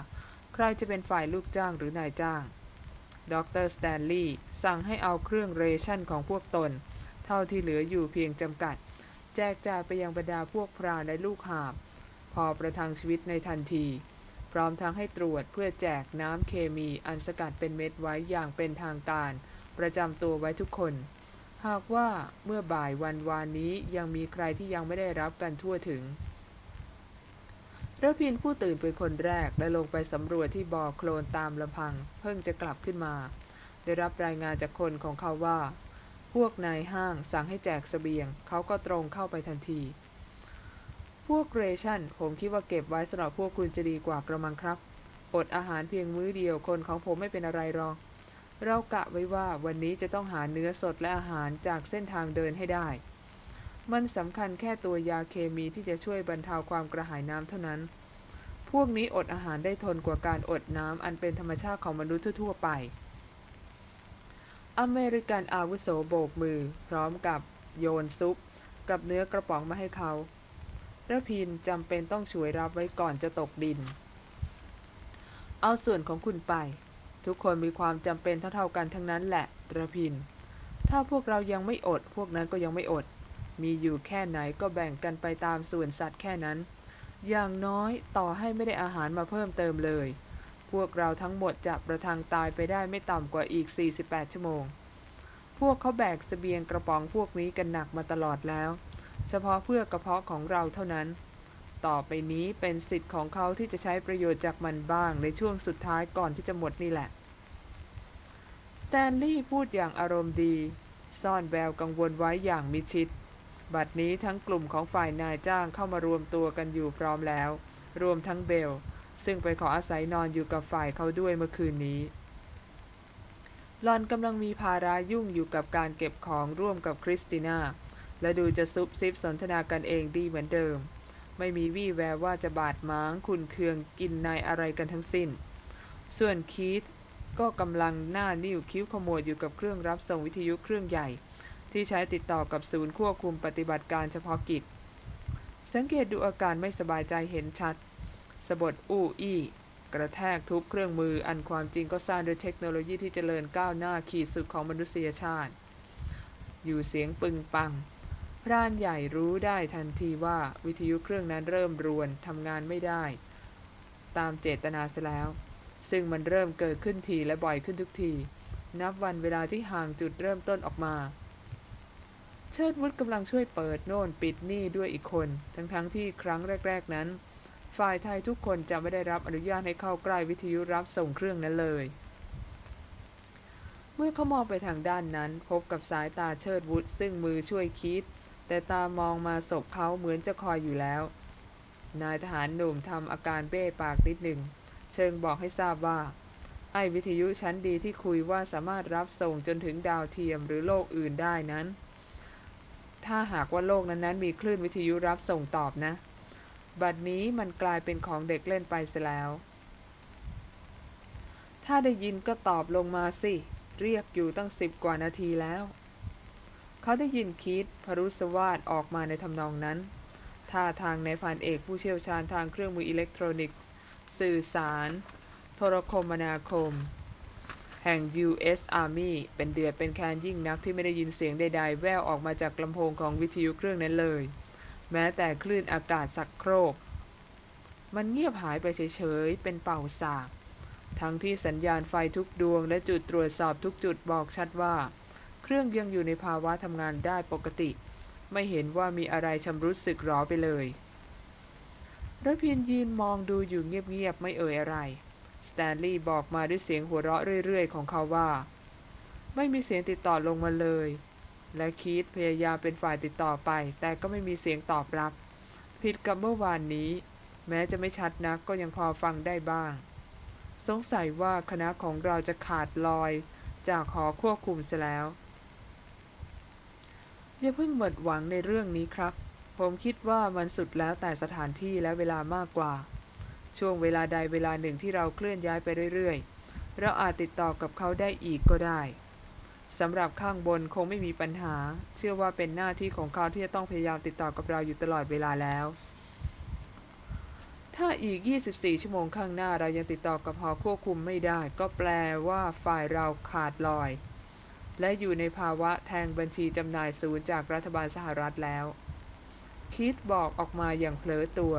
ใครจะเป็นฝ่ายลูกจ้างหรือนายจ้าง ดรสแตนลีย์ สั่งให้เอาเครื่อง ration ของพวกตน เท่าที่เหลืออยู่เพียงจำกัด แจกจ่ายไปยังบรรดาพวกพรานและลูกหาบ พอประทังชีวิตในทันที พร้อมทั้งให้ตรวจเพื่อแจกน้ำเคมีอันสกัดเป็นเม็ดไว้อย่างเป็นทางการ ประจำตัวไว้ทุกคน หากว่าเมื่อบ่ายวันวานนี้ยังมีใครที่ยังไม่ได้รับกันทั่วถึงระพินผู้ตื่นเป็นคนแรกและลงไปสำรวจที่บ่อโคลนตามลำพัง เพิ่งจะกลับขึ้นมา ได้รับรายงานจากคนของเขาว่า พวกนายห้างสั่งให้แจกสเสบียง เขาก็ตรงเข้าไปทันที พวกเรชั่น ผมคิดว่าเก็บไว้สำหรับพวกคุณจะดีกว่ากระมังครับ อดอาหารเพียงมื้อเดียวคนของผมไม่เป็นอะไรหรอกเรากะไว้ว่าวันนี้จะต้องหาเนื้อสดและอาหารจากเส้นทางเดินให้ได้ มันสำคัญแค่ตัวยาเคมีที่จะช่วยบรรเทาความกระหายน้ำเท่านั้น พวกนี้อดอาหารได้ทนกว่าการอดน้ำอันเป็นธรรมชาติของมนุษย์ทั่วๆไป อเมริกันอาวุโสโบกมือ พร้อมกับโยนซุป กับเนื้อกระป๋องมาให้เขาระพินจำเป็นต้องช่วยรับไว้ก่อนจะตกดิน เอาส่วนของคุณไป ทุกคนมีความจำเป็นเท่าๆกันทั้งนั้นแหละระพิน ถ้าพวกเรายังไม่อด พวกนั้นก็ยังไม่อด มีอยู่แค่ไหนก็แบ่งกันไปตามส่วนสัตว์แค่นั้น อย่างน้อยต่อให้ไม่ได้อาหารมาเพิ่มเติมเลย พวกเราทั้งหมดจะประทังตายไปได้ไม่ต่ำกว่าอีก 48 ชั่วโมง พวกเขาแบกสเสบียงกระป๋องพวกนี้กันหนักมาตลอดแล้ว เฉพาะเพื่อกระเพาะของเราเท่านั้น ต่อไปนี้เป็นสิทธิ์ของเขาที่จะใช้ประโยชน์จากมันบ้างในช่วงสุดท้ายก่อนที่จะหมดนี่แหละ สแตนลีย์พูดอย่างอารมณ์ดี ซ่อนแววกังวลไว้อย่างมิชิด บัดนี้ทั้งกลุ่มของฝ่ายนายจ้างเข้ามารวมตัวกันอยู่พร้อมแล้ว รวมทั้งเบล ซึ่งไปขออาศัยนอนอยู่กับฝ่ายเขาด้วยเมื่อคืนนี้หล่อนกำลังมีภาระยุ่งอยู่กับการเก็บของร่วมกับคริสติน่า และดูจะซุบซิบสนทนากันเองดีเหมือนเดิม ไม่มีวี่แววว่าจะบาดหมางขุนเคืองกินนายอะไรกันทั้งสิ้น ส่วนคีตก็กำลังหน้านิ้วคิ้วขมวดอยู่กับเครื่องรับส่งวิทยุเครื่องใหญ่ ที่ใช้ติดต่อกับศูนย์ควบคุมปฏิบัติการเฉพาะกิจ สังเกตดูอาการไม่สบายใจเห็นชัด สะบดอู้อี้ กระแทกทุบเครื่องมืออันความจริงก็สร้างด้วยเทคโนโลยีที่เจริญก้าวหน้าขีดสุดของมนุษยชาติ อยู่เสียงปึงปัง พรานใหญ่รู้ได้ทันทีว่าวิทยุเครื่องนั้นเริ่มรวนทำงานไม่ได้ ตามเจตนาเสียแล้ว ซึ่งมันเริ่มเกิดขึ้นทีและบ่อยขึ้นทุกที นับวันเวลาที่ห่างจุดเริ่มต้นออกมาเชิดวุฒกำลังช่วยเปิดโน่นปิดนี่ด้วยอีกคน ทั้งๆทที่ครั้งแรก ๆ นั้น ฝ่ายไทยทุกคนจะไม่ได้รับอนุญาตให้เข้าใกล้วิทยุรับส่งเครื่องนั้นเลย เมื่อเขามองไปทางด้านนั้น พบกับสายตาเชิดวุฒซึ่งมือช่วยคิด แต่ตามองมาศพเขาเหมือนจะคอยอยู่แล้ว นายทหารหนุ่มทำอาการเบ้ปากนิดหนึ่ง เชิงบอกให้ทราบว่า ไอ้วิทยุชั้นดีที่คุยว่าสามารถรับส่งจนถึงดาวเทียมหรือโลกอื่นได้นั้น ถ้าหากว่าโลกนั้นๆมีคลื่นวิทยุรับส่งตอบนะ บัดนี้มันกลายเป็นของเด็กเล่นไปเสียแล้ว ถ้าได้ยินก็ตอบลงมาสิ เรียกอยู่ตั้งสิบกว่านาทีแล้ว เขาได้ยินคิดพรุสวาดออกมาในทำนองนั้น ท่าทางในพันเอกผู้เชี่ยวชาญทางเครื่องมืออิเล็กทรอนิกส์ สื่อสาร โทรคมนาคม แห่ง U.S. Army เป็นเดือดเป็นแคนยิ่งนักที่ไม่ได้ยินเสียงใดๆ แววออกมาจากลำโพงของวิทยุเครื่องนั้นเลย แม้แต่คลื่นอากาศสักโครก มันเงียบหายไปเฉยๆ เป็นเป่าสากทั้งที่สัญญาณไฟทุกดวงและจุดตรวจสอบทุกจุดบอกชัดว่า เครื่องยังอยู่ในภาวะทำงานได้ปกติ ไม่เห็นว่ามีอะไรชำรุดสึกหรอไปเลยรพินยืนมองดูอยู่เงียบๆ ไม่เอ่ยอะไร สแตนลีย์บอกมาด้วยเสียงหัวเราะเรื่อยๆ ของเขาว่า ไม่มีเสียงติดต่อลงมาเลย และคีตพยายามเป็นฝ่ายติดต่อไป แต่ก็ไม่มีเสียงตอบรับ ผิดกับเมื่อวานนี้ แม้จะไม่ชัดนักก็ยังพอฟังได้บ้าง สงสัยว่าคณะของเราจะขาดลอยจากหอควบคุมเสียแล้ว อย่าเพิ่งหมดหวังในเรื่องนี้ครับ ผมคิดว่ามันสุดแล้วแต่สถานที่และเวลามากกว่า ช่วงเวลาใดเวลาหนึ่งที่เราเคลื่อนย้ายไปเรื่อยๆ เราอาจติดต่อกับเขาได้อีกก็ได้ สำหรับข้างบนคงไม่มีปัญหา เชื่อว่าเป็นหน้าที่ของเขาที่จะต้องพยายามติดต่อกับเราอยู่ตลอดเวลาแล้ว ถ้าอีก 24 ชั่วโมงข้างหน้าเรายังติดต่อกับหอควบคุมไม่ได้ ก็แปลว่าฝ่ายเราขาดลอย และอยู่ในภาวะแทงบัญชีจำหน่ายศูนย์จากรัฐบาลสหรัฐแล้ว คิดบอกออกมาอย่างเผลอตัว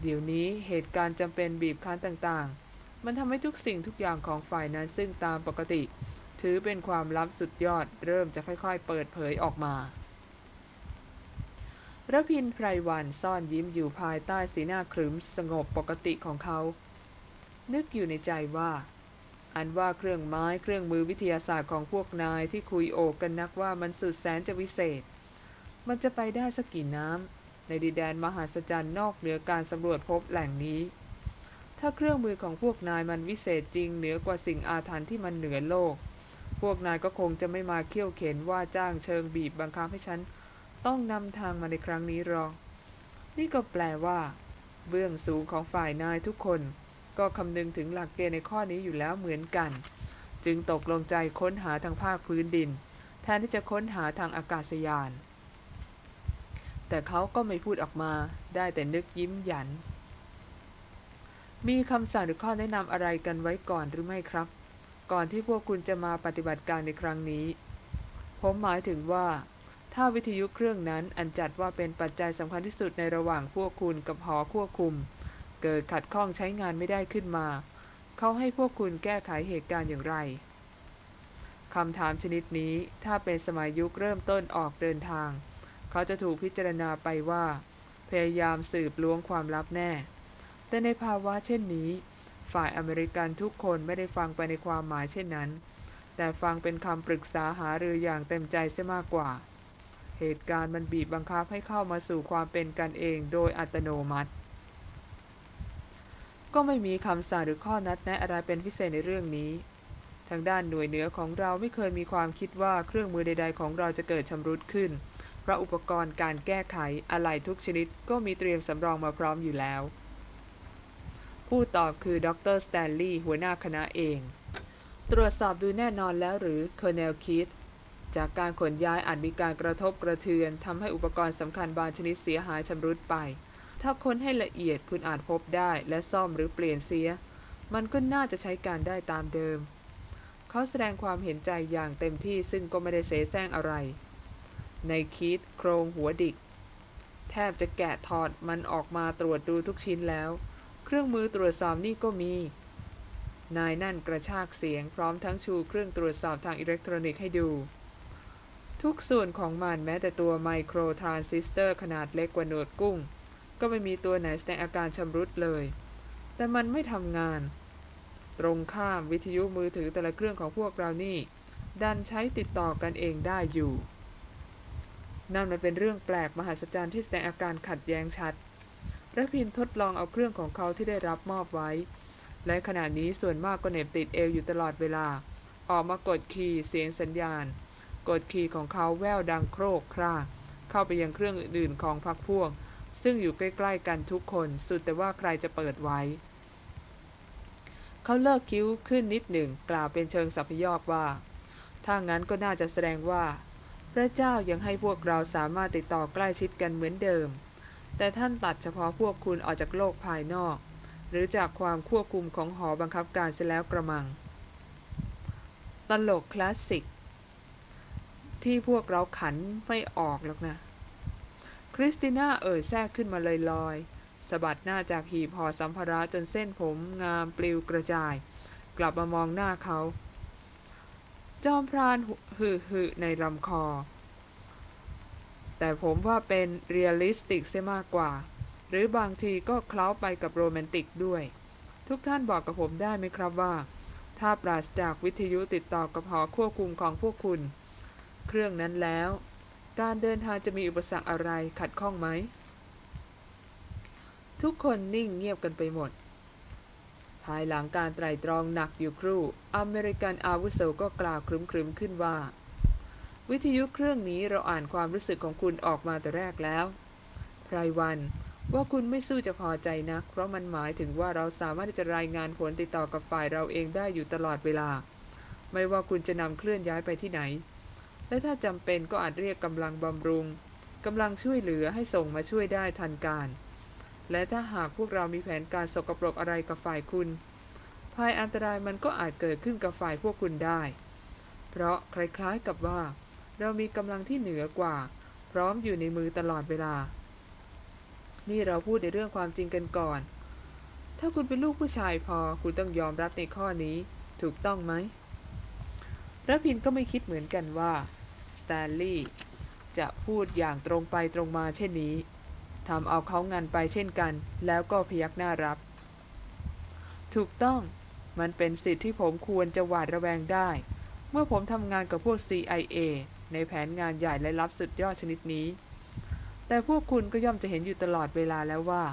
เดี๋ยวนี้เหตุการณ์จำเป็นบีบคั้นต่างๆ มันทำให้ทุกสิ่งทุกอย่างของฝ่ายนั้นซึ่งตามปกติ ถือเป็นความลับสุดยอดเริ่มจะค่อยๆ เปิดเผยออกมาระพินไพรวันซ่อนยิ้มอยู่ภายใต้สีหน้าครึมสงบปกติของเขา นึกอยู่ในใจว่า อันว่าเครื่องไม้เครื่องมือวิทยาศาสตร์ของพวกนายที่คุยโอกกันนักว่ามันสุดแสนจะวิเศษ มันจะไปได้สักกี่น้ำในดินแดนมหาสจรรย์นอกเหนือการสำรวจพบแหล่งนี้ ถ้าเครื่องมือของพวกนายมันวิเศษจริงเหนือกว่าสิ่งอาถรรพ์ที่มันเหนือโลก พวกนายก็คงจะไม่มาเคี่ยวเข็นว่าจ้างเชิงบีบบังคับให้ฉัน ต้องนำทางมาในครั้งนี้หรอก นี่ก็แปลว่า เบื้องสูงของฝ่ายนายทุกคน ก็คำนึงถึงหลักเกณฑ์ในข้อนี้อยู่แล้วเหมือนกัน จึงตกลงใจค้นหาทางภาคพื้นดิน แทนที่จะค้นหาทางอากาศยาน แต่เขาก็ไม่พูดออกมาได้แต่นึกยิ้มหยัน มีคำสั่งหรือข้อแนะนำอะไรกันไว้ก่อนหรือไม่ครับ ก่อนที่พวกคุณจะมาปฏิบัติการในครั้งนี้ ผมหมายถึงว่า ถ้าวิทยุเครื่องนั้นอันจัดว่าเป็นปัจจัยสำคัญที่สุดในระหว่างพวกคุณกับหอควบคุม เกิดขัดข้องใช้งานไม่ได้ขึ้นมา เขาให้พวกคุณแก้ไขเหตุการณ์อย่างไรคำถามชนิดนี้ถ้าเป็นสมัยยุคเริ่มต้นออกเดินทาง เขาจะถูกพิจารณาไปว่า พยายามสืบล้วงความลับแน่ แต่ในภาวะเช่นนี้ ฝ่ายอเมริกันทุกคนไม่ได้ฟังไปในความหมายเช่นนั้น แต่ฟังเป็นคำปรึกษาหารืออย่างเต็มใจเสียมากกว่า เหตุการณ์มันบีบบังคับให้เข้ามาสู่ความเป็นกันเองโดยอัตโนมัติ ก็ไม่มีคำสั่งหรือข้อนัดแนะอะไรเป็นพิเศษในเรื่องนี้ ทางด้านหน่วยเหนือของเราไม่เคยมีความคิดว่าเครื่องมือใด ๆ ของเราจะเกิดชำรุดขึ้น เพราะอุปกรณ์การแก้ไขอะไหล่ทุกชนิดก็มีเตรียมสำรองมาพร้อมอยู่แล้ว ผู้ตอบคือดรสแตนลีย์หัวหน้าคณะเอง ตรวจสอบดูแน่นอนแล้วหรือ Colonel คีธจากการขนย้ายอาจมีการกระทบกระเทือนทำให้อุปกรณ์สำคัญบางชนิดเสียหายชำรุดไป ถ้าค้นให้ละเอียดคุณอาจพบได้และซ่อมหรือเปลี่ยนเสีย มันก็น่าจะใช้การได้ตามเดิม เขาแสดงความเห็นใจอย่างเต็มที่ซึ่งก็ไม่ได้เสแสร้งอะไร นายคีธโคลงหัวดิก แทบจะแกะถอดมันออกมาตรวจดูทุกชิ้นแล้ว เครื่องมือตรวจสอบนี่ก็มี นายนั่นกระชากเสียงพร้อมทั้งชูเครื่องตรวจสอบทางอิเล็กทรอนิกส์ให้ดู ทุกส่วนของมันแม้แต่ตัวไมโครทรานซิสเตอร์ขนาดเล็กกว่าหนวดกุ้ง ก็ไม่มีตัวไหนแสดงอาการชำรุดเลย แต่มันไม่ทำงาน ตรงข้ามวิทยุมือถือแต่ละเครื่องของพวกเรานี่ ดันใช้ติดต่อกันเองได้อยู่นั่นมันเป็นเรื่องแปลกมหัศจรรย์ที่แสดงอาการขัดแย้งชัด ระพินทดลองเอาเครื่องของเขาที่ได้รับมอบไว้ และขณะนี้ส่วนมากก็เหน็บติดเอวอยู่ตลอดเวลา ออกมากดคีย์เสียงสัญญาณ กดคีย์ของเขาแววดังโครกคราเข้าไปยังเครื่องอื่นๆของพรรคพวก ซึ่งอยู่ใกล้ๆกันทุกคนสุดแต่ว่าใครจะเปิดไว้ เขาเลิกคิ้วขึ้นนิดหนึ่งกล่าวเป็นเชิงสัพยอกว่า ถ้างั้นก็น่าจะแสดงว่า พระเจ้ายังให้พวกเราสามารถติดต่อใกล้ชิดกันเหมือนเดิม แต่ท่านตัดเฉพาะพวกคุณออกจากโลกภายนอก หรือจากความควบคุมของหอบังคับการเสียแล้วกระมัง ตลกคลาสสิก ที่พวกเราขันไม่ออกหรอกนะ คริสติน่าเอ่ยแทรกขึ้นมาเลยลอยสะบัดหน้าจากหีบห่อสัมภาระจนเส้นผมงามปลิวกระจาย กลับมามองหน้าเขา จอมพรานหือหือในลำคอ แต่ผมว่าเป็น realistic เสียมากกว่า หรือบางทีก็เคล้าไปกับโรแมนติกด้วย ทุกท่านบอกกับผมได้ไหมครับว่า ถ้าปราศจากวิทยุติดต่อกับหอควบคุมของพวกคุณ เครื่องนั้นแล้ว การเดินทางจะมีอุปสรรคอะไรขัดข้องไหม ทุกคนนิ่งเงียบกันไปหมด ภายหลังการไตร่ตรองหนักอยู่ครู่ อเมริกันอาวุโสก็กล่าวครึมๆขึ้นว่า วิทยุเครื่องนี้เราอ่านความรู้สึกของคุณออกมาแต่แรกแล้วไพรวัน ว่าคุณไม่สู้จะพอใจนัก เพราะมันหมายถึงว่าเราสามารถที่จะรายงานผลติดต่อกับฝ่ายเราเองได้อยู่ตลอดเวลา ไม่ว่าคุณจะนำเคลื่อนย้ายไปที่ไหน และถ้าจำเป็นก็อาจเรียกกำลังบำรุงกำลังช่วยเหลือให้ส่งมาช่วยได้ทันการ และถ้าหากพวกเรามีแผนการสกปรกอะไรกับฝ่ายคุณ ภัยอันตรายมันก็อาจเกิดขึ้นกับฝ่ายพวกคุณได้ เพราะคล้ายๆกับว่า เรามีกำลังที่เหนือกว่า พร้อมอยู่ในมือตลอดเวลา นี่เราพูดในเรื่องความจริงกันก่อน ถ้าคุณเป็นลูกผู้ชายพอคุณต้องยอมรับในข้อนี้ ถูกต้องไหมรพินก็ไม่คิดเหมือนกันว่าสแตนลีย์จะพูดอย่างตรงไปตรงมาเช่นนี้ทำเอาเขางันไปเช่นกัน แล้วก็พยักหน้ารับ ถูกต้องมันเป็นสิทธิ์ที่ผมควรจะหวาดระแวงได้ เมื่อผมทำงานกับพวก CIA ในแผนงานใหญ่และลับสุดยอดชนิดนี้ แต่พวกคุณก็ย่อมจะเห็นอยู่ตลอดเวลาแล้วว่า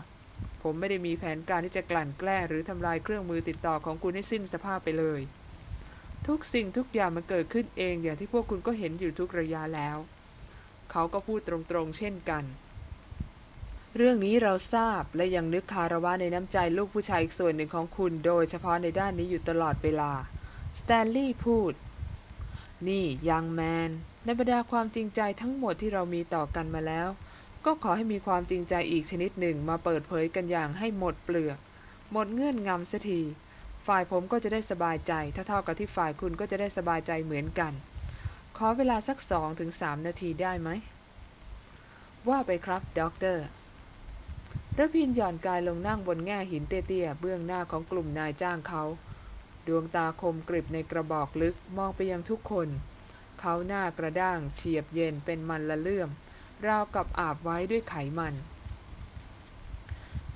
ผมไม่ได้มีแผนการที่จะกลั่นแกล้งหรือทำลายเครื่องมือติดต่อของคุณให้สิ้นสภาพไปเลย ทุกสิ่งทุกอย่างมันเกิดขึ้นเองอย่างที่พวกคุณก็เห็นอยู่ทุกระยะแล้ว เขาก็พูดตรงๆเช่นกันเรื่องนี้เราทราบและยังนึกคาระวะในน้ำใจลูกผู้ชายอีกส่วนหนึ่งของคุณโดยเฉพาะในด้านนี้อยู่ตลอดเวลา สแตนลีย์พูด นี่ young man ในบรรดาความจริงใจทั้งหมดที่เรามีต่อกันมาแล้ว ก็ขอให้มีความจริงใจอีกชนิดหนึ่งมาเปิดเผยกันอย่างให้หมดเปลือก หมดเงื่อนงำสักทีฝ่ายผมก็จะได้สบายใจ เท่าเท่ากับที่ฝ่ายคุณก็จะได้สบายใจเหมือนกัน ขอเวลาสักสองถึงสามนาทีได้ไหม ว่าไปครับด็อกเตอร์รพินทร์หย่อนกายลงนั่งบนแง่หินเตี้ยๆเบื้องหน้าของกลุ่มนายจ้างเขา ดวงตาคมกริบในกระบอกลึกมองไปยังทุกคน เขาหน้ากระด้างเฉียบเย็นเป็นมันละเลื่อม ราวกับอาบไว้ด้วยไขมัน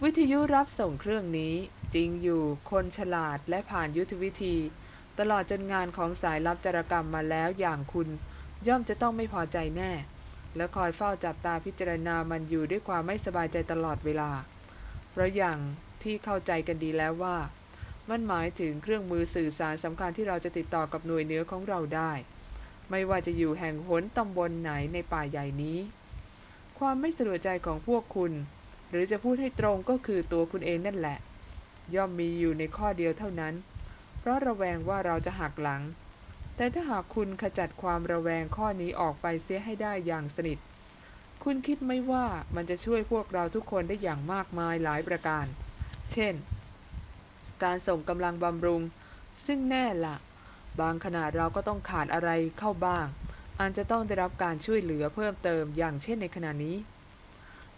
วิทยุรับส่งเครื่องนี้จริงอยู่คนฉลาดและผ่านยุทธวิธี ตลอดจนงานของสายลับจารกรรมมาแล้วอย่างคุณ ย่อมจะต้องไม่พอใจแน่ และคอยเฝ้าจับตาพิจารณามันอยู่ด้วยความไม่สบายใจตลอดเวลา เพราะอย่างที่เข้าใจกันดีแล้วว่า มันหมายถึงเครื่องมือสื่อสารสำคัญที่เราจะติดต่อกับหน่วยเหนือของเราได้ ไม่ว่าจะอยู่แห่งหนตำบลไหนในป่าใหญ่นี้ ความไม่สะดวกใจของพวกคุณ หรือจะพูดให้ตรงก็คือตัวคุณเองนั่นแหละ ย่อมมีอยู่ในข้อเดียวเท่านั้น เพราะระแวงว่าเราจะหักหลัง แต่ถ้าหากคุณขจัดความระแวงข้อนี้ออกไปเสียให้ได้อย่างสนิท คุณคิดไหมว่ามันจะช่วยพวกเราทุกคนได้อย่างมากมายหลายประการ เช่น การส่งกำลังบำรุง ซึ่งแน่ละ บางขนาดเราก็ต้องขาดอะไรเข้าบ้าง อันจะต้องได้รับการช่วยเหลือเพิ่มเติมอย่างเช่นในขณะนี้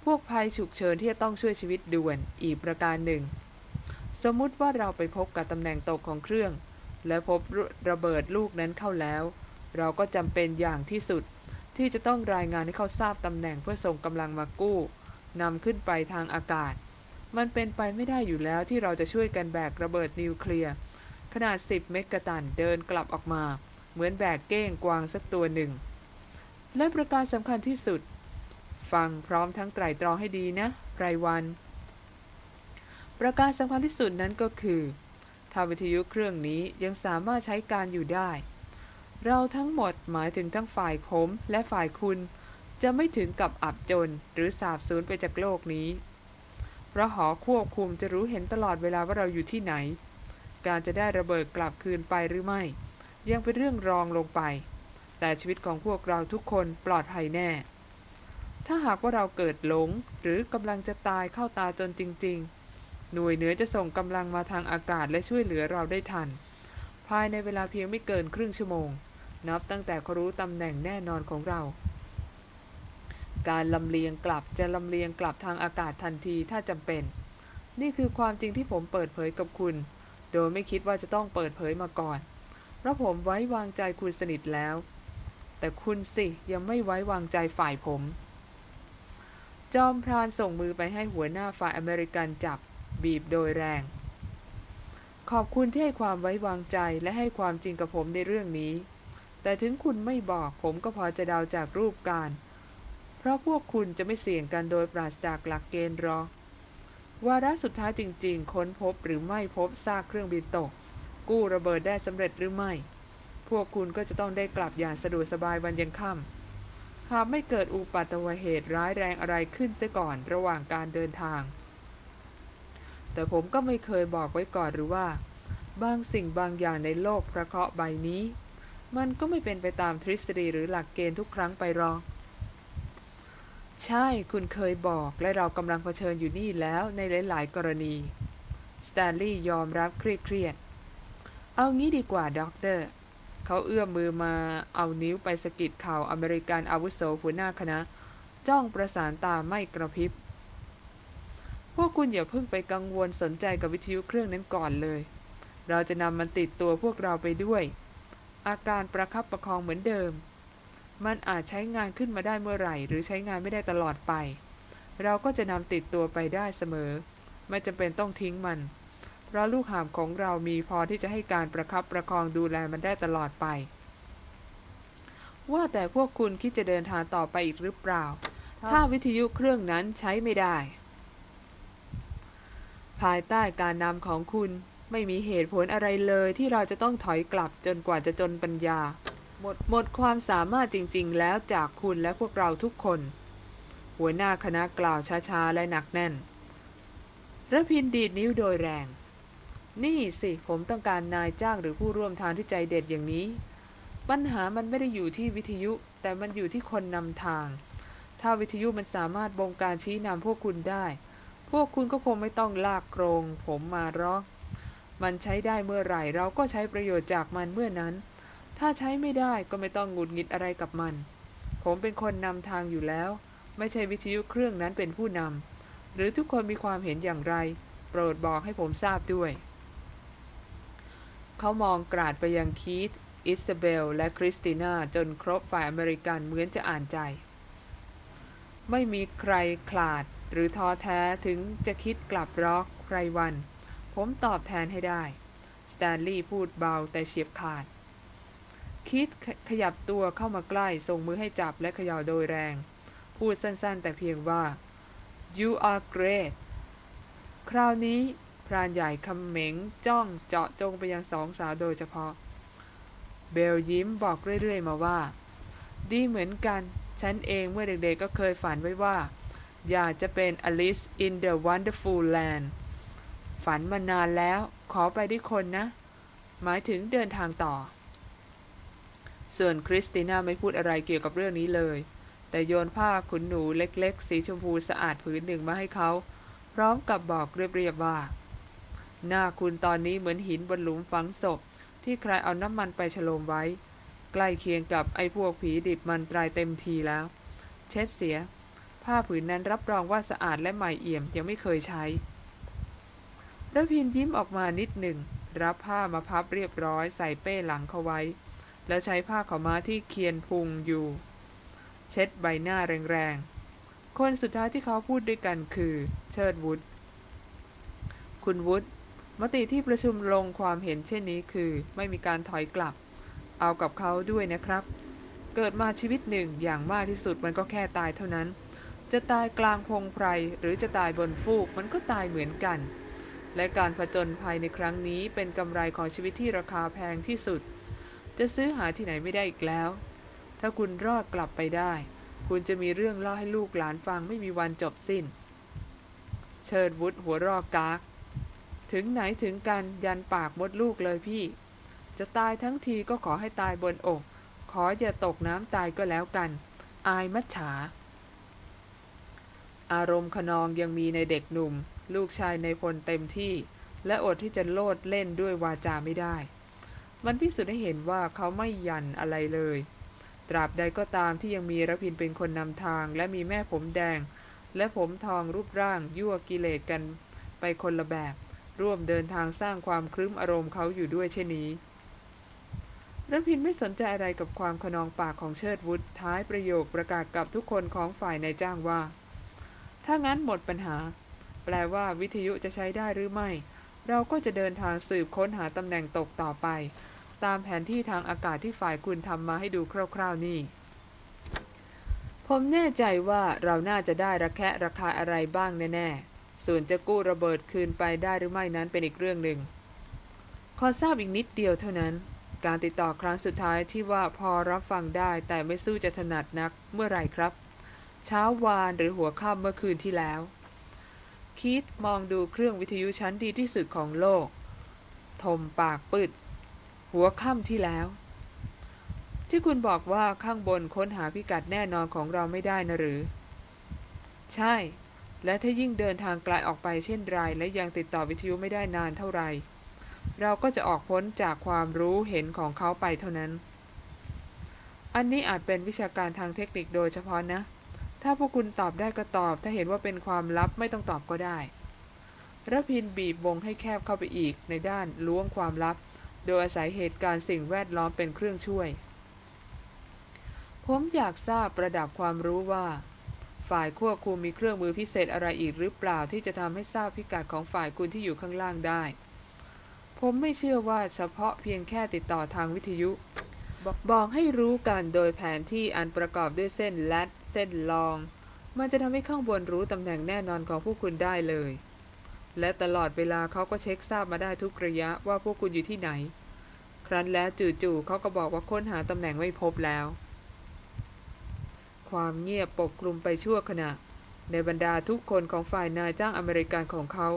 พวกภัยฉุกเฉินที่จะต้องช่วยชีวิตด่วนอีกประการหนึ่ง สมมุติว่าเราไปพบกับตำแหน่งตกของเครื่อง และพบระเบิดลูกนั้นเข้าแล้ว เราก็จำเป็นอย่างที่สุด ที่จะต้องรายงานให้เขาทราบตำแหน่งเพื่อส่งกำลังมากู้นำขึ้นไปทางอากาศ มันเป็นไปไม่ได้อยู่แล้วที่เราจะช่วยกันแบกระเบิดนิวเคลียร์ ขนาด 10 เมกะตันเดินกลับออกมา เหมือนแบกเก้งกวางสักตัวหนึ่ง และประการสำคัญที่สุด ฟังพร้อมทั้งไตรตรองให้ดีนะไรวัน ประการสำคัญที่สุดนั้นก็คือถ้าวิทยุเครื่องนี้ยังสามารถใช้การอยู่ได้ เราทั้งหมดหมายถึงทั้งฝ่ายผมและฝ่ายคุณ จะไม่ถึงกับอับจนหรือสาบสูญไปจากโลกนี้ เพราะหอควบคุมจะรู้เห็นตลอดเวลาว่าเราอยู่ที่ไหน การจะได้ระเบิดกลับคืนไปหรือไม่ ยังเป็นเรื่องรองลงไป แต่ชีวิตของพวกเราทุกคนปลอดภัยแน่ ถ้าหากว่าเราเกิดหลงหรือกำลังจะตายเข้าตาจนจริง ๆ หน่วยเหนือจะส่งกำลังมาทางอากาศและช่วยเหลือเราได้ทัน ภายในเวลาเพียงไม่เกินครึ่งชั่วโมง นับตั้งแต่เขารู้ตำแหน่งแน่นอนของเรา การลำเลียงกลับจะลำเลียงกลับทางอากาศทันทีถ้าจำเป็น นี่คือความจริงที่ผมเปิดเผยกับคุณ โดยไม่คิดว่าจะต้องเปิดเผยมาก่อน เพราะผมไว้วางใจคุณสนิทแล้ว แต่คุณสิยังไม่ไว้วางใจฝ่ายผม จอมพรานส่งมือไปให้หัวหน้าฝ่ายอเมริกันจับบีบโดยแรง ขอบคุณที่ให้ความไว้วางใจและให้ความจริงกับผมในเรื่องนี้ แต่ถึงคุณไม่บอกผมก็พอจะเดาจากรูปการ เพราะพวกคุณจะไม่เสี่ยงกันโดยปราศจากหลักเกณฑ์หรอก วาระสุดท้ายจริง ๆ ค้นพบหรือไม่พบซากเครื่องบินตก กู้ระเบิดได้สำเร็จหรือไม่ พวกคุณก็จะต้องได้กลับอย่างสะดวกสบายวันยังค่หากไม่เกิดอุปัทวเหตุร้ายแรงอะไรขึ้นเสียก่อนระหว่างการเดินทาง แต่ผมก็ไม่เคยบอกไว้ก่อนหรือว่า บางสิ่งบางอย่างในโลกพระเคราะห์ใบนี้ มันก็ไม่เป็นไปตามทฤษฎีหรือหลักเกณฑ์ทุกครั้งไปหรอก ใช่ คุณเคยบอก และเรากำลังเผชิญอยู่นี่แล้วในหลาย ๆ กรณี สแตนลีย์ยอมรับเครียดๆ เอางี้ดีกว่าด็อกเตอร์ เขาเอื้อมมือมาเอานิ้วไปสกิดเข่าอเมริกันอาวุโสหัวหน้าคณะ จ้องประสานตาไม่กระพริบ พวกคุณอย่าเพิ่งไปกังวลสนใจกับวิทยุเครื่องนั้นก่อนเลย เราจะนำมันติดตัวพวกเราไปด้วย อาการประคับประคองเหมือนเดิม มันอาจใช้งานขึ้นมาได้เมื่อไหร่ หรือใช้งานไม่ได้ตลอดไป เราก็จะนำติดตัวไปได้เสมอ ไม่จำเป็นต้องทิ้งมัน เพราะลูกหามของเรามีพอที่จะให้การประคับประคองดูแลมันได้ตลอดไป ว่าแต่พวกคุณคิดจะเดินทางต่อไปอีกหรือเปล่า ถ้าวิทยุเครื่องนั้นใช้ไม่ได้ ภายใต้การนำของคุณไม่มีเหตุผลอะไรเลยที่เราจะต้องถอยกลับจนกว่าจะจนปัญญา หมดหมดความสามารถจริง ๆ แล้วจากคุณและพวกเราทุกคน หัวหน้าคณะกล่าวช้า ๆ และหนักแน่นระพินดีดนิ้วโดยแรง นี่สิผมต้องการนายจ้างหรือผู้ร่วมทางที่ใจเด็ดอย่างนี้ ปัญหามันไม่ได้อยู่ที่วิทยุ แต่มันอยู่ที่คนนำทาง ถ้าวิทยุมันสามารถบงการชี้นำพวกคุณได้ พวกคุณก็คงไม่ต้องลากโกรง ผมมาหรอกมันใช้ได้เมื่อไหร่เราก็ใช้ประโยชน์จากมันเมื่อนั้น ถ้าใช้ไม่ได้ก็ไม่ต้องหงุดหงิดอะไรกับมัน ผมเป็นคนนำทางอยู่แล้ว ไม่ใช่วิทยุเครื่องนั้นเป็นผู้นำหรือทุกคนมีความเห็นอย่างไร โปรดบอกให้ผมทราบด้วย เขามองกราดไปยังคีธ อิสเบล และคริสติน่าจนครบฝ่ายอเมริกันเหมือนจะอ่านใจ ไม่มีใครขลาดหรือท้อแท้ถึงจะคิดกลับหรอกไพรวัลย์ ผมตอบแทนให้ได้ สแตนลีย์พูดเบาแต่เฉียบขาด คิดขยับตัวเข้ามาใกล้ส่งมือให้จับและเขย่าโดยแรง พูดสั้นๆ แต่เพียงว่า you are great คราวนี้พรานใหญ่คำเหม็งจ้องเจาะจงไปยังสองสาวโดยเฉพาะ เบลยิ้มบอกเรื่อยๆมาว่า ดีเหมือนกัน ฉันเองเมื่อเด็กๆก็เคยฝันไว้ว่า อยากจะเป็น Alice in the Wonderful Land ฝันมานานแล้วขอไปด้วยคนนะ หมายถึงเดินทางต่อ ส่วนคริสติน่าไม่พูดอะไรเกี่ยวกับเรื่องนี้เลย แต่โยนผ้าขุนหนูเล็กๆ สีชมพูสะอาดผืนหนึ่งมาให้เขา พร้อมกับบอกเรียบๆว่า หน้าคุณตอนนี้เหมือนหินบนหลุมฝังศพ ที่ใครเอาน้ำมันไปฉโลมไว้ ใกล้เคียงกับไอ้พวกผีดิบมันตรายเต็มทีแล้ว เช็ดเสีย ผ้าผืนนั้นรับรองว่าสะอาดและใหม่เอี่ยมยังไม่เคยใช้ระพินยิ้มออกมานิดหนึ่ง รับผ้ามาพับเรียบร้อยใส่เป้หลังเขาไว้ แล้วใช้ผ้าขาวม้าที่เคียนพุงอยู่ เช็ดใบหน้าแรงๆ คนสุดท้ายที่เขาพูดด้วยกันคือเชิดวุฒคุณวุฒมติที่ประชุมลงความเห็นเช่นนี้คือไม่มีการถอยกลับ เอากับเขาด้วยนะครับ เกิดมาชีวิตหนึ่งอย่างมากที่สุดมันก็แค่ตายเท่านั้น จะตายกลางพงไพรหรือจะตายบนฟูกมันก็ตายเหมือนกัน และการผจญภัยในครั้งนี้เป็นกำไรของชีวิตที่ราคาแพงที่สุด จะซื้อหาที่ไหนไม่ได้อีกแล้ว ถ้าคุณรอดกลับไปได้ คุณจะมีเรื่องเล่าให้ลูกหลานฟังไม่มีวันจบสิ้น เชิดวุฒหัวรอกกาก ถึงไหนถึงกันยันปากมดลูกเลยพี่ จะตายทั้งทีก็ขอให้ตายบนอก ขออย่าตกน้ำตายก็แล้วกัน อายมัจฉา อารมณ์ขนองยังมีในเด็กหนุ่ม ลูกชายในพลเต็มที่ และอดที่จะโลดเล่นด้วยวาจาไม่ได้ มันพิสูจน์ให้เห็นว่าเขาไม่ยันอะไรเลย ตราบใดก็ตามที่ยังมีระพินเป็นคนนำทาง และมีแม่ผมแดง และผมทองรูปร่างยั่วกิเลสกันไปคนละแบบ ร่วมเดินทางสร้างความครึ้มอารมณ์เขาอยู่ด้วยเช่นนี้ระพินไม่สนใจอะไรกับความขนองปากของเชิดวุฒท้ายประโยคประกาศกับทุกคนของฝ่ายนายจ้างว่า ถ้างั้นหมดปัญหา แปลว่าวิทยุจะใช้ได้หรือไม่ เราก็จะเดินทางสืบค้นหาตำแหน่งตกต่อไป ตามแผนที่ทางอากาศที่ฝ่ายคุณทำมาให้ดูคร่าวๆนี่ ผมแน่ใจว่าเราน่าจะได้ระแคะระคาอะไรบ้างแน่ๆ ส่วนจะกู้ระเบิดคืนไปได้หรือไม่นั้นเป็นอีกเรื่องหนึ่ง ขอทราบอีกนิดเดียวเท่านั้น การติดต่อครั้งสุดท้ายที่ว่าพอรับฟังได้แต่ไม่สู้จะถนัดนักเมื่อไหร่ครับ เช้าวานหรือหัวค่ำเมื่อคืนที่แล้วคิดมองดูเครื่องวิทยุชั้นดีที่สุดของโลก ทมปากปืด หัวค่ำที่แล้ว ที่คุณบอกว่าข้างบนค้นหาพิกัดแน่นอนของเราไม่ได้นะหรือ ใช่ และถ้ายิ่งเดินทางไกลออกไปเช่นไรและยังติดต่อวิทยุไม่ได้นานเท่าไหร่เราก็จะออกพ้นจากความรู้เห็นของเขาไปเท่านั้น อันนี้อาจเป็นวิชาการทางเทคนิคโดยเฉพาะนะ ถ้าพวกคุณตอบได้ก็ตอบ ถ้าเห็นว่าเป็นความลับไม่ต้องตอบก็ได้ระพินบีบวงให้แคบเข้าไปอีกในด้านล้วงความลับ โดยอาศัยเหตุการณ์สิ่งแวดล้อมเป็นเครื่องช่วย ผมอยากทราบประดับความรู้ว่า ฝ่ายควบคุมมีเครื่องมือพิเศษอะไรอีกหรือเปล่าที่จะทำให้ทราบพิกัดของฝ่ายคุณที่อยู่ข้างล่างได้ ผมไม่เชื่อว่าเฉพาะเพียงแค่ติดต่อทางวิทยุ บอกให้รู้กันโดยแผนที่อันประกอบด้วยเส้นแลดเส้นลอง มันจะทำให้ข้างบนรู้ตำแหน่งแน่นอนของพวกคุณได้เลย และตลอดเวลาเขาก็เช็คทราบมาได้ทุกระยะว่าพวกคุณอยู่ที่ไหนใรั้นแล้วจู่ๆเขาก็บอกว่าค้นหาตำแหน่งไม่พบแล้ว ความเงียบปกคลุมไปชั่วขณะ ในบรรดาทุกคนของฝ่ายนายจ้างอเมริกันของเขา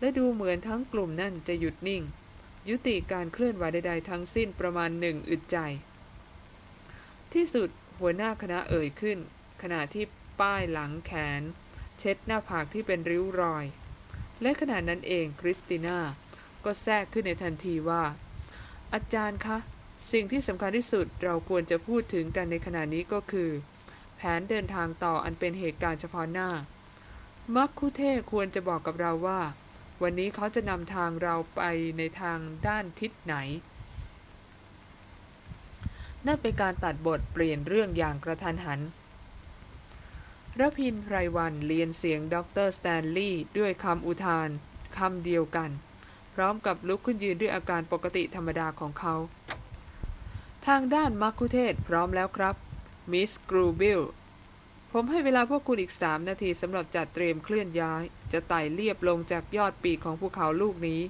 และดูเหมือนทั้งกลุ่มนั่นจะหยุดนิ่ง ยุติการเคลื่อนไหวใดๆทั้งสิ้นประมาณหนึ่งอึดใจ ที่สุดหัวหน้าคณะเอ่ยขึ้น ขณะที่ป้ายหลังแขน เช็ดหน้าผากที่เป็นริ้วรอย และขณะนั้นเองคริสติน่าก็แทรกขึ้นในทันทีว่า อาจารย์คะ สิ่งที่สำคัญที่สุดเราควรจะพูดถึงกันในขณะนี้ก็คือ แผนเดินทางต่ออันเป็นเหตุการณ์เฉพาะหน้า มัคคุเทศก์ควรจะบอกกับเราว่า วันนี้เขาจะนำทางเราไปในทางด้านทิศไหนนั่นเป็นการตัดบทเปลี่ยนเรื่องอย่างกะทันหัน รพินทร์ ไพรวัลย์เลียนเสียงด็อกเตอร์สแตนลีย์ด้วยคำอุทานคำเดียวกัน พร้อมกับลุกขึ้นยืนด้วยอาการปกติธรรมดาของเขา ทางด้านมักคุเทศพร้อมแล้วครับ มิสกรูบิล ผมให้เวลาพวกคุณอีกสามนาทีสำหรับจัดเตรียมเคลื่อนย้าย จะไต่เลียบลงจากยอดปีกของภูเขาลูกนี้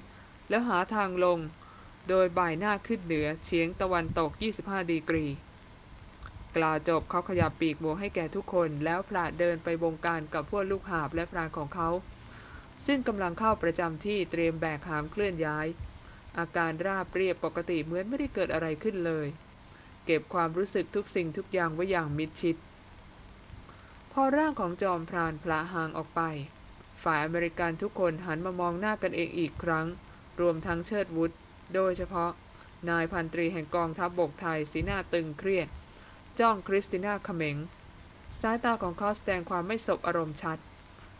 แล้วหาทางลง โดยบ่ายหน้าขึ้นเหนือเฉียงตะวันตก 25 ดีกรี กล่าวจบเขาขยับปีกหมวกให้แก่ทุกคน แล้วพละเดินไปบงการกับพวกลูกหาบและพรานของเขา ซึ่งกำลังเข้าประจำที่เตรียมแบกหามเคลื่อนย้าย อาการราบเรียบปกติเหมือนไม่ได้เกิดอะไรขึ้นเลย เก็บความรู้สึกทุกสิ่งทุกอย่างไว้อย่างมิดชิด พอร่างของจอมพรานพละห่างออกไป ฝ่ายอเมริกันทุกคนหันมามองหน้ากันเองอีกครั้ง รวมทั้งเชิดวุฒโดยเฉพาะ นายพันตรีแห่งกองทัพบบกไทยสีหน้าตึงเครียด จ้องคริสติน่าเขม็ง สายตาของเขาแสดงความไม่สบอารมณ์ชัด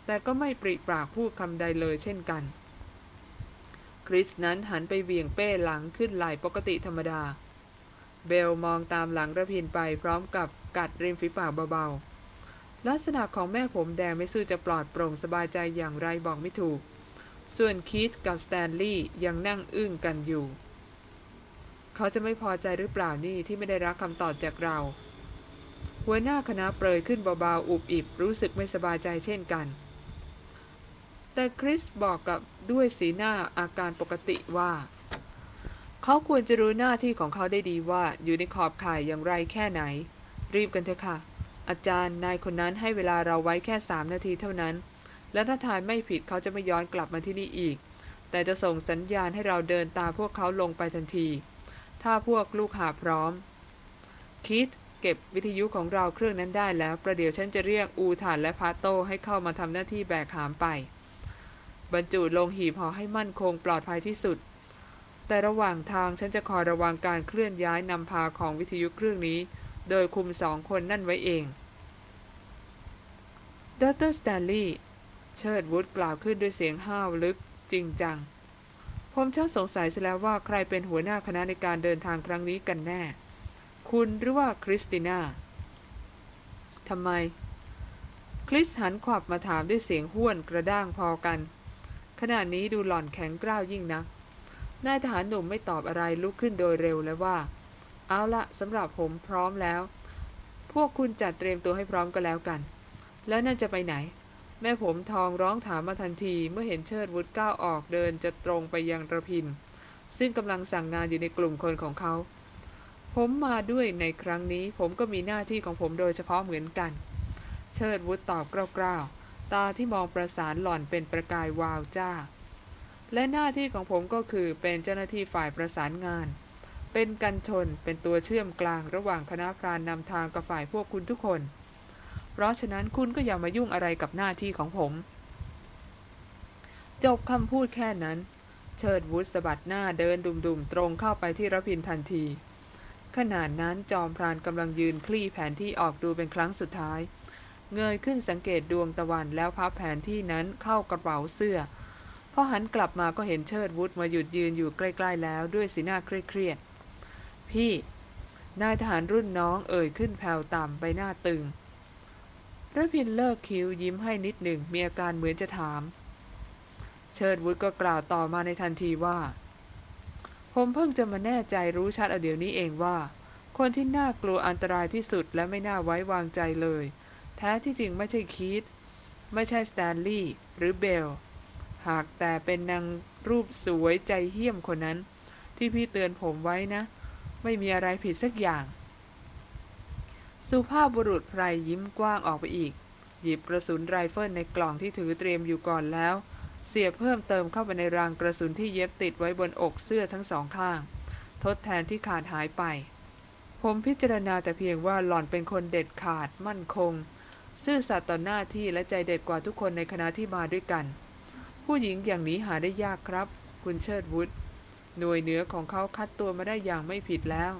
แต่ก็ไม่ปริปากพูดคำใดเลยเช่นกัน คริสนั้นหันไปเวียงเป้หลังขึ้นไหลปกติธรรมดา เบลมองตามหลังระพินไปพร้อมกับกัดริมฝีปากเบาๆ ลักษณะของแม่ผมแดงไม่ซื่อจะปลอดโปร่งสบายใจอย่างไรบอกไม่ถูก ส่วนคีตกับสแตนลีย์ยังนั่งอึ้งกันอยู่เขาจะไม่พอใจหรือเปล่านี่ที่ไม่ได้รับคำตอบจากเรา หัวหน้าคณะเปรยขึ้นเบาๆอุบอิบรู้สึกไม่สบายใจเช่นกัน แต่คริสบอกกับด้วยสีหน้าอาการปกติว่า เขาควรจะรู้หน้าที่ของเขาได้ดีว่าอยู่ในขอบข่ายอย่างไรแค่ไหน รีบกันเถอะค่ะ อาจารย์นายคนนั้นให้เวลาเราไว้แค่สามนาทีเท่านั้น และถ้าทายไม่ผิดเขาจะไม่ย้อนกลับมาที่นี่อีก แต่จะส่งสัญญาณให้เราเดินตามพวกเขาลงไปทันที ถ้าพวกลูกหาพร้อมคิด เก็บวิทยุของเราเครื่องนั้นได้แล้ว ประเดี๋ยวฉันจะเรียกอูฐานและพาโต้ให้เข้ามาทำหน้าที่แบกหามไป บรรจุลงหีบห่อให้มั่นคงปลอดภัยที่สุด แต่ระหว่างทางฉันจะคอยระวังการเคลื่อนย้ายนำพาของวิทยุเครื่องนี้ โดยคุมสองคนนั่นไว้เองดรสแตนลีย์เชิดวุธกล่าวขึ้นด้วยเสียงห้าวลึกจริงจัง ผมชักสงสัยเสียแล้วว่าใครเป็นหัวหน้าคณะในการเดินทางครั้งนี้กันแน่ คุณหรือว่าคริสติน่าทำไม คริสหันขวับมาถามด้วยเสียงห้วนกระด้างพอกัน ขณะนี้ดูหล่อนแข็งกร้าวยิ่งนักนายทหารหนุ่มไม่ตอบอะไรลุกขึ้นโดยเร็วแล้วว่า เอาละสำหรับผมพร้อมแล้ว พวกคุณจัดเตรียมตัวให้พร้อมก็แล้วกัน แล้วนั่นจะไปไหน แม่ผมทองร้องถามมาทันทีเมื่อเห็นเชิดวุฒก้าวออกเดินจะตรงไปยังระพิน ซึ่งกำลังสั่งงานอยู่ในกลุ่มคนของเขา ผมมาด้วยในครั้งนี้ผมก็มีหน้าที่ของผมโดยเฉพาะเหมือนกัน เชิดวุฒตอบกล้าวๆ ตาที่มองประสานหล่อนเป็นประกายวาวจ้า และหน้าที่ของผมก็คือเป็นเจ้าหน้าที่ฝ่ายประสานงาน เป็นกันชนเป็นตัวเชื่อมกลางระหว่างคณะพรานนำทางกับฝ่ายพวกคุณทุกคน เพราะฉะนั้นคุณก็อย่ามายุ่งอะไรกับหน้าที่ของผม จบคำพูดแค่นั้น เชิดวุฒสะบัดหน้าเดินดุมๆ ตรงเข้าไปที่รพินทันที ขณะนั้นจอมพรานกำลังยืนคลี่แผนที่ออกดูเป็นครั้งสุดท้าย เงยขึ้นสังเกตดวงตะวันแล้วพับแผนที่นั้นเข้ากระเป๋าเสื้อพอหันกลับมาก็เห็นเชิดวุฒมาหยุดยืนอยู่ใกล้ ๆ แล้วด้วยสีหน้าเครียดๆพี่ นายทหารรุ่นน้องเอ่ยขึ้นแผ่วต่ำใบหน้าตึงระพินเลิกคิ้วยิ้มให้นิดหนึ่งมีอาการเหมือนจะถาม เชิดวุฒก็กล่าวต่อมาในทันทีว่า ผมเพิ่งจะมาแน่ใจรู้ชัดเอาเดี๋ยวนี้เองว่า คนที่น่ากลัวอันตรายที่สุดและไม่น่าไว้วางใจเลย แท้ที่จริงไม่ใช่คีตไม่ใช่สแตนลีย์หรือเบล หากแต่เป็นนางรูปสวยใจเหี้ยมคนนั้น ที่พี่เตือนผมไว้นะ ไม่มีอะไรผิดสักอย่าง สุภาพบุรุษไพรยิ้มกว้างออกไปอีก หยิบกระสุนไรเฟิลในกล่องที่ถือเตรียมอยู่ก่อนแล้ว สียบเพิ่มเติมเข้าไปในรางกระสุนที่เย็บติดไว้บนอกเสื้อทั้งสองข้าง ทดแทนที่ขาดหายไป ผมพิจารณาแต่เพียงว่าหล่อนเป็นคนเด็ดขาดมั่นคง ซื่อสัตย์ต่อหน้าที่และใจเด็ดกว่าทุกคนในคณะที่มาด้วยกัน ผู้หญิงอย่างนี้หาได้ยากครับ คุณเชิดวุฒิหน่วยเหนือของเขาคัดตัวมาได้อย่างไม่ผิดแล้ว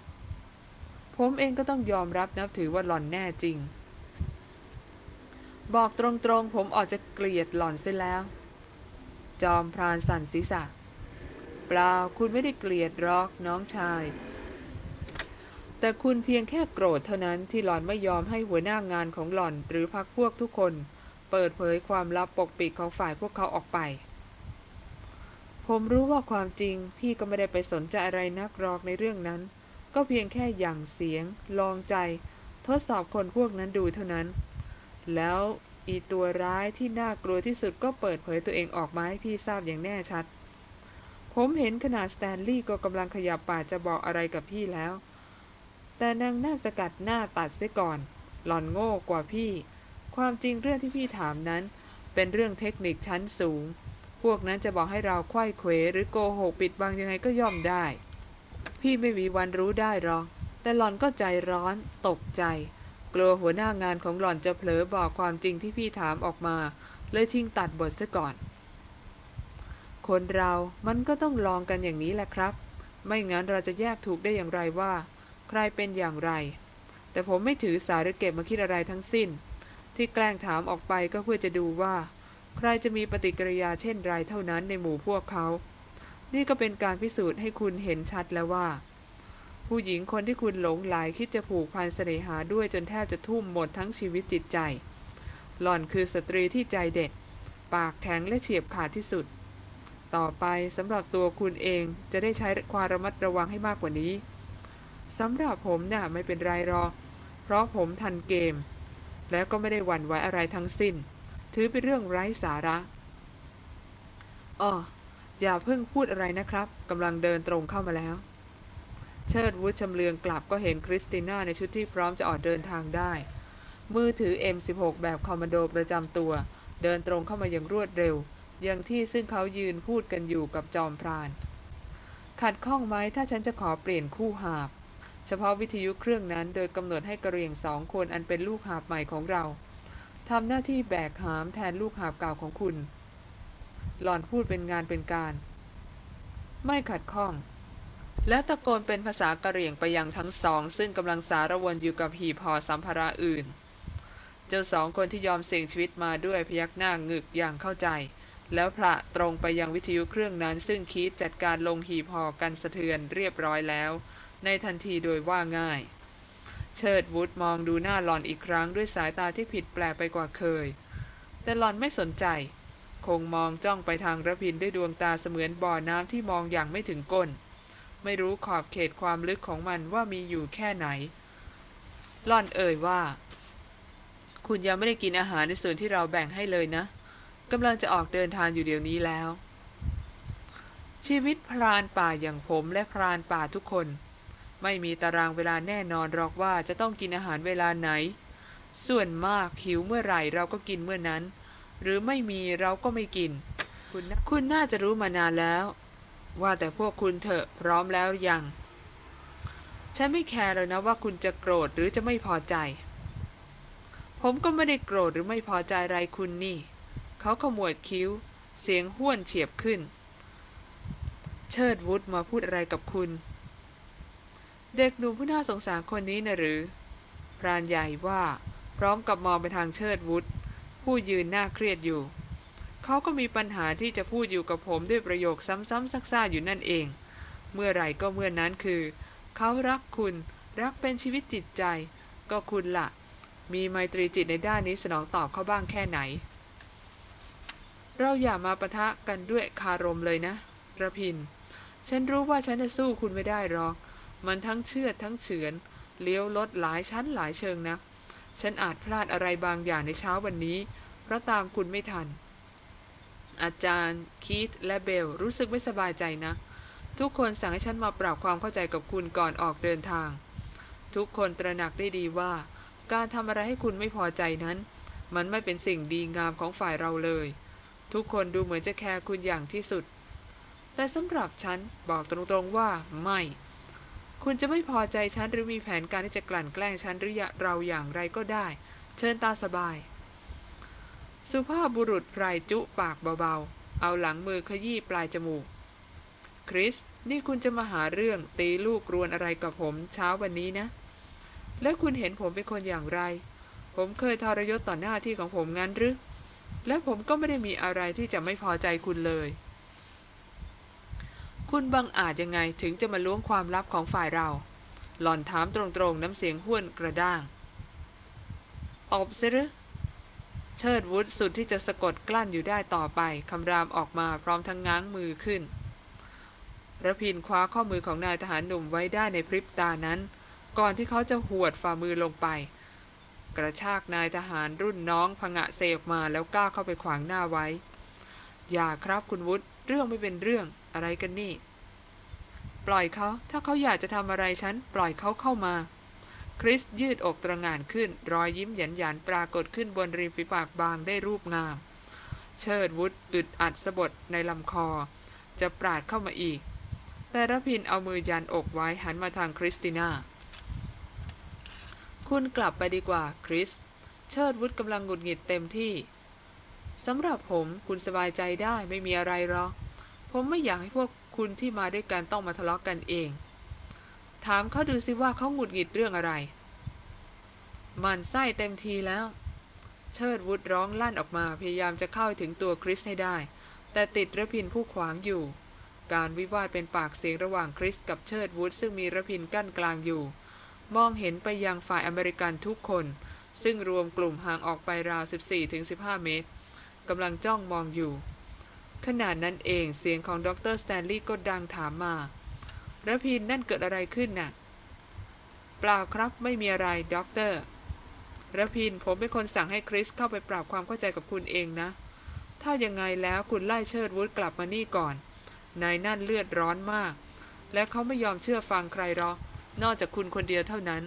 ผมเองก็ต้องยอมรับนับถือว่าหล่อนแน่จริง บอกตรงๆผมออกจะเกลียดหล่อนเสียแล้ว จอมพรานสั่นศีรษะ เปล่าคุณไม่ได้เกลียดรอกน้องชาย แต่คุณเพียงแค่โกรธเท่านั้นที่หล่อนไม่ยอมให้หัวหน้างานของหล่อนหรือพักพวกทุกคน เปิดเผยความลับปกปิดของฝ่ายพวกเขาออกไป ผมรู้ว่าความจริง พี่ก็ไม่ได้ไปสนใจอะไรนักหรอกในเรื่องนั้น ก็เพียงแค่หยั่งเสียง ลองใจ ทดสอบคนพวกนั้นดูเท่านั้น แล้ว อีตัวร้ายที่น่ากลัวที่สุดก็เปิดเผยตัวเองออกมาให้พี่ทราบอย่างแน่ชัด ผมเห็นขนาดสแตนลีย์ก็กำลังขยับปากจะบอกอะไรกับพี่แล้ว แต่นางน้าสกัดหน้าตัดเสียก่อน หล่อนโง่กว่าพี่ ความจริงเรื่องที่พี่ถามนั้น เป็นเรื่องเทคนิคชั้นสูง พวกนั้นจะบอกให้เราไขว้เขวหรือโกหกปิดบังยังไงก็ย่อมได้ พี่ไม่มีวันรู้ได้หรอกแต่หล่อนก็ใจร้อน ตกใจ กลัวหัวหน้างานของหล่อนจะเผลอบอกความจริงที่พี่ถามออกมา เลยชิงตัดบทซะก่อน คนเรามันก็ต้องลองกันอย่างนี้แหละครับ ไม่งั้นเราจะแยกถูกได้อย่างไรว่า ใครเป็นอย่างไร แต่ผมไม่ถือสาหรือเก็บมาคิดอะไรทั้งสิ้น ที่แกล้งถามออกไปก็เพื่อจะดูว่า ใครจะมีปฏิกิริยาเช่นไรเท่านั้นในหมู่พวกเขา นี่ก็เป็นการพิสูจน์ให้คุณเห็นชัดแล้วว่า ผู้หญิงคนที่คุณหลงไหลคิดจะผูกพันเสน่หาด้วยจนแทบจะทุ่มหมดทั้งชีวิตจิตใจ หล่อนคือสตรีที่ใจเด็ด ปากแข็งและเฉียบขาดที่สุด ต่อไปสำหรับตัวคุณเองจะได้ใช้ความระมัดระวังให้มากกว่านี้สำหรับผมน่ะไม่เป็นไรหรอก เพราะผมทันเกม แล้วก็ไม่ได้หวั่นไหวอะไรทั้งสิ้น ถือเป็นเรื่องไร้สาระอ๋ออย่าเพิ่งพูดอะไรนะครับกำลังเดินตรงเข้ามาแล้ว เชิดวุฒชำเลืองกลับก็เห็นคริสติน่าในชุดที่พร้อมจะออกเดินทางได้ มือถือ M16 แบบคอมมานโดประจำตัว เดินตรงเข้ามาอย่างรวดเร็ว อย่างที่ซึ่งเขายืนพูดกันอยู่กับจอมพราน ขัดข้องไหมถ้าฉันจะขอเปลี่ยนคู่หาบ เฉพาะวิทยุเครื่องนั้นโดยกำหนดให้กระเรียงสองคนอันเป็นลูกหาบใหม่ของเราทำหน้าที่แบกหามแทนลูกหาบเก่าของคุณ หล่อนพูดเป็นงานเป็นการ ไม่ขัดข้อง และตะโกนเป็นภาษากะเหรี่ยงไปยังทั้งสอง ซึ่งกำลังสารวนอยู่กับหีบห่อสัมภาระอื่น เจ้าสองคนที่ยอมเสี่ยงชีวิตมาด้วยพยักหน้างึกอย่างเข้าใจ แล้วพระตรงไปยังวิทยุเครื่องนั้นซึ่งคิดจัดการลงหีบห่อกันสะเทือนเรียบร้อยแล้ว ในทันทีโดยว่าง่าย เชิดวุฒมองดูหน้าหลอนอีกครั้งด้วยสายตาที่ผิดแปลกไปกว่าเคย แต่หลอนไม่สนใจ คงมองจ้องไปทางระพินด้วยดวงตาเสมือนบ่อน้ำที่มองอย่างไม่ถึงก้น ไม่รู้ขอบเขตความลึกของมันว่ามีอยู่แค่ไหน ล่อนเอ่ยว่า คุณยังไม่ได้กินอาหารในส่วนที่เราแบ่งให้เลยนะกำลังจะออกเดินทางอยู่เดี๋ยวนี้แล้ว ชีวิตพรานป่าอย่างผมและพรานป่าทุกคน ไม่มีตารางเวลาแน่นอนหรอกว่าจะต้องกินอาหารเวลาไหน ส่วนมากหิวเมื่อไหร่เราก็กินเมื่อนั้น หรือไม่มีเราก็ไม่กิน คุณคุณน่าจะรู้มานานแล้ว ว่าแต่พวกคุณเถอะพร้อมแล้วยัง ฉันไม่แคร์เลยนะว่าคุณจะโกรธหรือจะไม่พอใจ ผมก็ไม่ได้โกรธหรือไม่พอใจอะไรคุณนี่ เขาขมวดคิ้ว เสียงห้วนเฉียบขึ้น เชิดวุฒมาพูดอะไรกับคุณ เด็กหนุ่มผู้น่าสงสารคนนี้นะหรือ พรานใหญ่ว่า พร้อมกับมองไปทางเชิดวุฒผู้ยืนหน้าเครียดอยู่ เขาก็มีปัญหาที่จะพูดอยู่กับผมด้วยประโยคซ้ำๆซักๆอยู่นั่นเอง เมื่อไหร่ก็เมื่อนั้นคือ เขารักคุณ รักเป็นชีวิตจิตใจ ก็คุณละ่ะ มีไมตรีจิตในด้านนี้สนองตอบเขาบ้างแค่ไหน เราอย่ามาปะทะกันด้วยคารมเลยนะระพิน ฉันรู้ว่าฉันจะสู้คุณไม่ได้หรอก มันทั้งเชื่อทั้งเฉือน เลี้ยวลดหลายชั้นหลายเชิงนะ ฉันอาจพลาดอะไรบางอย่างในเช้าวันนี้ เพราะตามคุณไม่ทัน อาจารย์ คีธและเบล รู้สึกไม่สบายใจนะ ทุกคนสั่งให้ฉันมาปรับความเข้าใจกับคุณก่อนออกเดินทาง ทุกคนตระหนักได้ดีว่า การทำอะไรให้คุณไม่พอใจนั้น มันไม่เป็นสิ่งดีงามของฝ่ายเราเลย ทุกคนดูเหมือนจะแคร์คุณอย่างที่สุด แต่สำหรับฉันบอกตรงๆว่าไม่ คุณจะไม่พอใจฉันหรือมีแผนการที่จะกลั่นแกล้งฉันหรือเราอย่างไรก็ได้ เชิญตาสบาย สุภาพบุรุษไพรจุปากเบาๆ เอาหลังมือขยี้ปลายจมูก คริส นี่คุณจะมาหาเรื่องตีลูกรวนอะไรกับผมเช้าวันนี้นะ แล้วคุณเห็นผมเป็นคนอย่างไร ผมเคยทรยศต่อหน้าที่ของผมงั้นหรือ และผมก็ไม่ได้มีอะไรที่จะไม่พอใจคุณเลย คุณบังอาจยังไงถึงจะมาล้วงความลับของฝ่ายเรา หล่อนถามตรงๆน้ำเสียงห้วนกระด้างอบซิหรือ เชิดวุฒสุดที่จะสะกดกลั้นอยู่ได้ต่อไปคำรามออกมาพร้อมทั้งง้างมือขึ้นระพินคว้าข้อมือของนายทหารหนุ่มไว้ได้ในพริบตานั้น ก่อนที่เขาจะหวดฝ่ามือลงไป กระชากนายทหารรุ่นน้องพงะเซออกมาแล้วก้าวเข้าไปขวางหน้าไว้ อย่าครับคุณวุฒิเรื่องไม่เป็นเรื่องอะไรกันนี่ ปล่อยเขาถ้าเขาอยากจะทำอะไรฉัน ปล่อยเขาเข้ามา คริสยืดอกตระงานขึ้น รอยยิ้มหยันหยันปรากฏขึ้นบนริมฝีปากบางได้รูปงาม เชิดวุฒอึดอัดสะบดในลำคอ จะปราดเข้ามาอีก แต่ระพินเอามือยันอกไว้หันมาทางคริสติน่า คุณกลับไปดีกว่าคริส เชิดวุฒกำลังหงุดหงิดเต็มที่สำหรับผมคุณสบายใจได้ไม่มีอะไรหรอก ผมไม่อยากให้พวกคุณที่มาด้วยกันต้องมาทะเลาะกกันเอง ถามเขาดูสิว่าเขาหงุดหงิดเรื่องอะไร มันไส้เต็มทีแล้ว เชิดวุฒร้องลั่นออกมาพยายามจะเข้าถึงตัวคริสให้ได้ แต่ติดระพินผู้ขวางอยู่ การวิวาทเป็นปากเสียงระหว่างคริสกับเชิดวุฒซึ่งมีระพินกั้นกลางอยู่ มองเห็นไปยังฝ่ายอเมริกันทุกคน ซึ่งรวมกลุ่มห่างออกไปราว 14-15 เมตรกำลังจ้องมองอยู่ขณะนั้นเองเสียงของดรสแตนลีย์ก็ดังถามมา ระพินนั่นเกิดอะไรขึ้นน่ะ เปล่าครับไม่มีอะไรด็อกเตอร์ระพินผมเป็นคนสั่งให้คริสเข้าไปปรับความเข้าใจกับคุณเองนะ ถ้ายังไงแล้วคุณไล่เชิดวุฒกลับมานี่ก่อน นายนั่นเลือดร้อนมาก และเขาไม่ยอมเชื่อฟังใครหรอก นอกจากคุณคนเดียวเท่านั้น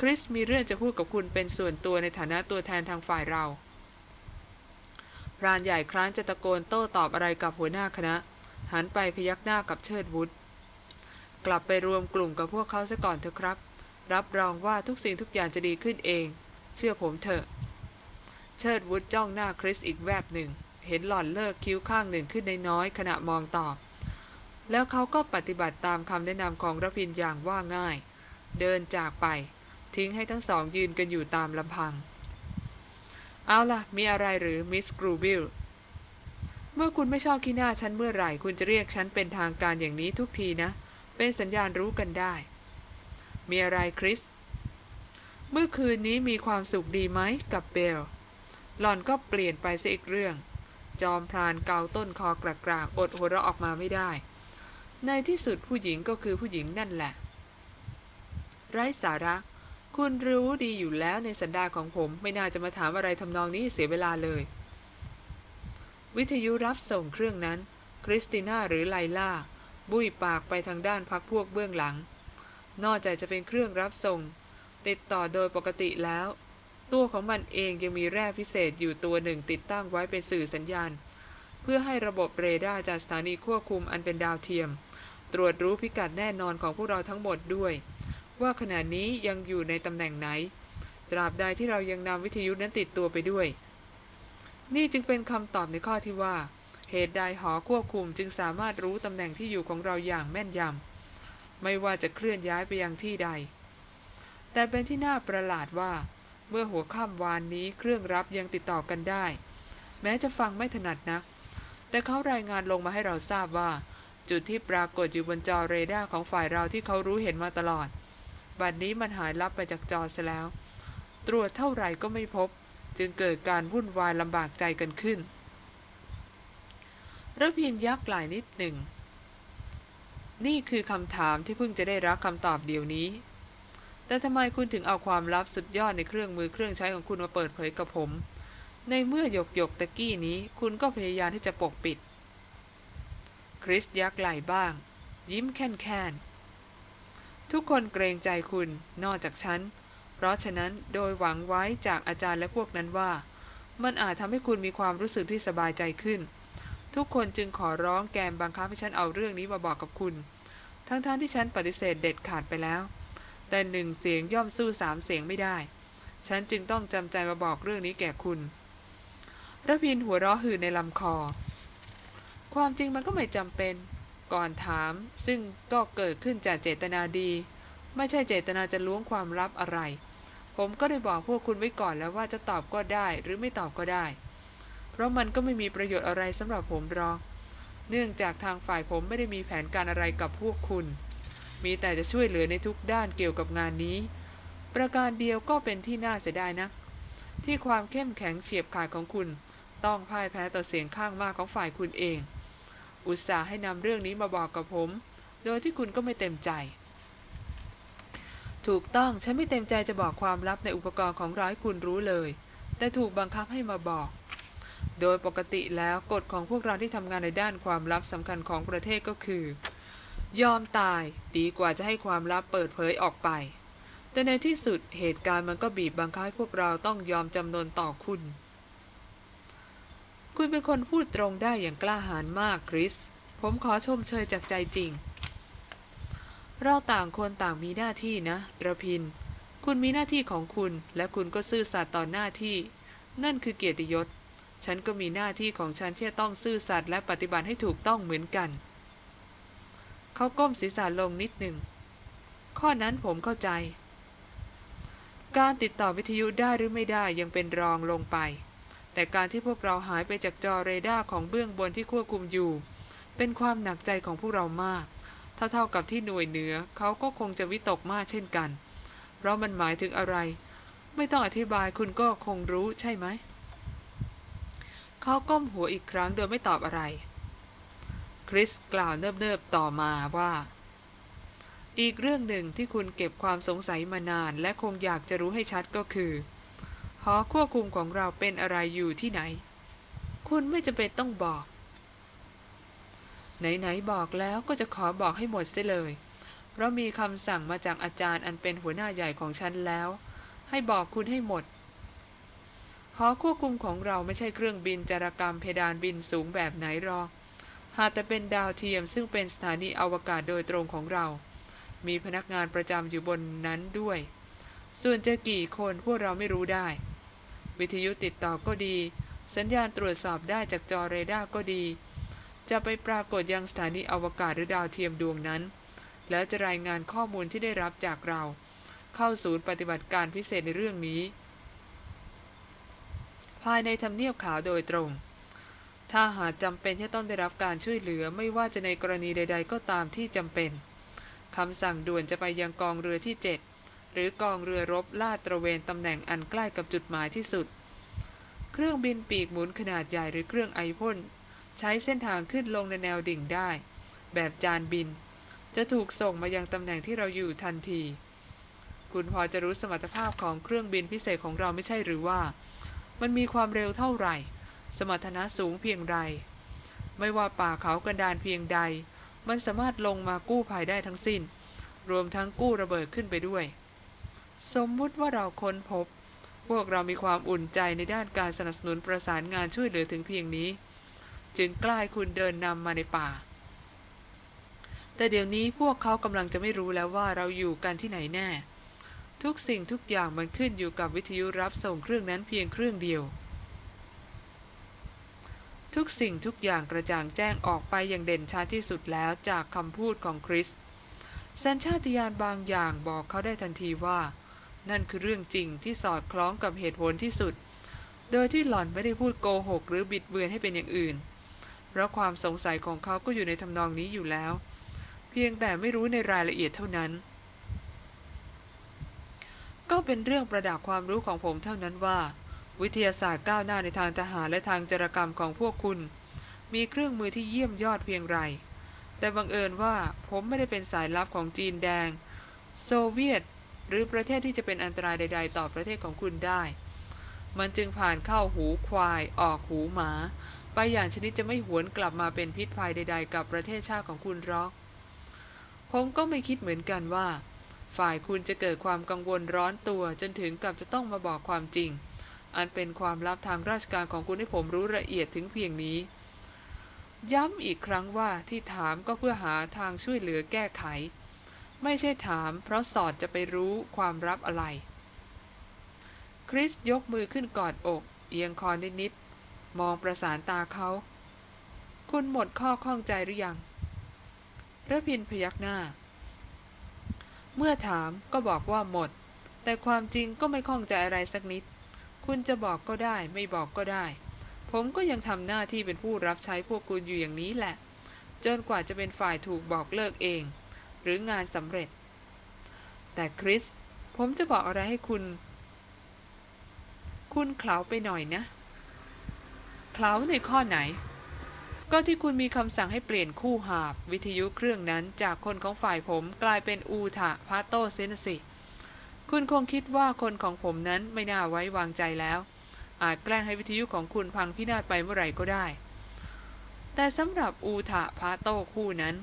คริสมีเรื่องจะพูดกับคุณเป็นส่วนตัวในฐานะตัวแทนทางฝ่ายเราพรานใหญ่ครั้นจะตะโกนโต้ตอบอะไรกับหัวหน้าคณะ หันไปพยักหน้ากับเชิดวุฒ กลับไปรวมกลุ่มกับพวกเขาซะก่อนเถอะครับ รับรองว่าทุกสิ่งทุกอย่างจะดีขึ้นเอง เชื่อผมเถอะ เชิดวุฒจ้องหน้าคริสอีกแวบหนึ่ง เห็นหล่อนเลิกคิ้วข้างหนึ่งขึ้นในน้อยขณะมองตอบ แล้วเขาก็ปฏิบัติตามคำแนะนำของรพินอย่างว่าง่าย เดินจากไป ทิ้งให้ทั้งสองยืนกันอยู่ตามลำพัง เอาล่ะ มีอะไรหรือมิสกรูบิลเมื่อคุณไม่ชอบขี้หน้าฉันเมื่อไหร่ คุณจะเรียกฉันเป็นทางการอย่างนี้ทุกทีนะ เป็นสัญญาณรู้กันได้ มีอะไรคริส เมื่อคืนนี้มีความสุขดีไหมกับเบล หล่อนก็เปลี่ยนไปซะอีกเรื่อง จอมพรานเกาต้นคอกรากๆ อดหัวเราะออกมาไม่ได้ ในที่สุดผู้หญิงก็คือผู้หญิงนั่นแหละ ไร้สาระ คุณรู้ดีอยู่แล้วในสันดาของผมไม่น่าจะมาถามอะไรทำนองนี้เสียเวลาเลย วิทยุรับส่งเครื่องนั้นคริสติน่าหรือไลล่า บุยปากไปทางด้านพักพวกเบื้องหลัง นอกจากจะเป็นเครื่องรับส่ง ติดต่อโดยปกติแล้ว ตัวของมันเองยังมีแร่พิเศษอยู่ตัวหนึ่งติดตั้งไว้เป็นสื่อสัญญาณ เพื่อให้ระบบเรดาร์จากสถานีควบคุมอันเป็นดาวเทียม ตรวจรู้พิกัดแน่นอนของพวกเราทั้งหมดด้วย ว่าขณะนี้ยังอยู่ในตำแหน่งไหน ตราบใดที่เรายังนำวิทยุนั้นติดตัวไปด้วย นี่จึงเป็นคำตอบในข้อที่ว่า เหตุใดหอควบคุมจึงสามารถรู้ตำแหน่งที่อยู่ของเราอย่างแม่นยำ ไม่ว่าจะเคลื่อนย้ายไปยังที่ใด แต่เป็นที่น่าประหลาดว่า เมื่อหัวค่ำวานนี้เครื่องรับยังติดต่อกันได้ แม้จะฟังไม่ถนัดนัก แต่เขารายงานลงมาให้เราทราบว่า จุดที่ปรากฏอยู่บนจอเรดาร์ของฝ่ายเราที่เขารู้เห็นมาตลอด บัดนี้มันหายลับไปจากจอซะแล้ว ตรวจเท่าไหร่ก็ไม่พบ จึงเกิดการวุ่นวายลำบากใจกันขึ้น ระพินยักไหลนิดหนึ่ง นี่คือคำถามที่เพิ่งจะได้รับคำตอบเดี๋ยวนี้ แต่ทำไมคุณถึงเอาความลับสุดยอดในเครื่องมือเครื่องใช้ของคุณมาเปิดเผยกับผม ในเมื่อหยกหยกตะกี้นี้ คุณก็พยายามที่จะปกปิด คริสยักไหลบ้าง ยิ้มแค่นๆทุกคนเกรงใจคุณนอกจากฉัน เพราะฉะนั้นโดยหวังไว้จากอาจารย์และพวกนั้นว่า มันอาจทำให้คุณมีความรู้สึกที่สบายใจขึ้น ทุกคนจึงขอร้องแกมบังคับให้ฉันเอาเรื่องนี้มาบอกกับคุณ ทั้งๆทที่ฉันปฏิเสธเด็ดขาดไปแล้ว แต่หนึ่งเสียงย่อมสู้สามเสียงไม่ได้ ฉันจึงต้องจำใจมาบอกเรื่องนี้แก่คุณระพินหัวเราะหื่นในลำคอ ความจริงมันก็ไม่จำเป็น ก่อนถาม ซึ่งก็เกิดขึ้นจากเจตนาดี ไม่ใช่เจตนาจะล้วงความลับอะไร ผมก็ได้บอกพวกคุณไว้ก่อนแล้วว่าจะตอบก็ได้ หรือไม่ตอบก็ได้ เพราะมันก็ไม่มีประโยชน์อะไรสำหรับผมหรอก เนื่องจากทางฝ่ายผมไม่ได้มีแผนการอะไรกับพวกคุณ มีแต่จะช่วยเหลือในทุกด้านเกี่ยวกับงานนี้ ประการเดียวก็เป็นที่น่าเสียดายนะ ที่ความเข้มแข็งเฉียบขาดของคุณ ต้องพ่ายแพ้ต่อเสียงข้างมากของฝ่ายคุณเอง อุตส่าห์ให้นำเรื่องนี้มาบอกกับผม โดยที่คุณก็ไม่เต็มใจ ถูกต้องฉันไม่เต็มใจจะบอกความลับในอุปกรณ์ของร้ายคุณรู้เลย แต่ถูกบังคับให้มาบอก โดยปกติแล้วกฎของพวกเราที่ทำงานในด้านความลับสำคัญของประเทศก็คือ ยอมตายดีกว่าจะให้ความลับเปิดเผยออกไป แต่ในที่สุดเหตุการณ์มันก็บีบบังคับให้พวกเราต้องยอมจำนนต่อคุณ คุณเป็นคนพูดตรงได้อย่างกล้าหาญมากคริส ผมขอชมเชยจากใจจริง เราต่างคนต่างมีหน้าที่นะระพิน คุณมีหน้าที่ของคุณ และคุณก็ซื่อสัตย์ต่อหน้าที่ นั่นคือเกียรติยศ ฉันก็มีหน้าที่ของฉันที่จะต้องซื่อสัตย์และปฏิบัติให้ถูกต้องเหมือนกัน เขาก้มศีรษะลงนิดหนึ่ง ข้อนั้นผมเข้าใจ การติดต่อวิทยุได้หรือไม่ได้ยังเป็นรองลงไป แต่การที่พวกเราหายไปจากจอเรดาร์ของเบื้องบนที่ควบคุมอยู่ เป็นความหนักใจของพวกเรามากเท่ากับที่หน่วยเหนือเขาก็คงจะวิตกมากเช่นกัน เพราะมันหมายถึงอะไร ไม่ต้องอธิบายคุณก็คงรู้ใช่ไหม เขาก้มหัวอีกครั้งโดยไม่ตอบอะไร คริสกล่าวเนิบๆต่อมาว่า อีกเรื่องหนึ่งที่คุณเก็บความสงสัยมานานและคงอยากจะรู้ให้ชัดก็คือหอควบคุมของเราเป็นอะไรอยู่ที่ไหน คุณไม่จะเป็นต้องบอก ไหนๆบอกแล้วก็จะขอบอกให้หมดเสียเลย เพราะมีคำสั่งมาจากอาจารย์อันเป็นหัวหน้าใหญ่ของฉันแล้ว ให้บอกคุณให้หมด หอควบคุมของเราไม่ใช่เครื่องบินจารกรรมเพดานบินสูงแบบไหนหรอก หากแต่เป็นดาวเทียมซึ่งเป็นสถานีอวกาศโดยตรงของเรา มีพนักงานประจำอยู่บนนั้นด้วย ส่วนจะกี่คนพวกเราไม่รู้ได้ วิทยุติดต่อก็ดี สัญญาณตรวจสอบได้จากจอเรดาร์ก็ดี จะไปปรากฏยังสถานีอวกาศหรือดาวเทียมดวงนั้น แล้วจะรายงานข้อมูลที่ได้รับจากเรา เข้าศูนย์ปฏิบัติการพิเศษในเรื่องนี้ ภายในทำเนียบขาวโดยตรง ถ้าหากจำเป็นที่ต้องได้รับการช่วยเหลือไม่ว่าจะในกรณีใด ๆ ก็ตามที่จำเป็นคำสั่งด่วนจะไปยังกองเรือที่ 7 หรือกองเรือรบลาดตระเวนตำแหน่งอันใกล้กับจุดหมายที่สุด เครื่องบินปีกหมุนขนาดใหญ่หรือเครื่องไอพ่นใช้เส้นทางขึ้นลงในแนวดิ่งได้ แบบจานบิน จะถูกส่งมายังตำแหน่งที่เราอยู่ทันที คุณพอจะรู้สมรรถภาพของเครื่องบินพิเศษของเราไม่ใช่หรือว่า มันมีความเร็วเท่าไหร่ สมรรถนะสูงเพียงไรไม่ว่าป่าเขากระดานเพียงใด มันสามารถลงมากู้ภัยได้ทั้งสิ้น รวมทั้งกู้ระเบิดขึ้นไปด้วย สมมุติว่าเราค้นพบ พวกเรามีความอุ่นใจในด้านการสนับสนุนประสานงานช่วยเหลือถึงเพียงนี้ จึงกล้าคุณเดินนำมาในป่า แต่เดี๋ยวนี้พวกเขากำลังจะไม่รู้แล้วว่าเราอยู่กันที่ไหนแน่ ทุกสิ่งทุกอย่างมันขึ้นอยู่กับวิทยุรับส่งเครื่องนั้นเพียงเครื่องเดียว ทุกสิ่งทุกอย่างกระจ่างแจ้งออกไปอย่างเด่นชัดที่สุดแล้วจากคำพูดของคริสสัญชาตญาณบางอย่างบอกเขาได้ทันทีว่า นั่นคือเรื่องจริงที่สอดคล้องกับเหตุผลที่สุด โดยที่หล่อนไม่ได้พูดโกหกหรือบิดเบือนให้เป็นอย่างอื่น เพราะความสงสัยของเขาก็อยู่ในทำนองนี้อยู่แล้ว เพียงแต่ไม่รู้ในรายละเอียดเท่านั้น ก็เป็นเรื่องประดับความรู้ของผมเท่านั้นว่า วิทยาศาสตร์ก้าวหน้าในทางทหารและทางจรกรรมของพวกคุณ มีเครื่องมือที่เยี่ยมยอดเพียงไร แต่บังเอิญว่าผมไม่ได้เป็นสายลับของจีนแดง โซเวียต หรือประเทศที่จะเป็นอันตรายใด ๆ ต่อประเทศของคุณได้ มันจึงผ่านเข้าหูควาย ออกหูหมา ไปอย่างชนิดจะไม่หวนกลับมาเป็นพิษภัยใด ๆ กับประเทศชาติของคุณหรอกผมก็ไม่คิดเหมือนกันว่า ฝ่ายคุณจะเกิดความกังวลร้อนตัวจนถึงกับจะต้องมาบอกความจริง อันเป็นความลับทางราชการของคุณให้ผมรู้ละเอียดถึงเพียงนี้ ย้ำอีกครั้งว่าที่ถามก็เพื่อหาทางช่วยเหลือแก้ไข ไม่ใช่ถาม เพราะสอดจะไปรู้ความลับอะไร คริสยกมือขึ้นกอดอก เอียงคอนิดๆมองประสานตาเขาคุณหมดข้อข้องใจหรือยังระพินพยักหน้า เมื่อถามก็บอกว่าหมด แต่ความจริงก็ไม่ข้องใจอะไรสักนิด คุณจะบอกก็ได้ ไม่บอกก็ได้ ผมก็ยังทำหน้าที่เป็นผู้รับใช้พวกคุณอยู่อย่างนี้แหละ จนกว่าจะเป็นฝ่ายถูกบอกเลิกเอง หรืองานสำเร็จ แต่คริส ผมจะบอกอะไรให้คุณ คุณเขลาไปหน่อยนะเขลาในข้อไหน ก็ที่คุณมีคำสั่งให้เปลี่ยนคู่หาบ วิทยุเครื่องนั้นจากคนของฝ่ายผมกลายเป็นอูทะพาโตเซนสิ คุณคงคิดว่าคนของผมนั้นไม่น่าไว้วางใจแล้ว อาจแกล้งให้วิทยุของคุณพังพินาศไปเมื่อไหร่ก็ได้ แต่สำหรับอูทะพาโตคู่นั้น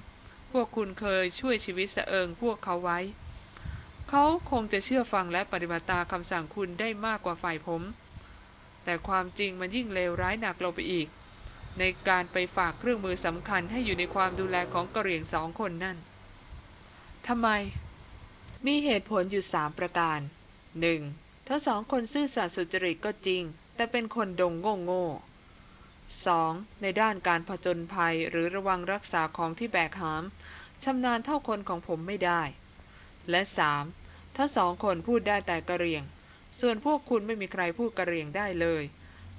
พวกคุณเคยช่วยชีวิตเสเอิงพวกเขาไว้ เขาคงจะเชื่อฟังและปฏิบัติตามคำสั่งคุณได้มากกว่าฝ่ายผม แต่ความจริงมันยิ่งเลวร้ายหนักลงไปอีก ในการไปฝากเครื่องมือสำคัญให้อยู่ในความดูแลของกระเหรี่ยงสองคนนั่นทำไม มีเหตุผลอยู่สามประการหนึ่งทั้งสองคนซื่อสัตย์สุจริตก็จริง แต่เป็นคนดงโง่โง่สองในด้านการผจญภัยหรือระวังรักษาของที่แบกหามชำนาญเท่าคนของผมไม่ได้ และสามทั้งสองคนพูดได้แต่กระเรียง ส่วนพวกคุณไม่มีใครพูดกระเรียงได้เลย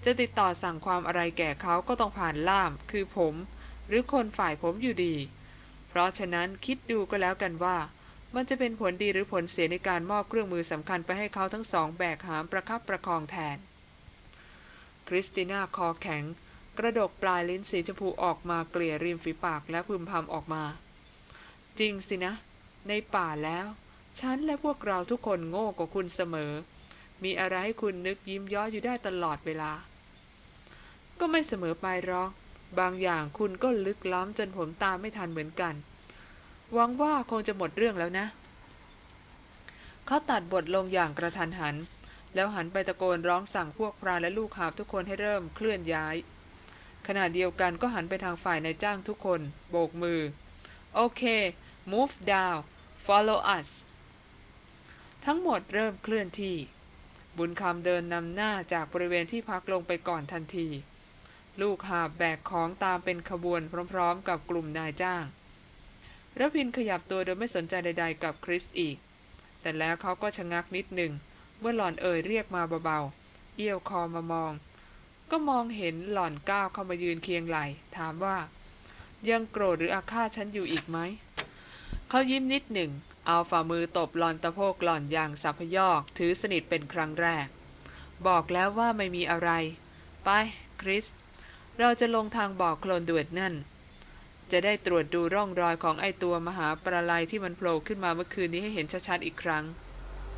จะติดต่อสั่งความอะไรแก่เขาก็ต้องผ่านล่าม คือผม หรือคนฝ่ายผมอยู่ดี เพราะฉะนั้นคิดดูก็แล้วกันว่า มันจะเป็นผลดีหรือผลเสียในการมอบเครื่องมือสำคัญไปให้เขาทั้งสองแบกหามประคับประคองแทน คริสติน่าคอแข็ง กระดกปลายลิ้นสีชมพูออกมาเกลี่ยริมฝีปากและพึมพำออกมา จริงสินะ ในป่าแล้วฉันและพวกเราทุกคนโง่กว่าคุณเสมอ มีอะไรให้คุณนึกยิ้มย้อยอยู่ได้ตลอดเวลา ก็ไม่เสมอไปหรอก บางอย่างคุณก็ลึกล้ำจนผมตามไม่ทันเหมือนกัน หวังว่าคงจะหมดเรื่องแล้วนะ เขาตัดบทลงอย่างกระทันหัน แล้วหันไปตะโกนร้องสั่งพวกพรานและลูกหาบทุกคนให้เริ่มเคลื่อนย้าย ขณะเดียวกันก็หันไปทางฝ่ายนายจ้างทุกคน โบกมือ โอเค move down follow us ทั้งหมดเริ่มเคลื่อนที่ บุญคำเดินนำหน้าจากบริเวณที่พักลงไปก่อนทันที ลูกหาบแบกของตามเป็นขบวนพร้อมๆ กับกลุ่มนายจ้างระพินขยับตัวโดยไม่สนใจใดๆกับคริสอีก แต่แล้วเขาก็ชะงักนิดหนึ่งเมื่อหล่อนเอ่ยเรียกมาเบาๆ เอี้ยวคอมามอง ก็มองเห็นหล่อนก้าวเข้ามายืนเคียงไหล ถามว่า ยังโกรธหรืออาฆาตฉันอยู่อีกไหม เขายิ้มนิดหนึ่ง เอาฝ่ามือตบหลอนตะโพกหล่อนอย่างสัพยอกถือสนิทเป็นครั้งแรก บอกแล้วว่าไม่มีอะไร ไป คริส เราจะลงทางบ่อโคลนดวดนั่น จะได้ตรวจดูร่องรอยของไอตัวมหาปราลัยที่มันโผล่ขึ้นมาเมื่อคืนนี้ให้เห็นชัดๆอีกครั้ง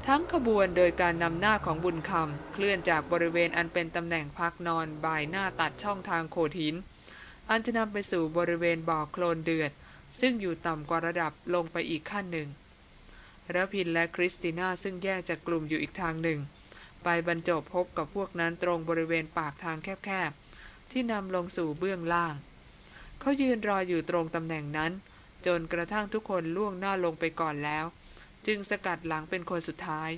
ทั้งขบวนโดยการนำหน้าของบุญคำเคลื่อนจากบริเวณอันเป็นตำแหน่งพักนอนบ่ายหน้าตัดช่องทางโขดหิน อันจะนำไปสู่บริเวณบ่อโคลนเดือด ซึ่งอยู่ต่ำกว่าระดับลงไปอีกขั้นหนึ่งระพินและคริสติน่าซึ่งแยกจากกลุ่มอยู่อีกทางหนึ่ง ไปบรรจบพบกับพวกนั้นตรงบริเวณปากทางแคบ ที่นำลงสู่เบื้องล่าง เขายืนรออยู่ตรงตำแหน่งนั้น จนกระทั่งทุกคนล่วงหน้าลงไปก่อนแล้ว จึงสกัดหลังเป็นคนสุดท้าย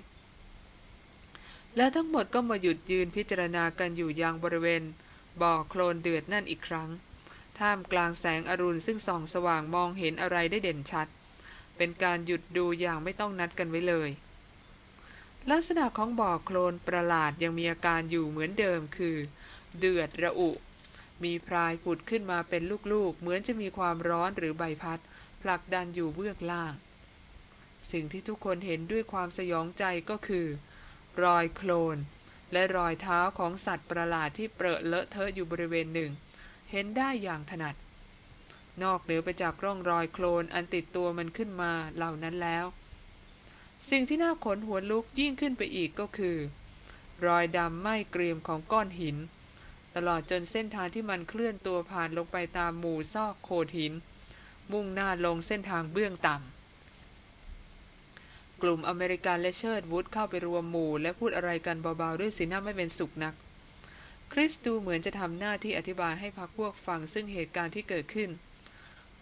และทั้งหมดก็มาหยุดยืนพิจารณากันอยู่ยังบริเวณ บ่อโคลนเดือดนั่นอีกครั้ง ท่ามกลางแสงอรุณซึ่งส่องสว่างมองเห็นอะไรได้เด่นชัด เป็นการหยุดดูอย่างไม่ต้องนัดกันไว้เลยลักษณะของบ่อโคลนประหลาดยังมีอาการอยู่เหมือนเดิมคือ เดือดระอุ มีพรายผุดขึ้นมาเป็นลูกๆ เหมือนจะมีความร้อนหรือใบพัด ผลักดันอยู่เบื้องล่าง สิ่งที่ทุกคนเห็นด้วยความสยองใจก็คือ รอยโคลน และรอยเท้าของสัตว์ประหลาดที่เปรอะเลอะเทอะอยู่บริเวณหนึ่ง เห็นได้อย่างถนัด นอกเหนือไปจากร่องรอยโคลนอันติดตัวมันขึ้นมาเหล่านั้นแล้วสิ่งที่น่าขนหัวลุกยิ่งขึ้นไปอีกก็คือ รอยดำไหม้เกรียมของก้อนหิน ตลอดจนเส้นทางที่มันเคลื่อนตัวผ่านลงไปตามหมู่ซอกโขดหิน มุ่งหน้าลงเส้นทางเบื้องต่ำกลุ่มอเมริกันและเชิร์ดวูดเข้าไปรวมหมู่ และพูดอะไรกันเบาๆด้วยสีหน้าไม่เป็นสุขนัก คริสดูเหมือนจะทำหน้าที่อธิบายให้พักพวกฟังซึ่งเหตุการณ์ที่เกิดขึ้น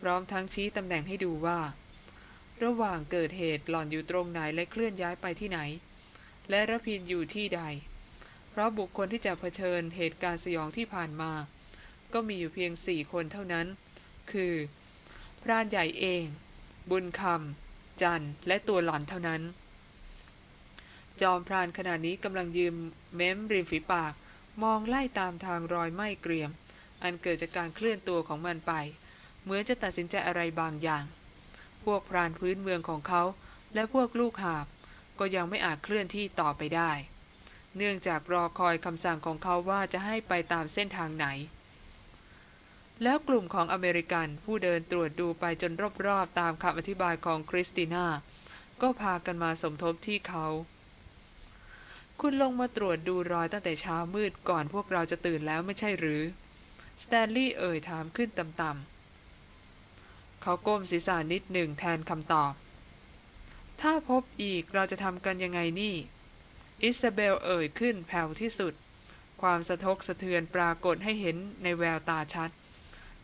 พร้อมทั้งชี้ตำแหน่งให้ดูว่า ระหว่างเกิดเหตุหล่อนอยู่ตรงไหนและเคลื่อนย้ายไปที่ไหน และระพินอยู่ที่ใด เพราะบุคคลที่จะเผชิญเหตุการณ์สยองที่ผ่านมา ก็มีอยู่เพียงสี่คนเท่านั้น คือ พรานใหญ่เอง บุญคำจันและตัวหล่อนเท่านั้น จอมพรานขณะนี้กำลังยืมเม้มริมฝีปาก มองไล่ตามทางรอยไหม้เกรียม อันเกิดจากการเคลื่อนตัวของมันไป เหมือนจะตัดสินใจอะไรบางอย่าง พวกพรานพื้นเมืองของเขา และพวกลูกหาบก็ยังไม่อาจเคลื่อนที่ต่อไปได้ เนื่องจากรอคอยคำสั่งของเขาว่าจะให้ไปตามเส้นทางไหน แล้วกลุ่มของอเมริกันผู้เดินตรวจดูไปจนรอบๆตามคำอธิบายของคริสติน่า ก็พากันมาสมทบที่เขา คุณลงมาตรวจดูรอยตั้งแต่เช้ามืดก่อนพวกเราจะตื่นแล้วไม่ใช่หรือ สแตนลีย์เอ่ยถามขึ้นต่ำๆ เขาก้มศีรษะนิดหนึ่งแทนคำตอบ ถ้าพบอีกเราจะทำกันยังไงนี่ อิซาเบลเอ่ยขึ้นแผ่วที่สุด ความสะทกสะเทือนปรากฏให้เห็นในแววตาชัด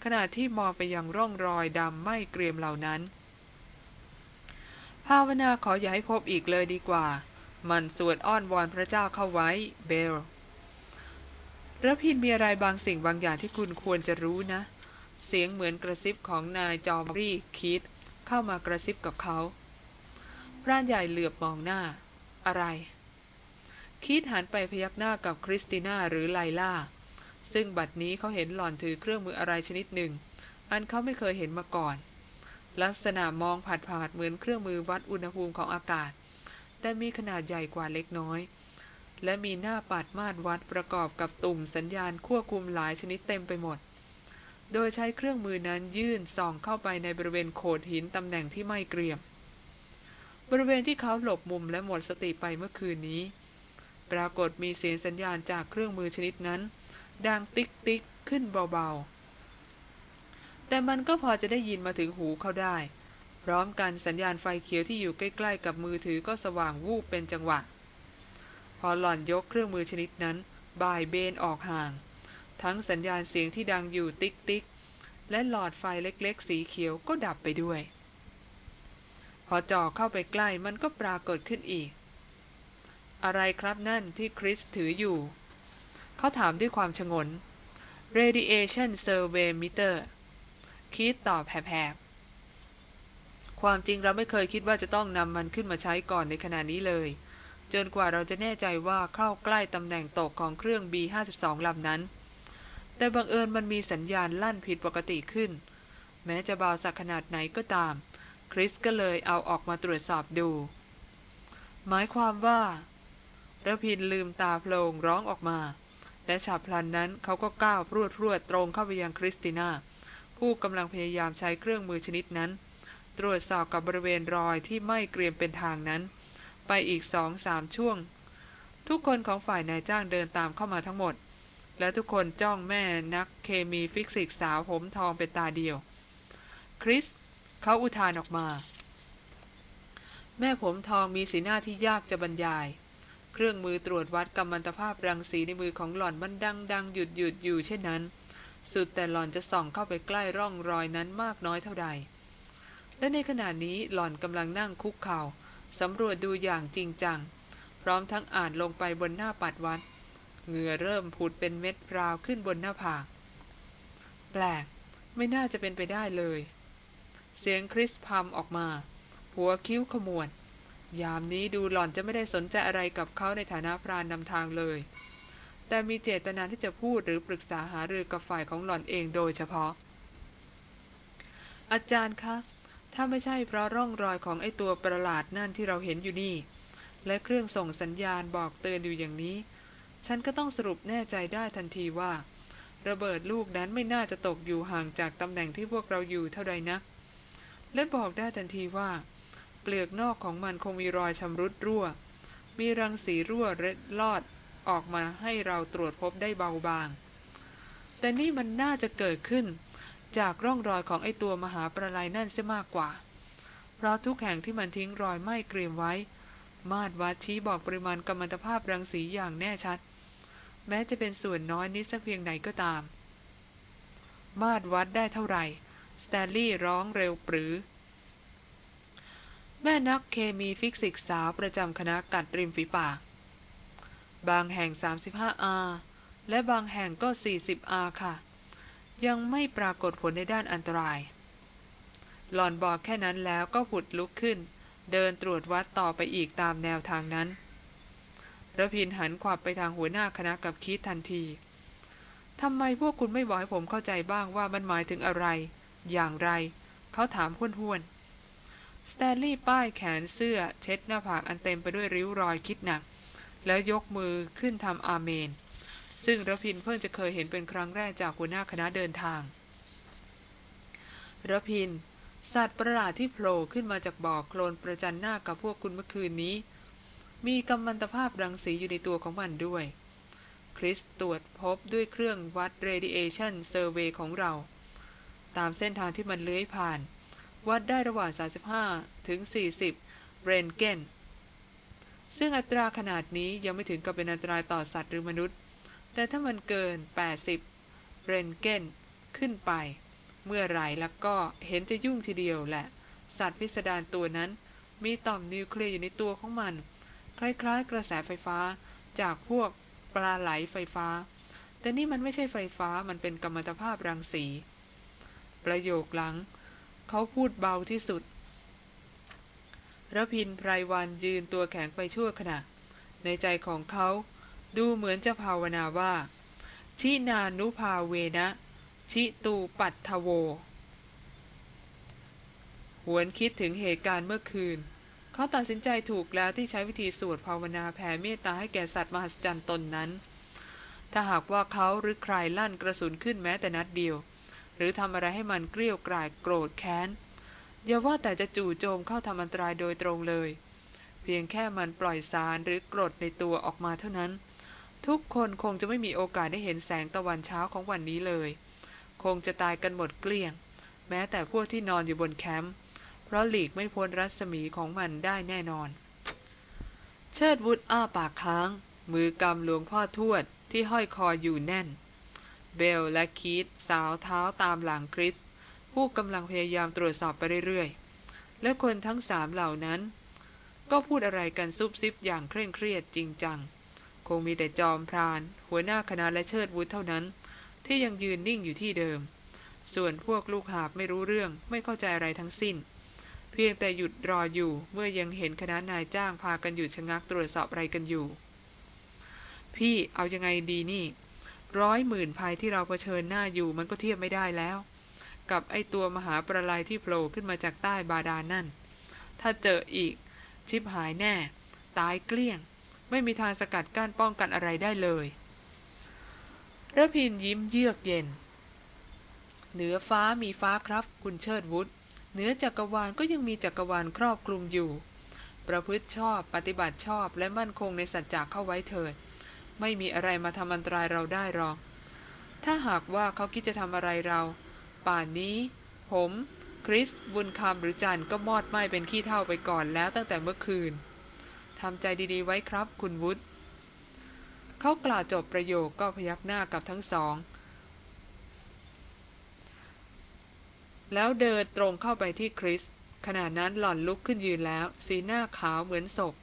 ขณะที่มองไปยังร่องรอยดำไม่เกรียมเหล่านั้น ภาวนาขออย่าให้พบอีกเลยดีกว่า มันสวดอ้อนวอนพระเจ้าเข้าไว้เบลระพินมีอะไรบางสิ่งบางอย่างที่คุณควรจะรู้นะ เสียงเหมือนกระซิบของนายจอมรีคิดเข้ามากระซิบกับเขา พระใหญ่เหลือบมองหน้า อะไร คิดหันไปพยักหน้ากับคริสติน่าหรือไลล่า ซึ่งบัดนี้เขาเห็นหล่อนถือเครื่องมืออะไรชนิดหนึ่ง อันเขาไม่เคยเห็นมาก่อน ลักษณะมองผาดผาดเหมือนเครื่องมือวัดอุณหภูมิของอากาศ แต่มีขนาดใหญ่กว่าเล็กน้อย และมีหน้าปัดมาดวัดประกอบกับตุ่มสัญญาณควบคุมหลายชนิดเต็มไปหมด โดยใช้เครื่องมือนั้นยื่นส่องเข้าไปในบริเวณโขดหินตำแหน่งที่ไม่เกรียม บริเวณที่เขาหลบมุมและหมดสติไปเมื่อคืนนี้ ปรากฏมีเสียงสัญญาณจากเครื่องมือชนิดนั้น ดังติ๊กติ๊กขึ้นเบาๆ แต่มันก็พอจะได้ยินมาถึงหูเขาได้ พร้อมกันสัญญาณไฟเขียวที่อยู่ใกล้ๆ กับมือถือก็สว่างวูบเป็นจังหวะ พอหล่อนยกเครื่องมือชนิดนั้น บ่ายเบนออกห่าง ทั้งสัญญาณเสียงที่ดังอยู่ติ๊กติ๊กและหลอดไฟเล็กๆ สีเขียวก็ดับไปด้วย พอจ่อเข้าไปใกล้มันก็ปรากฏขึ้นอีก อะไรครับนั่นที่คริสถืออยู่ เขาถามด้วยความชงน radiation survey meter คิดตอบแผบๆความจริงเราไม่เคยคิดว่าจะต้องนำมันขึ้นมาใช้ก่อนในขณะนี้เลย จนกว่าเราจะแน่ใจว่าเข้าใกล้ตำแหน่งตกของเครื่อง B52 ลำนั้น แต่บังเอิญมันมีสัญญาณลั่นผิดปกติขึ้น แม้จะเบาสักขนาดไหนก็ตาม คริสก็เลยเอาออกมาตรวจสอบดู หมายความว่า ระพินลืมตาโพลงร้องออกมา และฉับพลันนั้นเขาก็ก้าวพรวดพรวดตรงเข้าไปยังคริสติน่า ผู้กำลังพยายามใช้เครื่องมือชนิดนั้น ตรวจสอบกับบริเวณรอยที่ไหม้เกรียมเป็นทางนั้น ไปอีกสองสามช่วง ทุกคนของฝ่ายนายจ้างเดินตามเข้ามาทั้งหมด และทุกคนจ้องแม่นักเคมีฟิสิกส์สาวผมทองเป็นตาเดียว คริสเขาอุทานออกมา แม่ผมทองมีสีหน้าที่ยากจะบรรยาย เครื่องมือตรวจวัดกัมมันตภาพรังสีในมือของหล่อนมันดังดังหยุดหยุดอยู่เช่นนั้น สุดแต่หล่อนจะส่องเข้าไปใกล้ร่องรอยนั้นมากน้อยเท่าใด และในขณะนี้หล่อนกำลังนั่งคุกเข่าสำรวจดูอย่างจริงจัง พร้อมทั้งอ่านลงไปบนหน้าปัดวัด เหงื่อเริ่มผุดเป็นเม็ดพราวขึ้นบนหน้าผากแปลก ไม่น่าจะเป็นไปได้เลย เสียงคริสพัมออกมา หัวคิ้วขมวด ยามนี้ดูหล่อนจะไม่ได้สนใจอะไรกับเขาในฐานะพรานนำทางเลย แต่มีเจตนาที่จะพูดหรือปรึกษาหารือกับฝ่ายของหล่อนเองโดยเฉพาะ อาจารย์คะ ถ้าไม่ใช่เพราะร่องรอยของไอตัวประหลาดนั่นที่เราเห็นอยู่นี่ และเครื่องส่งสัญญาณบอกเตือนอยู่อย่างนี้ ฉันก็ต้องสรุปแน่ใจได้ทันทีว่า ระเบิดลูกนั้นไม่น่าจะตกอยู่ห่างจากตำแหน่งที่พวกเราอยู่เท่าใดนักและบอกได้ทันทีว่า ปลือกนอกของมันคงมีรอยชำรุดรั่ว มีรังสีรั่วเร็ดลอดออกมาให้เราตรวจพบได้เบาบาง แต่นี่มันน่าจะเกิดขึ้น จากร่องรอยของไอตัวมหาประลายนั่นเสียมากกว่า เพราะทุกแห่งที่มันทิ้งรอยไหม้เกรียมไว้ มาตรวัดชี้บอกปริมาณกัมมันตภาพรังสีอย่างแน่ชัด แม้จะเป็นส่วนน้อยนิดสักเพียงไหนก็ตาม มาตรวัดได้เท่าไหร่สแตนลีย์ร้องเร็วปรือ แม่นักเคมีฟิสิกส์สาวประจำคณะกัดริมฝีปาก บางแห่ง 35R และบางแห่งก็ 40R ค่ะ ยังไม่ปรากฏผลในด้านอันตราย หลอนบอกแค่นั้นแล้วก็ผุดลุกขึ้น เดินตรวจวัดต่อไปอีกตามแนวทางนั้นระพินหันขวับไปทางหัวหน้าคณะกับคิดทันทีทำไมพวกคุณไม่บอกให้ผมเข้าใจบ้างว่ามันหมายถึงอะไร อย่างไร เขาถามห้วนๆ สแตนลีย์ป้ายแขนเสื้อเช็ดหน้าผากอันเต็มไปด้วยริ้วรอยคิดหนัก แล้วยกมือขึ้นทำอาเมน ซึ่งระพินเพิ่งจะเคยเห็นเป็นครั้งแรกจากหัวหน้าคณะเดินทางระพิน สัตว์ประหลาดที่โผล่ขึ้นมาจากบ่อโคลนประจันหน้ากับพวกคุณเมื่อคืนนี้ มีกัมมันตภาพรังสีอยู่ในตัวของมันด้วย คริสตรวจพบด้วยเครื่องวัด Radiation Survey ของเรา ตามเส้นทางที่มันเลื้อยผ่าน วัดได้ระหว่าง 35 ถึง 40 เรนเกน ซึ่งอัตราขนาดนี้ยังไม่ถึงกับเป็นอันตรายต่อสัตว์หรือมนุษย์ แต่ถ้ามันเกิน 80 เรนเกน ขึ้นไป เมื่อไหร่แล้วก็เห็นจะยุ่งทีเดียวแหละ สัตว์พิสดารตัวนั้น มีต่อมนิวเคลียร์อยู่ในตัวของมัน คล้ายๆ กระแสไฟฟ้าจากพวกปลาไหลไฟฟ้า แต่นี่มันไม่ใช่ไฟฟ้ามันเป็นกัมมันตภาพรังสี ประโยคหลัง เขาพูดเบาที่สุดระพินไพรวันยืนตัวแข็งไปชั่วขณะ ในใจของเขาดูเหมือนจะภาวนาว่า ชินานุภาเวนะ ชิตูปัตทโว หวนคิดถึงเหตุการณ์เมื่อคืน เขาตัดสินใจถูกแล้วที่ใช้วิธีสวดภาวนาแผ่เมตตาให้แก่สัตว์มหัศจรรย์ตนนั้น ถ้าหากว่าเขาหรือใครลั่นกระสุนขึ้นแม้แต่นัดเดียว หรือทำอะไรให้มันเกลี้ยวกล่ายโกรธแค้นอย่าว่าแต่จะจู่โจมเข้าทำอันตรายโดยตรงเลย เพียงแค่มันปล่อยสารหรือกรดในตัวออกมาเท่านั้น ทุกคนคงจะไม่มีโอกาสได้เห็นแสงตะวันเช้าของวันนี้เลย คงจะตายกันหมดเกลี้ยง แม้แต่พวกที่นอนอยู่บนแคมป์เพราะหลีกไม่พ้นรัศมีของมันได้แน่นอน เชิดวุฒอ้าปากค้าง มือกำหลวงพ่อทวดที่ห้อยคออยู่แน่น เบลและคีตสาวเท้าตามหลังคริส ผู้กำลังพยายามตรวจสอบไปเรื่อยๆ และคนทั้งสามเหล่านั้น ก็พูดอะไรกันซุบซิบอย่างเคร่งเครียดจริงจัง คงมีแต่จอมพราน หัวหน้าคณะและเชิดวุฒเท่านั้น ที่ยังยืนนิ่งอยู่ที่เดิม ส่วนพวกลูกหาบไม่รู้เรื่องไม่เข้าใจอะไรทั้งสิ้น เพียงแต่หยุดรออยู่เมื่อยังเห็นคณะนายจ้างพากันหยุดชะงักตรวจสอบอะไรกันอยู่ พี่เอายังไงดีนี่ ร้อยหมื่นภัยที่เราเผชิญหน้าอยู่มันก็เทียบไม่ได้แล้ว กับไอตัวมหาประลายที่โผล่ขึ้นมาจากใต้บาดาลนั่น ถ้าเจออีก ชิบหายแน่ ตายเกลี้ยง ไม่มีทางสกัดกั้นป้องกันอะไรได้เลยระพินยิ้มเยือกเย็น เหนือฟ้ามีฟ้าครับ คุณเชิดวุฒเหนือจักรวาลก็ยังมีจักรวาลครอบคลุมอยู่ ประพฤติชอบปฏิบัติชอบและมั่นคงในสัจจะเข้าไว้เถิด ไม่มีอะไรมาทำอันตรายเราได้หรอก ถ้าหากว่าเขาคิดจะทำอะไรเรา ป่านนี้ ผม คริส บุญคำหรือจันก็มอดไหม้เป็นขี้เท่าไปก่อนแล้วตั้งแต่เมื่อคืนทำใจดีๆไว้ครับ คุณวุฒิเขากล่าวจบประโยคก็พยักหน้ากับทั้งสอง แล้วเดินตรงเข้าไปที่คริสขณะนั้นหล่อนลุกขึ้นยืนแล้ว สีหน้าขาวเหมือนศพ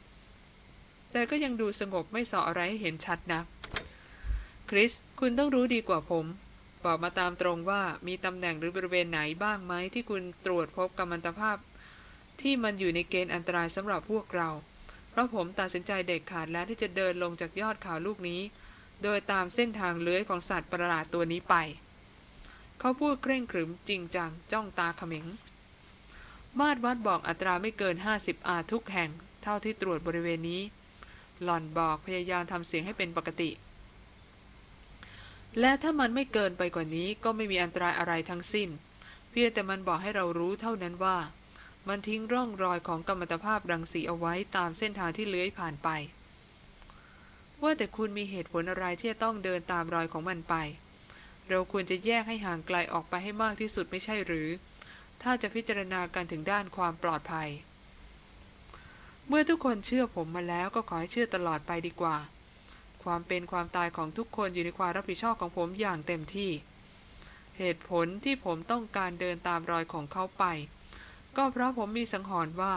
แต่ก็ยังดูสงบไม่ส่ออะไรให้เห็นชัดนัก คริส คุณต้องรู้ดีกว่าผม บอกมาตามตรงว่ามีตำแหน่งหรือบริเวณไหนบ้างไหมที่คุณตรวจพบกัมมันตภาพ ที่มันอยู่ในเกณฑ์อันตรายสำหรับพวกเรา เพราะผมตัดสินใจเด็ดขาดแล้วที่จะเดินลงจากยอดเขาลูกนี้ โดยตามเส้นทางเลื้อยของสัตว์ประหลาดตัวนี้ไป เขาพูดเคร่งขรึมจริงจังจ้องตาเขม็งมาดวัดบอกอัตราไม่เกิน 50 อาทุกแห่ง เท่าที่ตรวจบริเวณนี้ หล่อนบอกพยายามทำเสียงให้เป็นปกติ และถ้ามันไม่เกินไปกว่านี้ก็ไม่มีอันตรายอะไรทั้งสิ้น เพียงแต่มันบอกให้เรารู้เท่านั้นว่า มันทิ้งร่องรอยของกัมมันตภาพรังสีเอาไว้ตามเส้นทางที่เลื้อยผ่านไป ว่าแต่คุณมีเหตุผลอะไรที่จะต้องเดินตามรอยของมันไป เราควรจะแยกให้ห่างไกลออกไปให้มากที่สุดไม่ใช่หรือ ถ้าจะพิจารณากันถึงด้านความปลอดภัย เมื่อทุกคนเชื่อผมมาแล้วก็ขอให้เชื่อตลอดไปดีกว่า ความเป็นความตายของทุกคนอยู่ในความรับผิดชอบของผมอย่างเต็มที่ เหตุผลที่ผมต้องการเดินตามรอยของเขาไป ก็เพราะผมมีสังหรณ์ว่า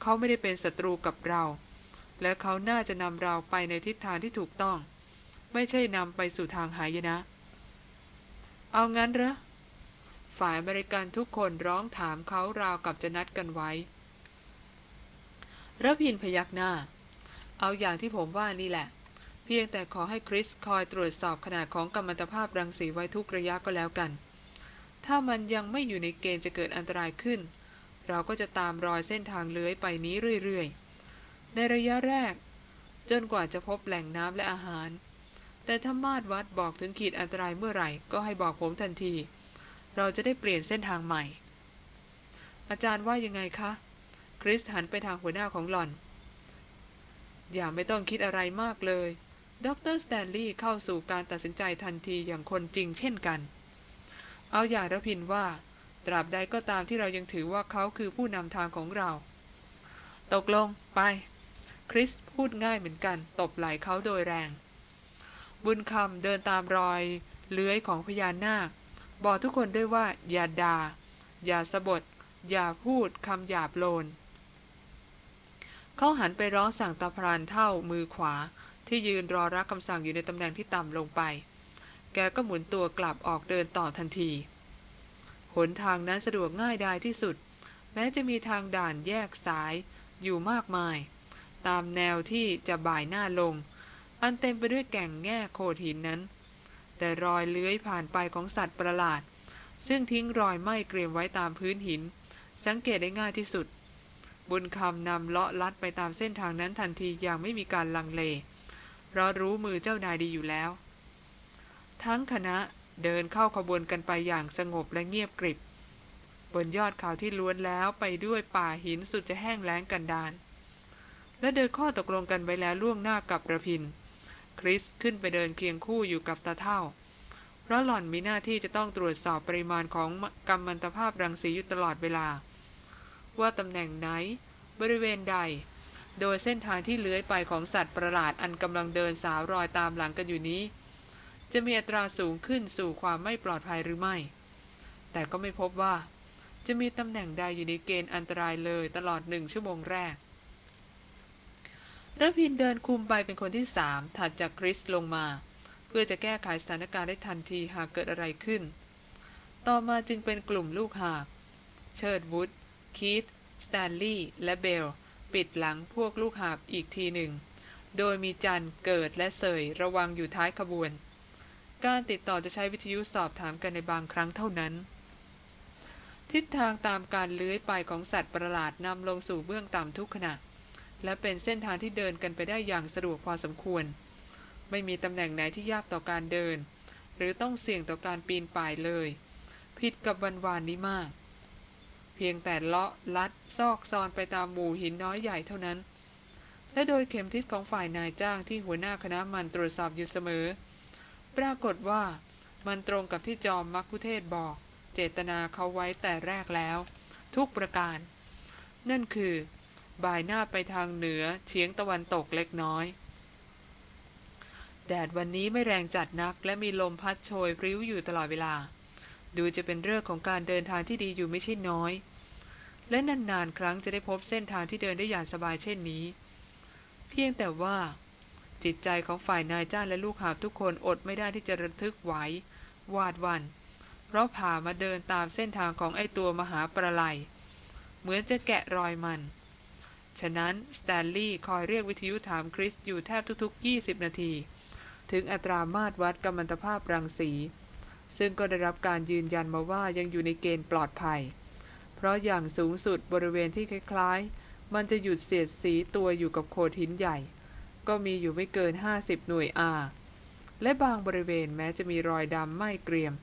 เขาไม่ได้เป็นศัตรูกับเรา และเขาน่าจะนำเราไปในทิศทางที่ถูกต้อง ไม่ใช่นำไปสู่ทางหายนะ เอางั้นเหรอฝ่ายอเมริกันทุกคนร้องถามเขาราวกับจะนัดกันไว้ ระพินพยักหน้า เอาอย่างที่ผมว่านี่แหละ เพียงแต่ขอให้คริสคอยตรวจสอบขนาดของกัมมันตภาพรังสีไว้ทุกระยะก็แล้วกัน ถ้ามันยังไม่อยู่ในเกณฑ์จะเกิดอันตรายขึ้น เราก็จะตามรอยเส้นทางเลื้อยไปนี้เรื่อยๆ ในระยะแรก จนกว่าจะพบแหล่งน้ำและอาหาร แต่ถ้ามาดวัดบอกถึงขีดอันตรายเมื่อไหร่ ก็ให้บอกผมทันที เราจะได้เปลี่ยนเส้นทางใหม่ อาจารย์ว่ายังไงคะ คริสหันไปทางหัวหน้าของหล่อน อย่าไม่ต้องคิดอะไรมากเลย ดรสแตนลีย์เข้าสู่การตัดสินใจทันทีอย่างคนจริงเช่นกัน เอาอย่างระพินว่า ตราบใดก็ตามที่เรายังถือว่าเขาคือผู้นำทางของเรา ตกลงไป คริสพูดง่ายเหมือนกัน ตบไหล่เขาโดยแรง บุญคำเดินตามรอย เลื้อยของพญานาค บอกทุกคนด้วยว่าอย่าดา่าอย่าสะบดอย่าพูดคำหยาบโลน เขาหันไปร้องสั่งตาพรานเท่ามือขวา ที่ยืนรอรับคำสั่งอยู่ในตำแหน่งที่ต่ำลงไป แกก็หมุนตัวกลับออกเดินต่อทันที หนทางนั้นสะดวกง่ายดายที่สุด แม้จะมีทางด่านแยกสายอยู่มากมาย ตามแนวที่จะบ่ายหน้าลง อันเต็มไปด้วยแก่งแง่โขดหินนั้น แต่รอยเลื้อยผ่านไปของสัตว์ประหลาด ซึ่งทิ้งรอยไหม้เกรียมไว้ตามพื้นหิน สังเกตได้ง่ายที่สุด บุญคำนำเลาะลัดไปตามเส้นทางนั้นทันทีอย่างไม่มีการลังเล เพราะรู้มือเจ้านายดีอยู่แล้ว ทั้งคณะเดินเข้าขบวนกันไปอย่างสงบและเงียบกริบ บนยอดเขาที่ล้วนแล้วไปด้วยป่าหินสุดจะแห้งแล้งกันดาน และเดินข้อตกลงกันไว้แล้วล่วงหน้ากับระพิน คริสขึ้นไปเดินเคียงคู่อยู่กับตาเท่า เพราะหล่อนมีหน้าที่จะต้องตรวจสอบปริมาณของกัมมันตภาพรังสีอยู่ตลอดเวลา ว่าตำแหน่งไหน บริเวณใด โดยเส้นทางที่เลื้อยไปของสัตว์ประหลาดอันกำลังเดินสาวรอยตามหลังกันอยู่นี้ จะมีอัตราสูงขึ้นสู่ความไม่ปลอดภัยหรือไม่ แต่ก็ไม่พบว่า จะมีตำแหน่งใดอยู่ในเกณฑ์อันตรายเลยตลอดหนึ่งชั่วโมงแรกระพินเดินคุมไปเป็นคนที่สามถัดจากคริสลงมา เพื่อจะแก้ไขสถานการณ์ได้ทันทีหากเกิดอะไรขึ้น ต่อมาจึงเป็นกลุ่มลูกหาบ เชิดวุฒ คีธสแตนลีย์และเบล ปิดหลังพวกลูกหาบอีกทีหนึ่ง โดยมีจันเกิดและเสยระวังอยู่ท้ายขบวน การติดต่อจะใช้วิทยุสอบถามกันในบางครั้งเท่านั้น ทิศทางตามการเลื้อยไปของสัตว์ประหลาดนำลงสู่เบื้องต่ำทุกขณะ และเป็นเส้นทางที่เดินกันไปได้อย่างสะดวกพอสมควร ไม่มีตำแหน่งไหนที่ยากต่อการเดิน หรือต้องเสี่ยงต่อการปีนป่ายเลย ผิดกับวันวานนี้มาก เพียงแต่เลาะลัดซอกซอนไปตามหมู่หินน้อยใหญ่เท่านั้น และโดยเข็มทิศของฝ่ายนายจ้างที่หัวหน้าคณะมันตรวจสอบอยู่เสมอ ปรากฏว่ามันตรงกับที่จอมมักคุเทศบอก เจตนาเขาไว้แต่แรกแล้ว ทุกประการ นั่นคือ บ่ายหน้าไปทางเหนือเฉียงตะวันตกเล็กน้อยแดดวันนี้ไม่แรงจัดนัก และมีลมพัดโชยริ้วอยู่ตลอดเวลา ดูจะเป็นเรื่องของการเดินทางที่ดีอยู่ไม่ใช่น้อย และนานๆ ครั้งจะได้พบเส้นทางที่เดินได้อย่างสบายเช่นนี้ เพียงแต่ว่า จิตใจของฝ่ายนายจ้างและลูกหาบทุกคนอดไม่ได้ที่จะระทึกไหววาดวัน เพราะผ่ามาเดินตามเส้นทางของไอตัวมหาประไลเหมือนจะแกะรอยมัน ฉะนั้นสแตนลีย์คอยเรียกวิทยุถามคริสอยู่แทบทุกๆ 20 นาที ถึงอัตรามาตรวัดกัมมันตภาพรังสี ซึ่งก็ได้รับการยืนยันมาว่ายังอยู่ในเกณฑ์ปลอดภัย เพราะอย่างสูงสุดบริเวณที่คล้ายๆ มันจะหยุดเสียดสีตัวอยู่กับโขดหินใหญ่ ก็มีอยู่ไม่เกิน 50 หน่วยอาและบางบริเวณแม้จะมีรอยดำไหม้เกรียม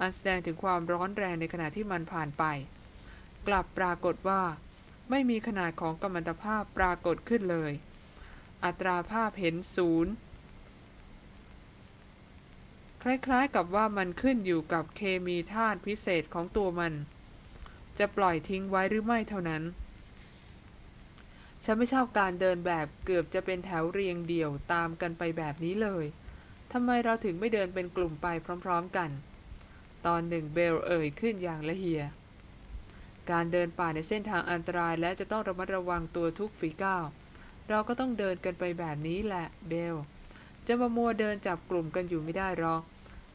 อันแสดงถึงความร้อนแรงในขณะที่มันผ่านไป กลับปรากฏว่า ไม่มีขนาดของกัมมันตภาพปรากฏขึ้นเลย อัตราภาพเห็นศูนย์ ล้ายๆกับว่ามันขึ้นอยู่กับเคมีธาตุพิเศษของตัวมัน จะปล่อยทิ้งไว้หรือไม่เท่านั้น ฉันไม่ชอบการเดินแบบเกือบจะเป็นแถวเรียงเดี่ยวตามกันไปแบบนี้เลยทำไมเราถึงไม่เดินเป็นกลุ่มไปพร้อมๆกัน ตอนหนึ่งเบลเอ่ยขึ้นอย่างละเหีย การเดินป่าในเส้นทางอันตรายและจะต้องระมัดระวังตัวทุกฝีก้าว เราก็ต้องเดินกันไปแบบนี้แหละเบลจะมามัวเดินจับกลุ่มกันอยู่ไม่ได้หรอก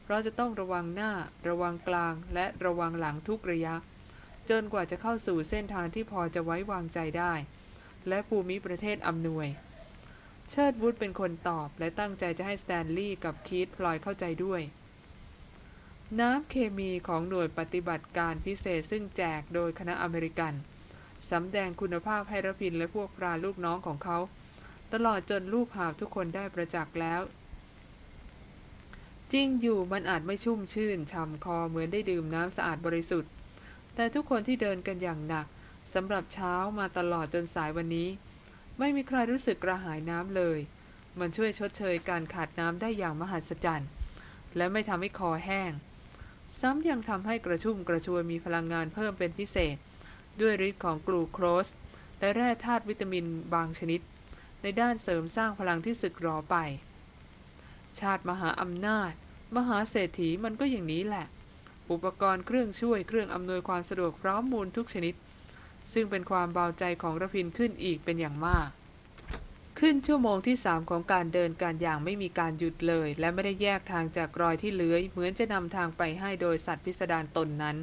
เราจะต้องระวังหน้า ระวังกลาง และระวังหลังทุกระยะ จนกว่าจะเข้าสู่เส้นทางที่พอจะไว้วางใจได้ และภูมิประเทศอำนวย เชิดวุธเป็นคนตอบและตั้งใจจะให้สแตนลีย์กับคีตพลอยเข้าใจด้วย น้ำเคมีของหน่วยปฏิบัติการพิเศษซึ่งแจกโดยคณะอเมริกันสำแดงคุณภาพให้รพินทร์และพวกพรานลูกน้องของเขา ตลอดจนลูกหาบทุกคนได้ประจักษ์แล้ว จริงอยู่มันอาจไม่ชุ่มชื่นช่ำคอเหมือนได้ดื่มน้ำสะอาดบริสุทธิ์ แต่ทุกคนที่เดินกันอย่างหนักสำหรับเช้ามาตลอดจนสายวันนี้ ไม่มีใครรู้สึกกระหายน้ำเลย มันช่วยชดเชยการขาดน้ำได้อย่างมหัศจรรย์ และไม่ทำให้คอแห้ง ซ้ำยังทำให้กระชุ่มกระชวยมีพลังงานเพิ่มเป็นพิเศษ ด้วยฤทธิ์ของกลูโคสและแร่ธาตุวิตามินบางชนิด ในด้านเสริมสร้างพลังที่สึกรอไป ชาติมหาอำนาจ มหาเศรษฐีมันก็อย่างนี้แหละ อุปกรณ์เครื่องช่วยเครื่องอำนวยความสะดวกพร้อมมูลทุกชนิด ซึ่งเป็นความเบาใจของระพินขึ้นอีกเป็นอย่างมาก ขึ้นชั่วโมงที่สามของการเดินการอย่างไม่มีการหยุดเลย และไม่ได้แยกทางจากรอยที่เลื้อย เหมือนจะนำทางไปให้โดยสัตว์พิสดารตนนั้น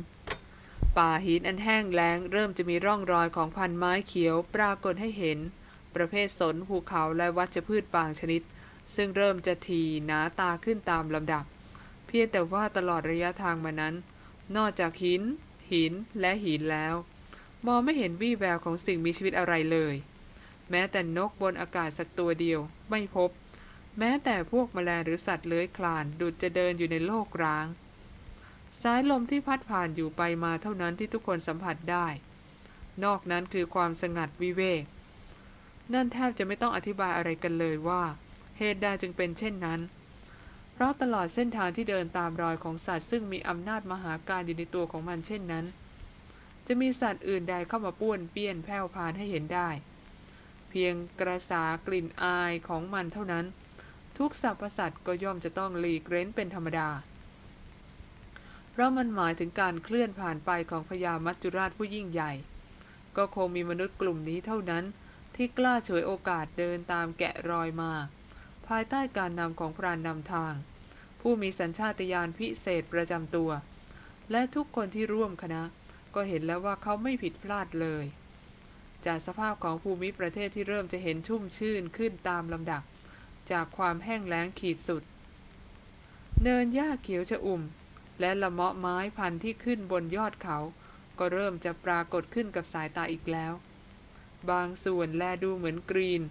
ป่าหินอันแห้งแล้ง เริ่มจะมีร่องรอยของพันไม้เขียวปรากฏให้เห็น ประเภทสนภูเขาและวัชพืชบางชนิด ซึ่งเริ่มจะทีหนาตาขึ้นตามลำดับ เพียงแต่ว่าตลอดระยะทางมานั้น นอกจากหิน หินและหินแล้ว มองไม่เห็นวี่แววของสิ่งมีชีวิตอะไรเลย แม้แต่นกบนอากาศสักตัวเดียวไม่พบ แม้แต่พวกแมลงหรือสัตว์เลื้อยคลานดุดจะเดินอยู่ในโลกร้างสายลมที่พัดผ่านอยู่ไปมาเท่านั้นที่ทุกคนสัมผัสได้ นอกนั้นคือความสงัดวิเวก นั่นแทบจะไม่ต้องอธิบายอะไรกันเลยว่า เหตุใดจึงเป็นเช่นนั้น เพราะตลอดเส้นทางที่เดินตามรอยของสัตว์ซึ่งมีอำนาจมหาการอยู่ในตัวของมันเช่นนั้น จะมีสัตว์อื่นใดเข้ามาป้วนเปี้ยนแผ่วพานให้เห็นได้ เพียงกระสากลิ่นอายของมันเท่านั้น ทุกสรรพสัตว์ก็ย่อมจะต้องหลีกเร้นเป็นธรรมดา เพราะมันหมายถึงการเคลื่อนผ่านไปของพญามัจจุราชผู้ยิ่งใหญ่ ก็คงมีมนุษย์กลุ่มนี้เท่านั้นที่กล้าฉวยโอกาสเดินตามแกะรอยมา ภายใต้การนำของพรานนำทาง ผู้มีสัญชาตญาณพิเศษประจำตัว และทุกคนที่ร่วมคณะ ก็เห็นแล้วว่าเขาไม่ผิดพลาดเลย จากสภาพของภูมิประเทศที่เริ่มจะเห็นชุ่มชื่นขึ้นตามลำดับ จากความแห้งแล้งขีดสุด เนินหญ้าเขียวชะอุ่ม และละเมาะไม้พันธุ์ที่ขึ้นบนยอดเขา ก็เริ่มจะปรากฏขึ้นกับสายตาอีกแล้ว บางส่วนแลดูเหมือนกรีน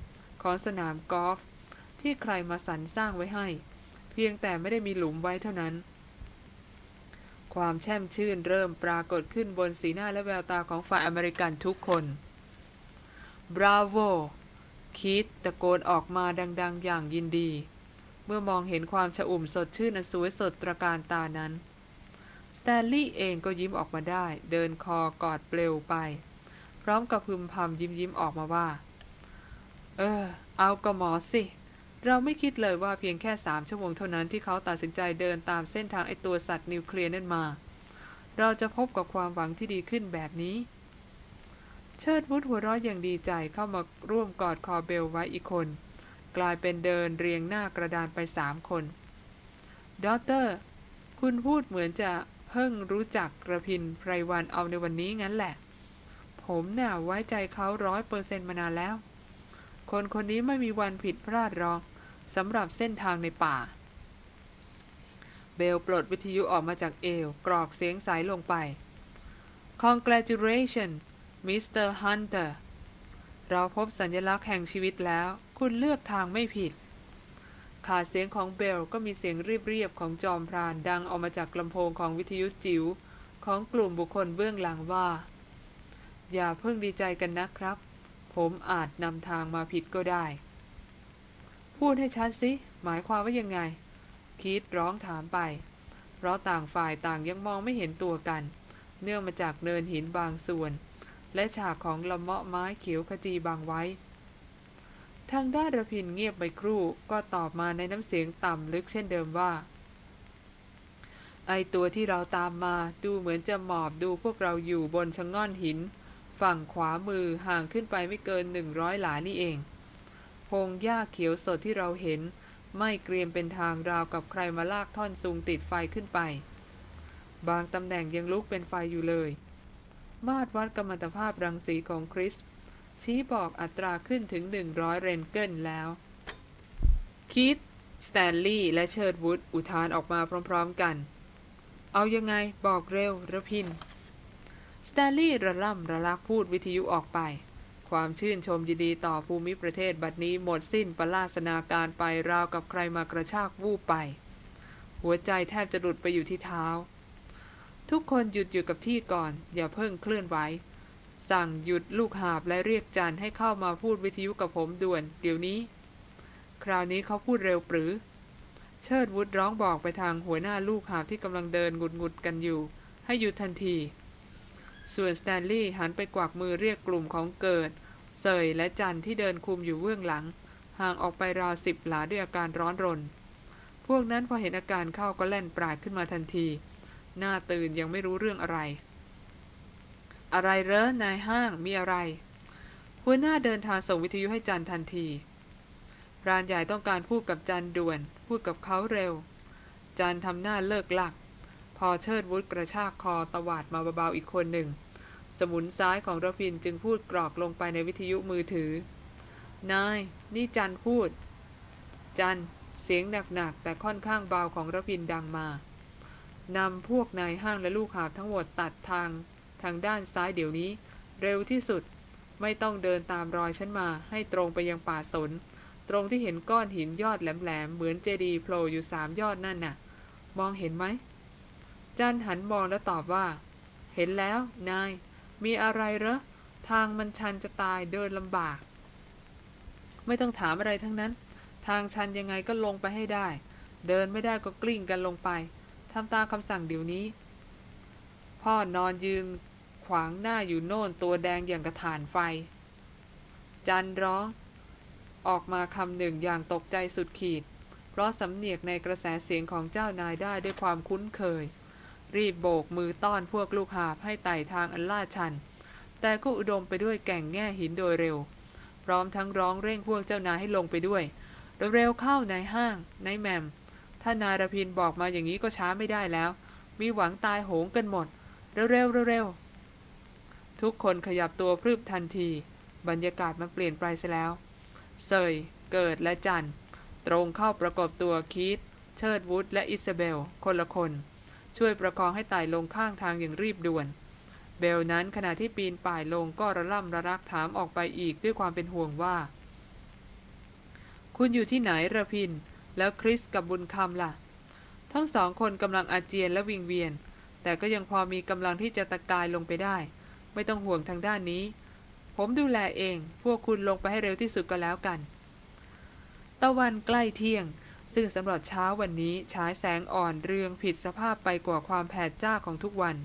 ของสนามกอล์ฟ ที่ใครมาสรรสร้างไว้ให้ เพียงแต่ไม่ได้มีหลุมไว้เท่านั้น ความแช่มชื่นเริ่มปรากฏขึ้นบนสีหน้าและแววตาของฝ่ายอเมริกันทุกคนบราโวคิดตะโกนออกมาดัง ๆ อย่างยินดี เมื่อมองเห็นความฉอุ่มสดชื่นอันสวยสดตระการตานั้นสแตนลีย์เองก็ยิ้มออกมาได้ เดินคอกอดเปลวไป พร้อมกับพึมพำยิ้มยิ้มออกมาว่า เออ เอากระหมอสิ เราไม่คิดเลยว่าเพียงแค่สามชั่วโมงเท่านั้นที่เขาตัดสินใจเดินตามเส้นทางไอตัวสัตว์นิวเคลียร์นั่นมา เราจะพบกับความหวังที่ดีขึ้นแบบนี้ เชิดวุฒหัวเราะอย่างดีใจเข้ามาร่วมกอดคอเบลไว้อีกคน กลายเป็นเดินเรียงหน้ากระดานไปสามคนดอเตอร์ คุณพูดเหมือนจะเพิ่งรู้จักกระพินไพรวันเอาในวันนี้งั้นแหละ ผมเนี่ยไว้ใจเขาร้อยเปอร์เซ็นต์มานานแล้ว คนคนนี้ไม่มีวันผิดพลาดหรอก สำหรับเส้นทางในป่า เบลปลดวิทยุออกมาจากเอว กรอกเสียงสายลงไป Congratulations Mr. Hunter เราพบสัญลักษณ์แห่งชีวิตแล้ว คุณเลือกทางไม่ผิด ขาดเสียงของเบลก็มีเสียงเรียบๆของจอมพรานดังออกมาจากลำโพงของวิทยุจิ๋วของกลุ่มบุคคลเบื้องหลังว่า อย่าเพิ่งดีใจกันนะครับ ผมอาจนำทางมาผิดก็ได้ พูดให้ชัดสิหมายความว่ายังไงคิดร้องถามไป เพราะต่างฝ่ายต่างยังมองไม่เห็นตัวกัน เนื่องมาจากเนินหินบางส่วน และฉากของละเมาะไม้เขียวขจีบางไว้ ทางด้านระพินเงียบไปครู่ก็ตอบมาในน้ำเสียงต่ำลึกเช่นเดิมว่า ไอตัวที่เราตามมาดูเหมือนจะหมอบดูพวกเราอยู่บนชะง่อนหิน ฝั่งขวามือห่างขึ้นไปไม่เกินหนึ่งร้อยหลานี่เอง พงหญ้าเขียวสดที่เราเห็น ไหม้เกรียมเป็นทางราวกับใครมาลากท่อนซุงติดไฟขึ้นไป บางตำแหน่งยังลุกเป็นไฟอยู่เลย มาตรวัดกัมมันตภาพรังสีของคริส ชี้บอกอัตราขึ้นถึง 100 เรินต์เกนแล้ว คิดสแตนลีย์และเชิร์ดวูดอุทานออกมาพร้อมๆกัน เอายังไงบอกเร็วรพินทร์สแตนลีย์ระล่ำระลักพูดวิทยุออกไป ความชื่นชมยินดีต่อภูมิประเทศบัดนี้หมดสิ้นประลาสนาการไปราวกับใครมากระชากวูบไป หัวใจแทบจะหลุดไปอยู่ที่เท้า ทุกคนหยุดอยู่กับที่ก่อน อย่าเพิ่งเคลื่อนไหวสั่งหยุดลูกหาบและเรียกจันให้เข้ามาพูดวิทยุกับผมด่วน เดี๋ยวนี้ คราวนี้เขาพูดเร็วปรือ เชิดวุฒร้องบอกไปทางหัวหน้าลูกหาบที่กำลังเดินงุดงุดกันอยู่ ให้หยุดทันที ส่วนสแตนลีย์หันไปกวักมือเรียกกลุ่มของเกิดเสยและจันที่เดินคุมอยู่เบื้องหลัง ห่างออกไปราวสิบหลาด้วยอาการร้อนรน พวกนั้นพอเห็นอาการเข้าก็แล่นปราดขึ้นมาทันที หน้าตื่นยังไม่รู้เรื่องอะไร อะไรเรอนายห้างมีอะไร หัวหน้าเดินทางส่งวิทยุให้จันทันทีพรานใหญ่ต้องการพูดกับจันด่วน พูดกับเขาเร็ว จันทำหน้าเลิกหลัก พอเชิดวุฒกระชากคอตวาดมาเบาๆอีกคนหนึ่ง สมุนซ้ายของรพินจึงพูดกรอกลงไปในวิทยุมือถือ นาย นี่จันพูด จันเสียงหนักๆแต่ค่อนข้างเบาของรพินดังมานำพวกนายห้างและลูกหาทั้งหมดตัดทางทางด้านซ้ายเดี๋ยวนี้ เร็วที่สุดไม่ต้องเดินตามรอยฉันมา ให้ตรงไปยังป่าสน ตรงที่เห็นก้อนหินยอดแหลมๆเหมือนเจดีย์โผล่อยู่สามยอดนั่นน่ะ มองเห็นไหม จันหันมองแล้วตอบว่า เห็นแล้ว นาย มีอะไรเหรอ ทางมันชันจะตายเดินลำบาก ไม่ต้องถามอะไรทั้งนั้น ทางชันยังไงก็ลงไปให้ได้ เดินไม่ได้ก็กลิ้งกันลงไปทำตามคำสั่งเดี๋ยวนี้ พ่อนอนยืนขวางหน้าอยู่โน่นตัวแดงอย่างกระถานไฟ จันร้องออกมาคำหนึ่งอย่างตกใจสุดขีด เพราะสำเนียกในกระแสเสียงของเจ้านายได้ด้วยความคุ้นเคย รีบโบกมือต้อนพวกลูกหาบให้ไต่ทางอันลาดชัน แต่ก็อุดมไปด้วยแก่งแง่หินโดยเร็ว พร้อมทั้งร้องเร่งพวกเจ้านายให้ลงไปด้วยเร็วเข้านายห้างนายแมม ถ้านายรพินบอกมาอย่างนี้ก็ช้าไม่ได้แล้ว มีหวังตายโหงกันหมด เร็วๆเร็วๆทุกคนขยับตัวพรึบทันที บรรยากาศมันเปลี่ยนไปซะแล้วเซยเกิดและจันตรงเข้าประกบตัวคีตเชิดวุฒและอิซาเบล คนละคน ช่วยประคองให้ไต่ลงข้างทางอย่างรีบด่วน เบลนั้นขณะที่ปีนป่ายลงก็ระล่ำระรักถามออกไปอีกด้วยความเป็นห่วงว่า คุณอยู่ที่ไหนระพิน แล้วคริสกับบุญคำล่ะ ทั้งสองคนกำลังอาเจียนและวิงเวียน แต่ก็ยังพอมีกำลังที่จะตะกายลงไปได้ ไม่ต้องห่วงทางด้านนี้ ผมดูแลเอง พวกคุณลงไปให้เร็วที่สุดก็แล้วกัน ตะวันใกล้เที่ยง ซึ่งสำหรับเช้าวันนี้ฉายแสงอ่อนเรืองผิดสภาพไปกว่าความแผดจ้าของทุกวัน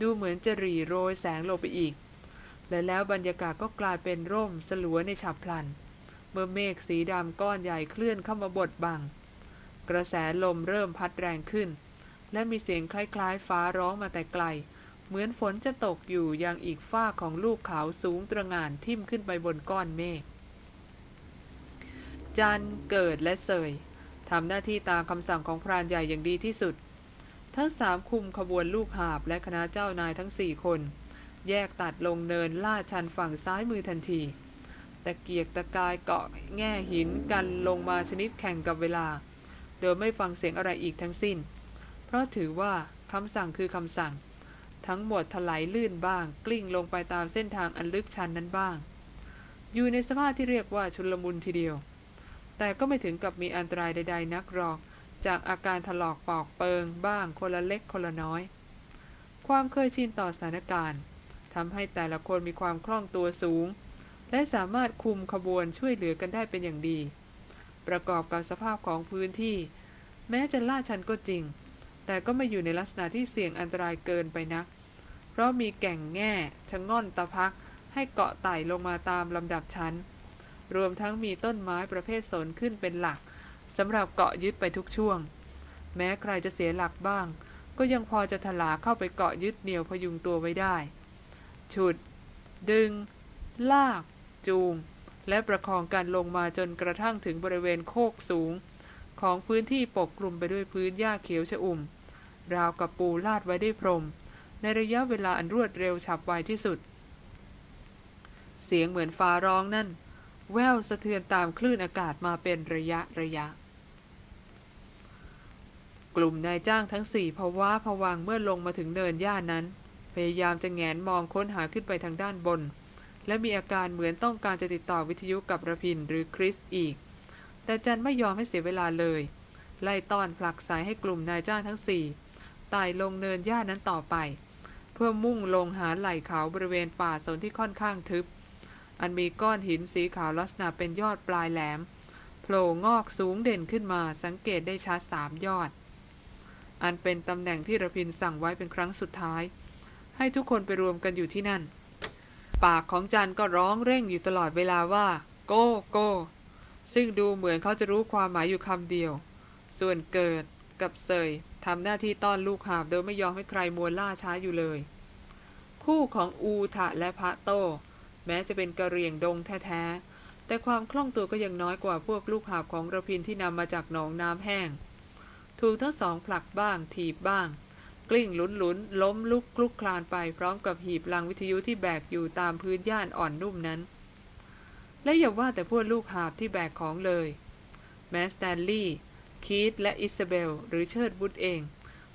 ดูเหมือนจะหรี่โรยแสงลงไปอีก และแล้วบรรยากาศก็กลายเป็นร่มสลัวในฉับพลัน เมื่อเมฆสีดำก้อนใหญ่เคลื่อนเข้ามาบดบัง กระแสลมเริ่มพัดแรงขึ้น และมีเสียงคล้ายๆ ฟ้าร้องมาแต่ไกล เหมือนฝนจะตกอยู่ยังอีกฝ้าของลูกเขาสูงตระหง่านทิ่มขึ้นไปบนก้อนเมฆจันเกิดและเสย ทำหน้าที่ตามคำสั่งของพรานใหญ่อย่างดีที่สุด ทั้งสามคุมขบวนลูกหาบและคณะเจ้านายทั้งสี่คน แยกตัดลงเนินลาดชันฝั่งซ้ายมือทันทีแต่เกียกตะกายเกาะแง่หินกันลงมาชนิดแข่งกับเวลา โดยไม่ฟังเสียงอะไรอีกทั้งสิ้น เพราะถือว่าคำสั่งคือคำสั่ง ทั้งหมดถลายลื่นบ้าง กลิ้งลงไปตามเส้นทางอันลึกชันนั้นบ้าง อยู่ในสภาพที่เรียกว่าชุลมุนทีเดียว แต่ก็ไม่ถึงกับมีอันตรายใด ๆ นักหรอก จากอาการถลอกปอกเปิงบ้างคนละเล็กคนละน้อย ความเคยชินต่อสถานการณ์ทำให้แต่ละคนมีความคล่องตัวสูง และสามารถคุมขบวนช่วยเหลือกันได้เป็นอย่างดี ประกอบกับสภาพของพื้นที่ แม้จะลาดชันก็จริง แต่ก็ไม่อยู่ในลักษณะที่เสี่ยงอันตรายเกินไปนัก เพราะมีแก่งแง่ชะง่อนตะพักให้เกาะไต่ลงมาตามลำดับชั้น รวมทั้งมีต้นไม้ประเภทสนขึ้นเป็นหลักสำหรับเกาะยึดไปทุกช่วง แม้ใครจะเสียหลักบ้าง ก็ยังพอจะถลาเข้าไปเกาะยึดเหนี่ยวพยุงตัวไว้ได้ ฉุด ดึง ลาก จูง และประคองกันลงมาจนกระทั่งถึงบริเวณโคกสูง ของพื้นที่ปกคลุมไปด้วยพื้นหญ้าเขียวชอุ่ม ราวกับปูลาดไว้ได้พรม ในระยะเวลาอันรวดเร็วฉับไวที่สุด เสียงเหมือนฟ้าร้องนั่น แววสะเทือนตามคลื่นอากาศมาเป็นระยะระยะ กลุ่มนายจ้างทั้งสี่ภาวะผวังเมื่อลงมาถึงเนินหญ้านั้น พยายามจะแงนมองค้นหาขึ้นไปทางด้านบน และมีอาการเหมือนต้องการจะติดต่อวิทยุกับระพินหรือคริสอีก แต่จันไม่ยอมให้เสียเวลาเลย ไล่ต้อนผลักสายให้กลุ่มนายจ้างทั้งสี่ไต่ลงเนินหญ้านั้นต่อไป เพื่อมุ่งลงหาไหล่เขาบริเวณป่าสนที่ค่อนข้างทึบ อันมีก้อนหินสีขาวลักษณะเป็นยอดปลายแหลมโผล่งอกสูงเด่นขึ้นมาสังเกตได้ชัดสามยอด อันเป็นตำแหน่งที่ระพินสั่งไว้เป็นครั้งสุดท้าย ให้ทุกคนไปรวมกันอยู่ที่นั่น ปากของจันก็ร้องเร่งอยู่ตลอดเวลาว่า โกโกซึ่งดูเหมือนเขาจะรู้ความหมายอยู่คำเดียว ส่วนเกิดกับเสยทำหน้าที่ต้อนลูกหาบโดยไม่ยอมให้ใครมัวล่าช้าอยู่เลย คู่ของอูทะและพระโต แม้จะเป็นกะเหรี่ยงดงแท้ๆ แต่ความคล่องตัวก็ยังน้อยกว่าพวกลูกหาบของรพินทร์ที่นำมาจากหนองน้ำแห้ง ถูกทั้งสองผลักบ้าง ถีบบ้าง กลิ้งหลุนหลุนล้มลุกคลุกคลานไปพร้อมกับหีบลังวิทยุที่แบกอยู่ตามพื้นย่านอ่อนนุ่มนั้น และอย่าว่าแต่พวกลูกหาบที่แบกของเลย แม้สแตนลีย์คีตและอิซาเบล หรือเชิดวุธเอง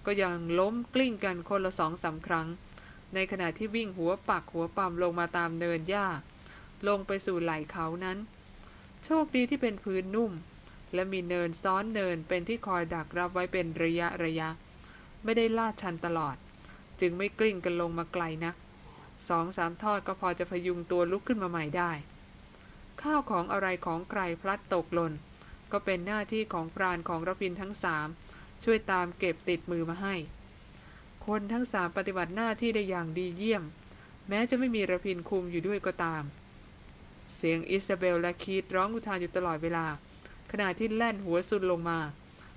ก็ยังล้มกลิ้งกันคนละสองสามครั้ง ในขณะที่วิ่งหัวปักหัวปั๊มลงมาตามเนินหญ้า ลงไปสู่ไหล่เขานั้น โชคดีที่เป็นพื้นนุ่ม และมีเนินซ้อนเนินเป็นที่คอยดักรับไว้เป็นระยะระยะ ไม่ได้ลาดชันตลอด จึงไม่กลิ้งกันลงมาไกลนักสองสามทอดก็พอจะพยุงตัวลุกขึ้นมาใหม่ได้ ข้าวของอะไรของใครพลัดตกหล่นก็เป็นหน้าที่ของพรานของรพินทั้งสามช่วยตามเก็บติดมือมาให้ คนทั้งสามปฏิบัติหน้าที่ได้อย่างดีเยี่ยม แม้จะไม่มีระพินคุมอยู่ด้วยก็ตาม เสียงอิซาเบลและคีตร้องอุทานอยู่ตลอดเวลา ขณะที่แล่นหัวสุดลงมา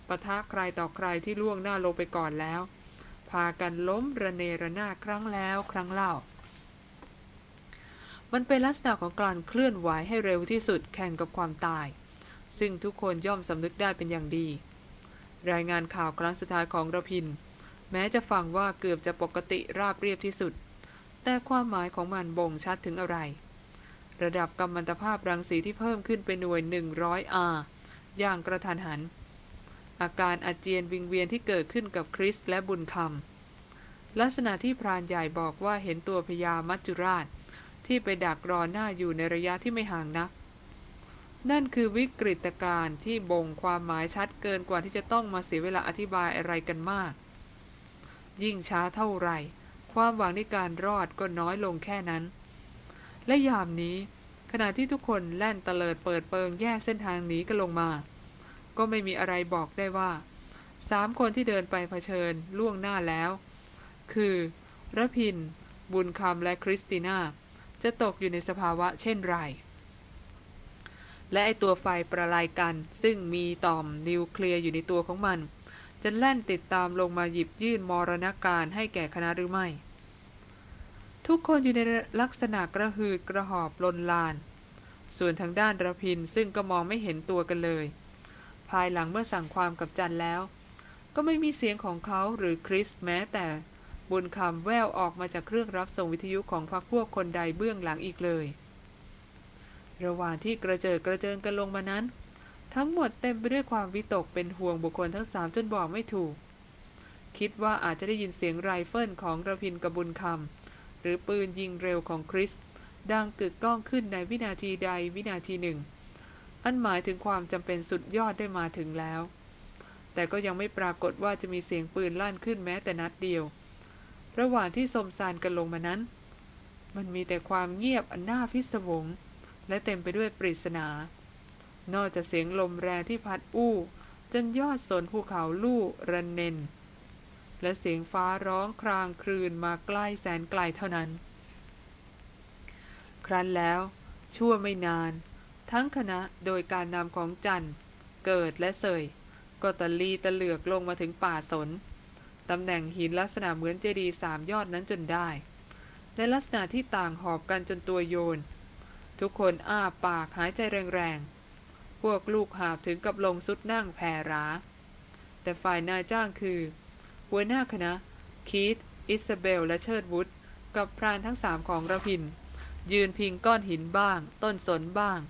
ปะทะใครต่อใครที่ล่วงหน้าลงไปก่อนแล้ว พากันล้มระเนระนาครั้งแล้วครั้งเล่า มันเป็นลักษณะของการเคลื่อนไหวให้เร็วที่สุดแข่งกับความตาย ซึ่งทุกคนย่อมสำนึกได้เป็นอย่างดี รายงานข่าวครั้งสุดท้ายของระพิน แม้จะฟังว่าเกือบจะปกติราบเรียบที่สุด แต่ความหมายของมันบ่งชัดถึงอะไร ระดับกัมมันตภาพรังสีที่เพิ่มขึ้นเป็นหน่วย 100 R อย่างกระทันหัน อาการอาเจียนวิงเวียนที่เกิดขึ้นกับคริสและบุญคำลักษณะที่พรานใหญ่บอกว่าเห็นตัวพญามัจจุราช ที่ไปดักรอหน้าอยู่ในระยะที่ไม่ห่างนักนั่นคือวิกฤตการณ์ที่บ่งความหมายชัดเกินกว่าที่จะต้องมาเสียเวลาอธิบายอะไรกันมาก ยิ่งช้าเท่าไหร่ ความหวังในการรอดก็น้อยลงแค่นั้น และยามนี้ ขณะที่ทุกคนแล่นเตลิดเปิดเปิงแยกเส้นทางหนีกันลงมา ก็ไม่มีอะไรบอกได้ว่าสามคนที่เดินไปเผชิญล่วงหน้าแล้ว คือระพิน บุญคำและคริสติน่า จะตกอยู่ในสภาวะเช่นไรและไอตัวไฟประลายกัน ซึ่งมีต่อมนิวเคลียร์อยู่ในตัวของมัน จะแล่นติดตามลงมาหยิบยื่นมรณาการให้แก่คณะหรือไม่ ทุกคนอยู่ในลักษณะกระหืดกระหอบลนลาน ส่วนทางด้านระพินซึ่งก็มองไม่เห็นตัวกันเลย ภายหลังเมื่อสั่งความกับจันแล้ว ก็ไม่มีเสียงของเขาหรือคริสแม้แต่บุญคำแววออกมาจากเครื่องรับส่งวิทยุของพรรคพวกคนใดเบื้องหลังอีกเลย ระหว่างที่กระเจิดกระเจิงกันลงมานั้น ทั้งหมดเต็มไปด้วยความวิตกเป็นห่วงบุคคลทั้งสามจนบอกไม่ถูก คิดว่าอาจจะได้ยินเสียงไรเฟิลของระพินกระบุญคำหรือปืนยิงเร็วของคริส ดังกึกก้องขึ้นในวินาทีใดวินาทีหนึ่ง อันหมายถึงความจำเป็นสุดยอดได้มาถึงแล้ว แต่ก็ยังไม่ปรากฏว่าจะมีเสียงปืนลั่นขึ้นแม้แต่นัดเดียว ระหว่างที่สมสารกันลงมานั้น มันมีแต่ความเงียบอันน่าพิศวงและเต็มไปด้วยปริศนา นอกจากเสียงลมแรงที่พัดอู้จนยอดสนภูเขาลู่ระเนน และเสียงฟ้าร้องครางครืนมาใกล้แสนไกลเท่านั้น ครั้นแล้ว ชั่วไม่นาน ทั้งคณะโดยการนำของจันเกิดและเสย ก็ตะลีตะเหลือกลงมาถึงป่าสนตำแหน่งหินลักษณะเหมือนเจดีย์สามยอดนั้นจนได้ในลักษณะที่ต่างหอบกันจนตัวโยน ทุกคนอ้าปากหายใจแรงๆ พวกลูกหาบถึงกับลงสุดนั่งแผ่ราแต่ฝ่ายนายจ้างคือ หัวหน้าคณะ คีตอิสเบล และเชิดวุฒกับพรานทั้งสามของระพิน ยืนพิงก้อนหินบ้าง ต้นสนบ้าง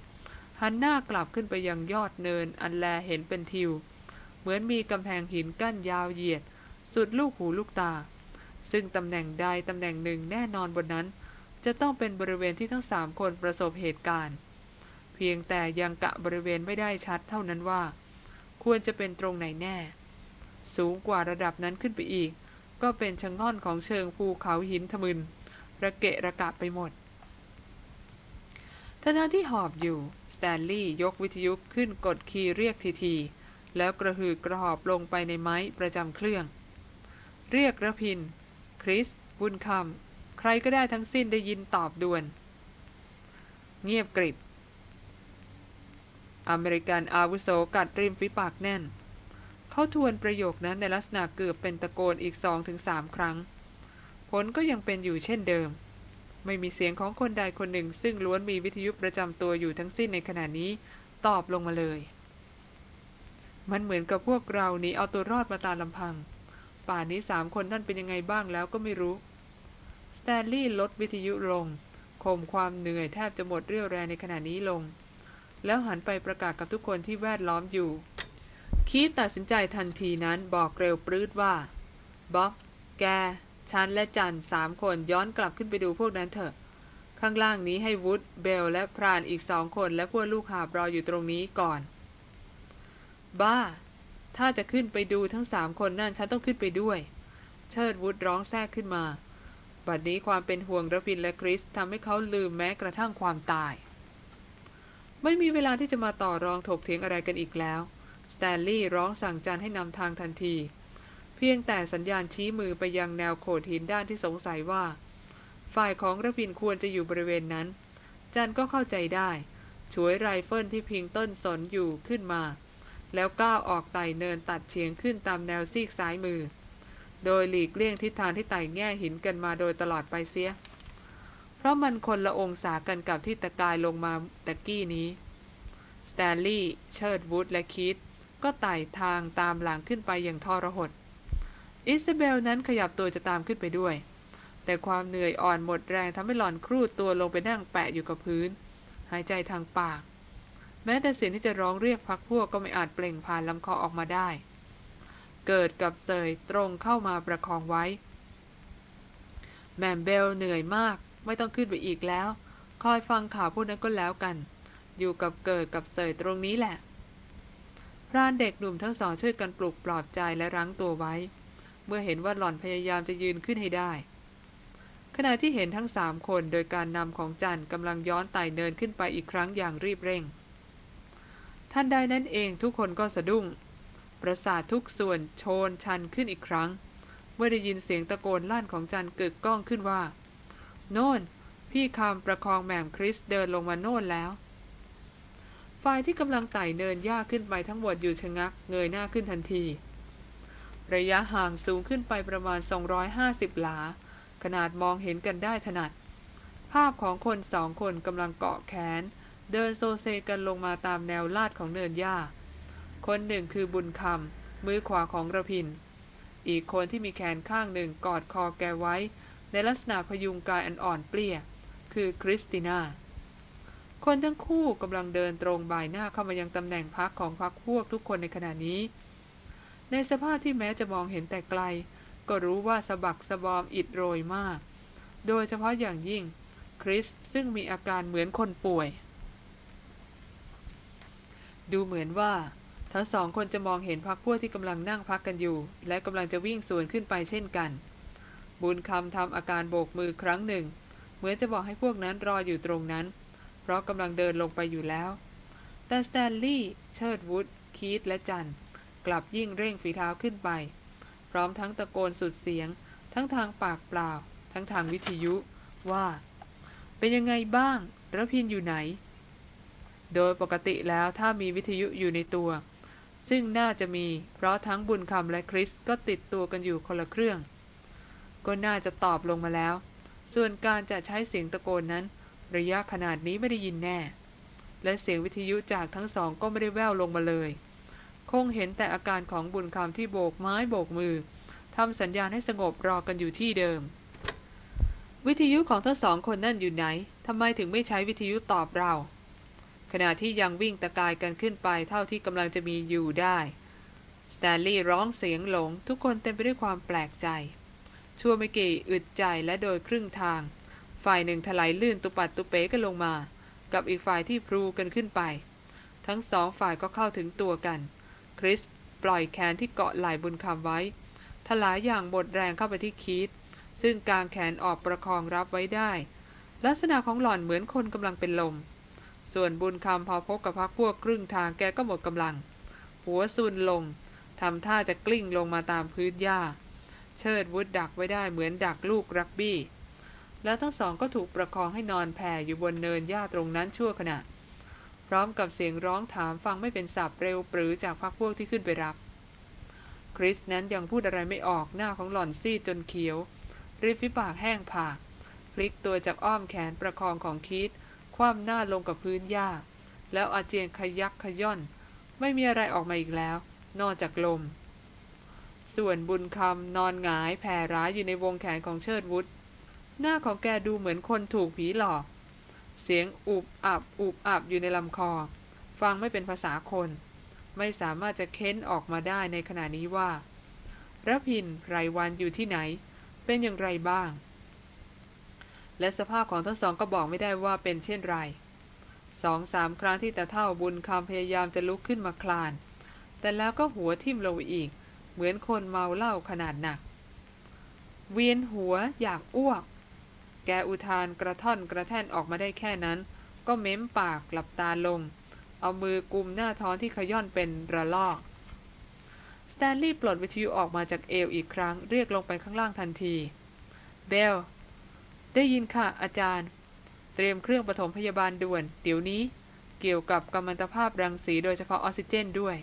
หันหน้ากลับขึ้นไปยังยอดเนินอันแลเห็นเป็นทิว เหมือนมีกำแพงหินกั้นยาวเหยียด สุดลูกหูลูกตา ซึ่งตำแหน่งใดตำแหน่งหนึ่งแน่นอนบนนั้น จะต้องเป็นบริเวณที่ทั้งสามคนประสบเหตุการณ์ เพียงแต่ยังกะบริเวณไม่ได้ชัดเท่านั้นว่า ควรจะเป็นตรงไหนแน่ สูงกว่าระดับนั้นขึ้นไปอีก ก็เป็นชะง่อนของเชิงภูเขาหินทมึน ระเกะระกะไปหมดท่าที่หอบอยู่ สแตนลีย์ยกวิทยุขึ้นกดคีย์เรียกทีทีแล้วกระหือกระหอบลงไปในไม้ประจำเครื่อง เรียกระพิน คริส บุญคำ ใครก็ได้ทั้งสิ้นได้ยินตอบด่วน เงียบกริบ อเมริกันอาวุโสกัดริมฝีปากแน่น เขาทวนประโยคนั้นในลักษณะเกือบเป็นตะโกนอีกสองถึงสามครั้ง ผลก็ยังเป็นอยู่เช่นเดิม ไม่มีเสียงของคนใดคนหนึ่ง ซึ่งล้วนมีวิทยุประจำตัวอยู่ทั้งสิ้นในขณะนี้ ตอบลงมาเลย มันเหมือนกับพวกเรานีเอาตัวรอดมาตาลำพัง ป่านนี้สามคนนั่นเป็นยังไงบ้างแล้วก็ไม่รู้สแตนลีย์ลดวิทยุลงข่มความเหนื่อยแทบจะหมดเรี่ยวแรงในขณะนี้ลง แล้วหันไปประกาศกับทุกคนที่แวดล้อมอยู่ คีตตัดสินใจทันทีนั้นบอกเร็วปรื้ดว่าบ๊อบแก ฉันและจันสามคนย้อนกลับขึ้นไปดูพวกนั้นเถอะ ข้างล่างนี้ให้วุฒเบล และพรานอีกสองคนและพวกลูกหาบรออยู่ตรงนี้ก่อน บ้า ถ้าจะขึ้นไปดูทั้งสามคนนั่นฉันต้องขึ้นไปด้วย เชิดวุธร้องแทรกขึ้นมา บัดนี้ความเป็นห่วงรพินทร์และคริสทำให้เขาลืมแม้กระทั่งความตาย ไม่มีเวลาที่จะมาต่อรองถกเถียงอะไรกันอีกแล้ว สแตนลีย์ร้องสั่งจันให้นำทางทันที เพียงแต่สัญญาณชี้มือไปยังแนวโขดหินด้านที่สงสัยว่า ฝ่ายของรพินทร์ควรจะอยู่บริเวณนั้น จันก็เข้าใจได้ฉวยไรเฟิลที่พิงต้นสนอยู่ขึ้นมา แล้วก้าวออกไต่เนินตัดเฉียงขึ้นตามแนวซีกซ้ายมือ โดยหลีกเลี่ยงทิศทางที่ไต่แง่หินกันมาโดยตลอดไปเสีย เพราะมันคนละองศากันกับที่ตะกายลงมาตะกี้นี้ สแตนลีย์เชิร์ดวูดและคิดก็ไต่ทางตามหลังขึ้นไปอย่างทรหด อิซาเบลนั้นขยับตัวจะตามขึ้นไปด้วย แต่ความเหนื่อยอ่อนหมดแรงทำให้หล่อนทรุดตัวลงไปนั่งแปะอยู่กับพื้น หายใจทางปาก แม้แต่เสียงที่จะร้องเรียกพักพวกก็ไม่อาจเปล่งผ่านลำคอออกมาได้ เกิดกับเสยตรงเข้ามาประคองไว้ แมมเบลเหนื่อยมาก ไม่ต้องขึ้นไปอีกแล้ว คอยฟังข่าวพวกนั้นก็แล้วกัน อยู่กับเกิดกับเสยตรงนี้แหละ พรานเด็กหนุ่มทั้งสองช่วยกันปลุกปลอบใจและรั้งตัวไว้ เมื่อเห็นว่าหล่อนพยายามจะยืนขึ้นให้ได้ ขณะที่เห็นทั้งสามคนโดยการนำของจันกำลังย้อนไต่เนินขึ้นไปอีกครั้งอย่างรีบเร่ง ท่านใดนั้นเองทุกคนก็สะดุ้ง ประสาททุกส่วนโชนชันขึ้นอีกครั้ง เมื่อได้ยินเสียงตะโกนลั่นของจันกึกก้องขึ้นว่า โน่น พี่คำประคองแหม่มคริสเดินลงมาโน่นแล้วฝ่ายที่กำลังไต่เนินยากขึ้นไปทั้งหมดอยู่ชะงัก เงยหน้าขึ้นทันที ระยะห่างสูงขึ้นไปประมาณ 250 หลา ขนาดมองเห็นกันได้ถนัด ภาพของคนสองคนกำลังเกาะแขน เดินโซเซกันลงมาตามแนวลาดของเนินหญ้า คนหนึ่งคือบุญคำมือขวาของรพินทร์ อีกคนที่มีแขนข้างหนึ่งกอดคอแกไว้ ในลักษณะพยุงกายอันอ่อนเปลี้ย คือคริสติน่า คนทั้งคู่กำลังเดินตรงบ่ายหน้าเข้ามายังตำแหน่งพักของพักพวกทุกคนในขณะนี้ ในสภาพที่แม้จะมองเห็นแต่ไกล ก็รู้ว่าสะบักสะบอมอิดโรยมาก โดยเฉพาะอย่างยิ่งคริสซึ่งมีอาการเหมือนคนป่วย ดูเหมือนว่าทั้งสองคนจะมองเห็นพักพวกที่กำลังนั่งพักกันอยู่ และกำลังจะวิ่งสวนขึ้นไปเช่นกัน บุญคำทำอาการโบกมือครั้งหนึ่ง เหมือนจะบอกให้พวกนั้นรออยู่ตรงนั้น เพราะกำลังเดินลงไปอยู่แล้ว แต่สแตนลีย์เชิร์ดวูดคีตและจันกลับยิ่งเร่งฝีเท้าขึ้นไป พร้อมทั้งตะโกนสุดเสียง ทั้งทางปากเปล่า ทั้งทางวิทยุว่า เป็นยังไงบ้างรพินทร์อยู่ไหน โดยปกติแล้วถ้ามีวิทยุอยู่ในตัวซึ่งน่าจะมี เพราะทั้งบุญคำและคริสก็ติดตัวกันอยู่คนละเครื่อง ก็น่าจะตอบลงมาแล้ว ส่วนการจะใช้เสียงตะโกนนั้น ระยะขนาดนี้ไม่ได้ยินแน่ และเสียงวิทยุจากทั้งสองก็ไม่ได้แว่วลงมาเลย คงเห็นแต่อาการของบุญคำที่โบกไม้โบกมือทำสัญญาณให้สงบรอกันอยู่ที่เดิม วิทยุของทั้งสองคนนั่นอยู่ไหนทำไมถึงไม่ใช้วิทยุตอบเรา ขณะที่ยังวิ่งตะกายกันขึ้นไปเท่าที่กำลังจะมีอยู่ได้สแตนลีย์ร้องเสียงหลงทุกคนเต็มไปด้วยความแปลกใจ ชั่วไม่กี่อึดใจและโดยครึ่งทาง ฝ่ายหนึ่งถลายลื่นตุปัดตุเป๋กันลงมา กับอีกฝ่ายที่พลูกันขึ้นไป ทั้งสองฝ่ายก็เข้าถึงตัวกัน คริสปล่อยแขนที่เกาะไหล่บุญคำไว้ ถลายอย่างหมดแรงเข้าไปที่คีตซึ่งกางแขนออกประคองรับไว้ได้ ลักษณะของหล่อนเหมือนคนกำลังเป็นลม ส่วนบุญคำพอพบกับพักพวกครึ่งทางแกก็หมดกำลัง หัวซุนลงทำท่าจะกลิ้งลงมาตามพื้นหญ้า เชิดวุฒดักไว้ได้เหมือนดักลูกรักบี้ แล้วทั้งสองก็ถูกประคองให้นอนแผ่อยู่บนเนินหญ้าตรงนั้นชั่วขณะ พร้อมกับเสียงร้องถามฟังไม่เป็นสับเร็วปรือจากพักพวกที่ขึ้นไปรับ คริสนั้นยังพูดอะไรไม่ออกหน้าของหล่อนซีดจนเขียวริมฝีปากแห้งผากพลิกตัวจากอ้อมแขนประคองของคิดคว่ำหน้าลงกับพื้นหญ้า แล้วอาเจียนขยักขย่อน ไม่มีอะไรออกมาอีกแล้ว นอกจากลม ส่วนบุญคำนอนหงายแผ่ร้ายอยู่ในวงแขนของเชิดวุฒหน้าของแกดูเหมือนคนถูกผีหลอก เสียงอุบอับอุบอับอยู่ในลำคอ ฟังไม่เป็นภาษาคน ไม่สามารถจะเค้นออกมาได้ในขณะนี้ว่าระพินไรวันอยู่ที่ไหน เป็นอย่างไรบ้าง และสภาพของทั้งสองก็บอกไม่ได้ว่าเป็นเช่นไรสองสามครั้งที่แต่เท่าบุญคำพยายามจะลุกขึ้นมาคลาน แต่แล้วก็หัวทิ่มลงอีก เหมือนคนเมาเหล้าขนาดหนัก เวียนหัวอยากอ้วก แกอุทานกระท่อนกระแท่นออกมาได้แค่นั้น ก็เม้มปากหลับตาลง เอามือกุมหน้าท้องที่ขย่อนเป็นระลอกสแตนลีย์ปลดวิทยุออกมาจากเอวอีกครั้ง เรียกลงไปข้างล่างทันที เบล ได้ยินค่ะ อาจารย์ เตรียมเครื่องปฐมพยาบาลด่วน เดี๋ยวนี้ เกี่ยวกับกัมมันตภาพรังสีโดยเฉพาะออกซิเจนด้วย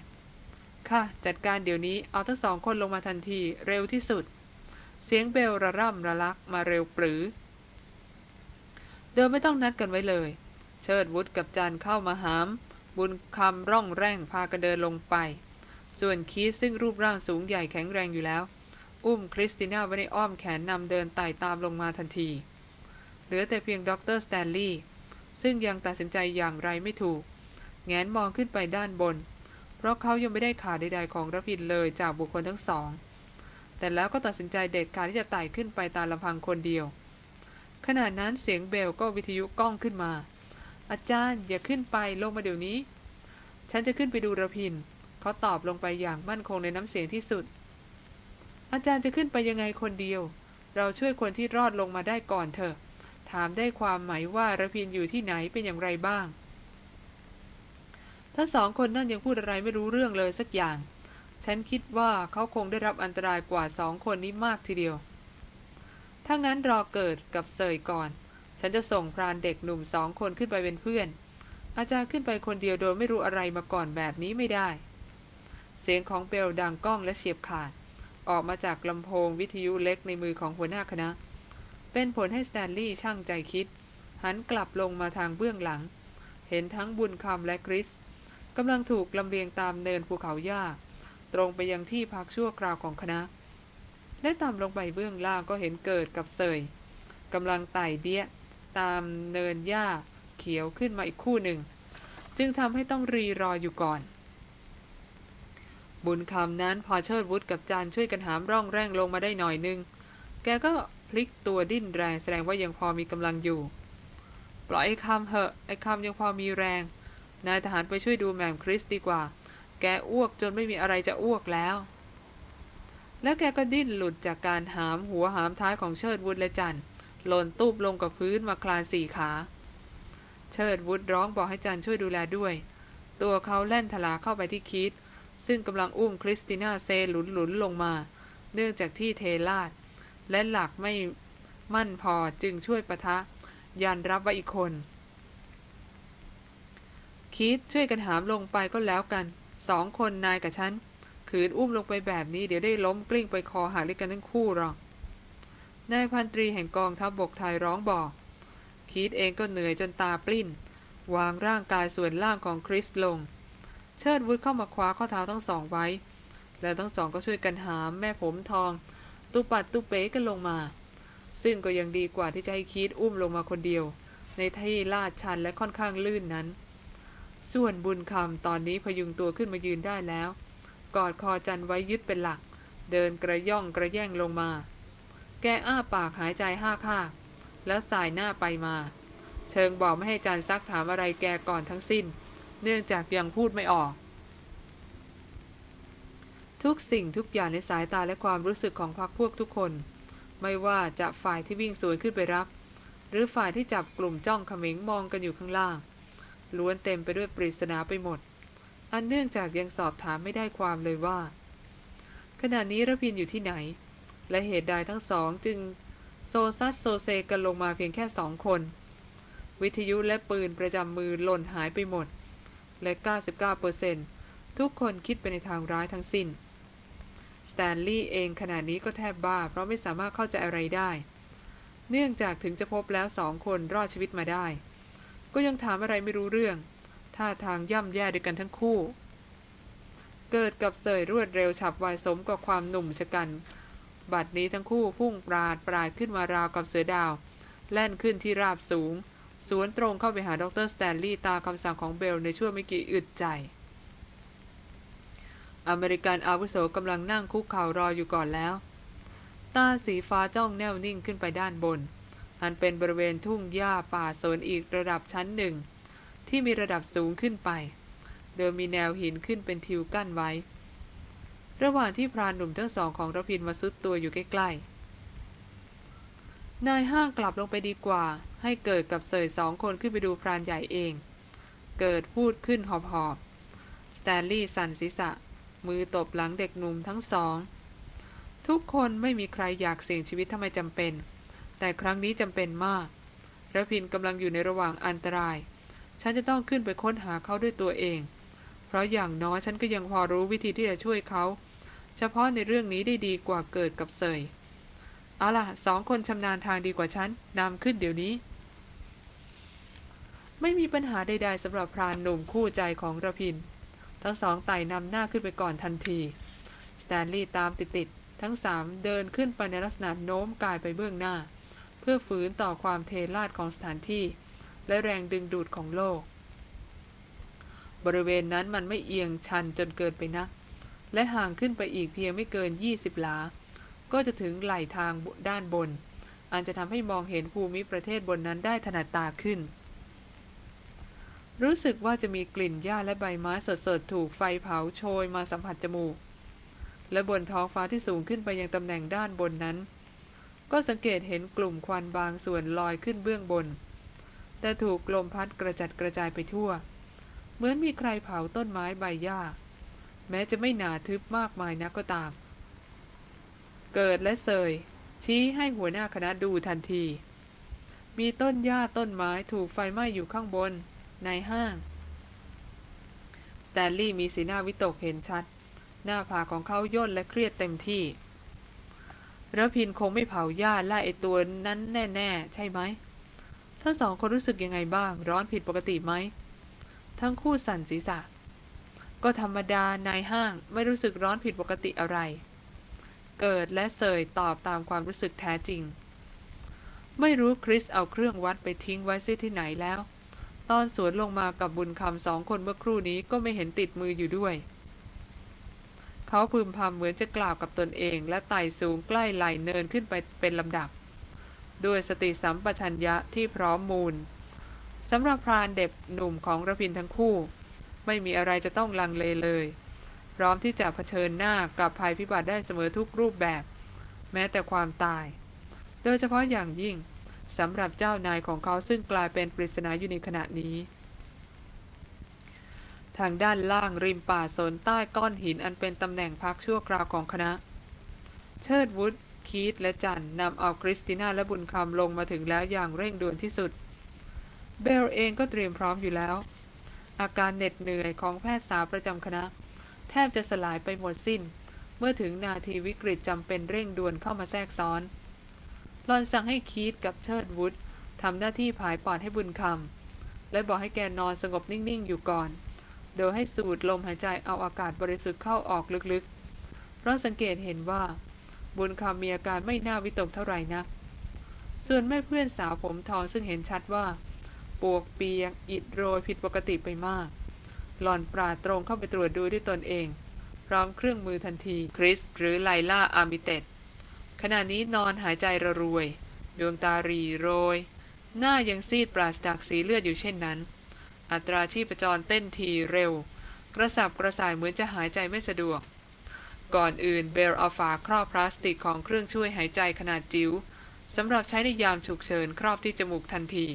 ค่ะจัดการเดี๋ยวนี้เอาทั้งสองคนลงมาทันทีเร็วที่สุด เสียงเบลระร่ำระลักมาเร็วปรือโดยไม่ต้องนัดกันไว้เลย เชิดวุฒกับจันเข้ามาหาม บุญคำร่องแร่งพากันเดินลงไป ส่วนคีสซึ่งรูปร่างสูงใหญ่แข็งแรงอยู่แล้ว อุ้มคริสติน่าไว้ในอ้อมแขนนำเดินไต่ตามลงมาทันที เหลือแต่เพียงด็อกเตอร์สแตนลีย์ซึ่งยังตัดสินใจอย่างไรไม่ถูก แหงนมองขึ้นไปด้านบน เพราะเขายังไม่ได้ข่าวใดๆของรพินทร์เลยจากบุคคลทั้งสอง แต่แล้วก็ตัดสินใจเด็ดขาดที่จะไต่ขึ้นไปตามลำพังคนเดียว ขณะนั้นเสียงเบลก็วิทยุก้องขึ้นมา อาจารย์อย่าขึ้นไปลงมาเดี๋ยวนี้ ฉันจะขึ้นไปดูรพินทร์ เขาตอบลงไปอย่างมั่นคงในน้ำเสียงที่สุด อาจารย์จะขึ้นไปยังไงคนเดียว เราช่วยคนที่รอดลงมาได้ก่อนเถอะ ถามได้ความหมายว่าระพินอยู่ที่ไหนเป็นอย่างไรบ้าง ทั้งสองคนนั่นยังพูดอะไรไม่รู้เรื่องเลยสักอย่าง ฉันคิดว่าเขาคงได้รับอันตรายกว่าสองคนนี้มากทีเดียว ถ้างั้นรอเกิดกับเสยก่อน ฉันจะส่งพรานเด็กหนุ่มสองคนขึ้นไปเป็นเพื่อน อาจารย์ขึ้นไปคนเดียวโดยไม่รู้อะไรมาก่อนแบบนี้ไม่ได้ เสียงของเบลดังก้องและเฉียบขาด ออกมาจากลำโพงวิทยุเล็กในมือของหัวหน้าคณะ เป็นผลให้สแตนลีย์ช่างใจคิด หันกลับลงมาทางเบื้องหลัง เห็นทั้งบุญคำและคริส กำลังถูกลำเลียงตามเนินภูเขาหญ้า ตรงไปยังที่พักชั่วคราวของคณะ และต่ำลงไปเบื้องล่างก็เห็นเกิดกับเสยกำลังไต่เดี้ย ตามเนินหญ้าเขียวขึ้นมาอีกคู่หนึ่ง จึงทำให้ต้องรีรออยู่ก่อน บุญคำนั้นพอเชิดวุฒกับจานช่วยกันหามร่องแร่งลงมาได้หน่อยนึง แกก็พลิกตัวดิ้นแรงแสดงว่ายังพอมีกำลังอยู่ ปล่อยไอ้คำเหอะไอ้คำยังพอมีแรง นายทหารไปช่วยดูแมมคริสดีกว่า แกอ้วกจนไม่มีอะไรจะอ้วกแล้ว แล้วแกก็ดิ้นหลุดจากการหามหัวหามท้ายของเชิดวุฒและจันหล่นตูบลงกับพื้นมาคลานสี่ขา เชิดวุฒร้องบอกให้จันช่วยดูแลด้วย ตัวเขาแล่นทลาเข้าไปที่คิด ซึ่งกำลังอุ้มคริสติน่าเซหลุนหลุนลงมา เนื่องจากที่เทลาด และหลักไม่มั่นพอจึงช่วยปะทะ ยันรับไว้อีกคน คิดช่วยกันหามลงไปก็แล้วกัน สองคนนายกับฉันขืนอุ้มลงไปแบบนี้เดี๋ยวได้ล้มกลิ้งไปคอหักด้วยกันทั้งคู่หรอกนายพันตรีแห่งกองทัพบบกไทยร้องบอก คิดเองก็เหนื่อยจนตาปลิ้น วางร่างกายส่วนล่างของคริสลง เชิดวุฒเข้ามาคว้าข้อเท้าทั้งสองไว้ แล้วทั้งสองก็ช่วยกันหามแม่ผมทอง ตุปัดตุเป๋กันลงมา ซึ่งก็ยังดีกว่าที่จะให้คิดอุ้มลงมาคนเดียว ในที่ลาดชันและค่อนข้างลื่นนั้น ส่วนบุญคำตอนนี้พยุงตัวขึ้นมายืนได้แล้ว กอดคอจันไว้ยึดเป็นหลัก เดินกระย่องกระแย่งลงมา แกอ้าปากหายใจห้าคาแล้วสายหน้าไปมา เชิงบอกไม่ให้จันซักถามอะไรแกก่อนทั้งสิ้น เนื่องจากยังพูดไม่ออก ทุกสิ่งทุกอย่างในสายตาและความรู้สึกของพรรคพวกทุกคน ไม่ว่าจะฝ่ายที่วิ่งสวนขึ้นไปรับ หรือฝ่ายที่จับกลุ่มจ้องเขม็งมองกันอยู่ข้างล่าง ล้วนเต็มไปด้วยปริศนาไปหมด อันเนื่องจากยังสอบถามไม่ได้ความเลยว่า ขณะนี้รพินทร์อยู่ที่ไหน และเหตุใดทั้งสองจึงโซซัสโซเซกันลงมาเพียงแค่สองคน วิทยุและปืนประจำมือหล่นหายไปหมด และ 99%ทุกคนคิดไปในทางร้ายทั้งสิ้นสแตนลีย์เองขณะนี้ก็แทบบ้า เพราะไม่สามารถเข้าใจอะไรได้ เนื่องจากถึงจะพบแล้วสองคนรอดชีวิตมาได้ ก็ยังถามอะไรไม่รู้เรื่อง ท่าทางย่ำแย่ด้วยกันทั้งคู่ เกิดกับเสยรวดเร็วฉับไวสมกับความหนุ่มชะกัน บัดนี้ทั้งคู่พุ่งปราดปราดขึ้นมาราวกับเสือดาว แล่นขึ้นที่ราบสูง สวนตรงเข้าไปหาดรสแตนลีย์ตามคำสั่งของเบลในช่วงไม่กี่อึดใจ อเมริกันอาวุโสกำลังนั่งคุกเข่ารออยู่ก่อนแล้ว ตาสีฟ้าจ้องแนวนิ่งขึ้นไปด้านบน อันเป็นบริเวณทุ่งหญ้าป่าโซนอีกระดับชั้นหนึ่ง ที่มีระดับสูงขึ้นไป โดยมีแนวหินขึ้นเป็นทิวกั้นไว้ ระหว่างที่พรานหนุ่มทั้งสองของระพินมาซุดตัวอยู่ใกล้ๆ นายห้างกลับลงไปดีกว่า ให้เกิดกับเสยสองคนขึ้นไปดูพรานใหญ่เอง เกิดพูดขึ้นหอบๆ สแตนลีย์สั่นศีรษะ มือตบหลังเด็กหนุ่มทั้งสอง ทุกคนไม่มีใครอยากเสี่ยงชีวิตถ้าไมจำเป็น แต่ครั้งนี้จำเป็นมากระพินกำลังอยู่ในระหว่างอันตราย ฉันจะต้องขึ้นไปค้นหาเขาด้วยตัวเอง เพราะอย่างน้อยฉันก็ยังพอรู้วิธีที่จะช่วยเขา เฉพาะในเรื่องนี้ได้ดีกว่าเกิดกับเสยเอาล่ะสองคนชำนาญทางดีกว่าฉันนำขึ้นเดี๋ยวนี้ ไม่มีปัญหาใดๆสำหรับพรานหนุ่มคู่ใจของระพิน ทั้งสองไต่นำหน้าขึ้นไปก่อนทันที สแตนลีย์ตามติดๆทั้งสามเดินขึ้นไปในลักษณะโน้มกายไปเบื้องหน้า เพื่อฝืนต่อความเทลาดของสถานที่ และแรงดึงดูดของโลก บริเวณนั้นมันไม่เอียงชันจนเกินไปนัก และห่างขึ้นไปอีกเพียงไม่เกิน 20 หลา ก็จะถึงไหล่ทางด้านบน อันจะทำให้มองเห็นภูมิประเทศบนนั้นได้ถนัดตาขึ้น รู้สึกว่าจะมีกลิ่นหญ้าและใบไม้สดๆ ถูกไฟเผาโชยมาสัมผัสจมูก และบนท้องฟ้าที่สูงขึ้นไปยังตำแหน่งด้านบนนั้น ก็สังเกตเห็นกลุ่มควันบางส่วนลอยขึ้นเบื้องบน แต่ถูกลมพัดกระจัดกระจายไปทั่ว เหมือนมีใครเผาต้นไม้ใบหญ้า แม้จะไม่หนาทึบมากมายนักก็ตาม เกิดและเสยชี้ให้หัวหน้าคณะดูทันที มีต้นหญ้าต้นไม้ถูกไฟไหม้อยู่ข้างบน ในห้างสแตนลีย์มีสีหน้าวิตกเห็นชัด หน้าผากของเขาย่นและเครียดเต็มที่ ระพินคงไม่เผาหญ้าไล่ไอตัวนั้นแน่ ๆ ใช่ไหมทั้งสองคนรู้สึกยังไงบ้าง ร้อนผิดปกติไหม ทั้งคู่สั่นศีรษะ ก็ธรรมดานายห้างไม่รู้สึกร้อนผิดปกติอะไร เกิดและเสยตอบตามความรู้สึกแท้จริง ไม่รู้คริสเอาเครื่องวัดไปทิ้งไว้ซิที่ไหนแล้ว ตอนสวนลงมากับบุญคำสองคนเมื่อครู่นี้ก็ไม่เห็นติดมืออยู่ด้วย เขาพึมพำเหมือนจะกล่าวกับตนเอง และไต่สูงใกล้ไหลเนินขึ้นไปเป็นลำดับ ด้วยสติสัมปชัญญะที่พร้อมมูลสำหรับพรานเด็บหนุ่มของระพินทั้งคู่ ไม่มีอะไรจะต้องลังเลเลย พร้อมที่จะเผชิญหน้ากับภัยพิบัติได้เสมอทุกรูปแบบ แม้แต่ความตาย โดยเฉพาะอย่างยิ่งสำหรับเจ้านายของเขาซึ่งกลายเป็นปริศนาอยู่ในขณะนี้ ทางด้านล่างริมป่าโซนใต้ก้อนหินอันเป็นตำแหน่งพักชั่วคราวของคณะ เชิดวุฒคีตและจันนำเอาคริสติน่าและบุญคำลงมาถึงแล้วอย่างเร่งด่วนที่สุด เบลเองก็เตรียมพร้อมอยู่แล้ว อาการเหน็ดเหนื่อยของแพทย์สาวประจำคณะ แทบจะสลายไปหมดสิ้น เมื่อถึงนาทีวิกฤตจำเป็นเร่งด่วนเข้ามาแทรกซ้อนหลอนสั่งให้คีตกับเชิดวุฒทำหน้าที่ผายปอดให้บุญคำและบอกให้แกนอนสงบนิ่ง ๆ อยู่ก่อน โดยให้สูดลมหายใจเอาอากาศบริสุทธิ์เข้าออกลึกๆ เพราะสังเกตเห็นว่า บุญคำมีอาการไม่น่าวิตกเท่าไหร่นักส่วนแม่เพื่อนสาวผมทองซึ่งเห็นชัดว่า ปวกเปียกอิดโรยผิดปกติไปมาก หล่อนปราดตรงเข้าไปตรวจดูด้วยตนเอง พร้อมเครื่องมือทันทีคริสหรือไลล่าอาร์มิเตดขณะนี้นอนหายใจระรวย ดวงตารีโรย หน้ายังซีดปราศจากสีเลือดอยู่เช่นนั้น อัตราชีพจรเต้นถี่เร็ว กระสับกระส่ายเหมือนจะหายใจไม่สะดวก ก่อนอื่นเบลเอาฝาครอบพลาสติกของเครื่องช่วยหายใจขนาดจิ๋วสำหรับใช้ในยามฉุกเฉินครอบที่จมูกทันที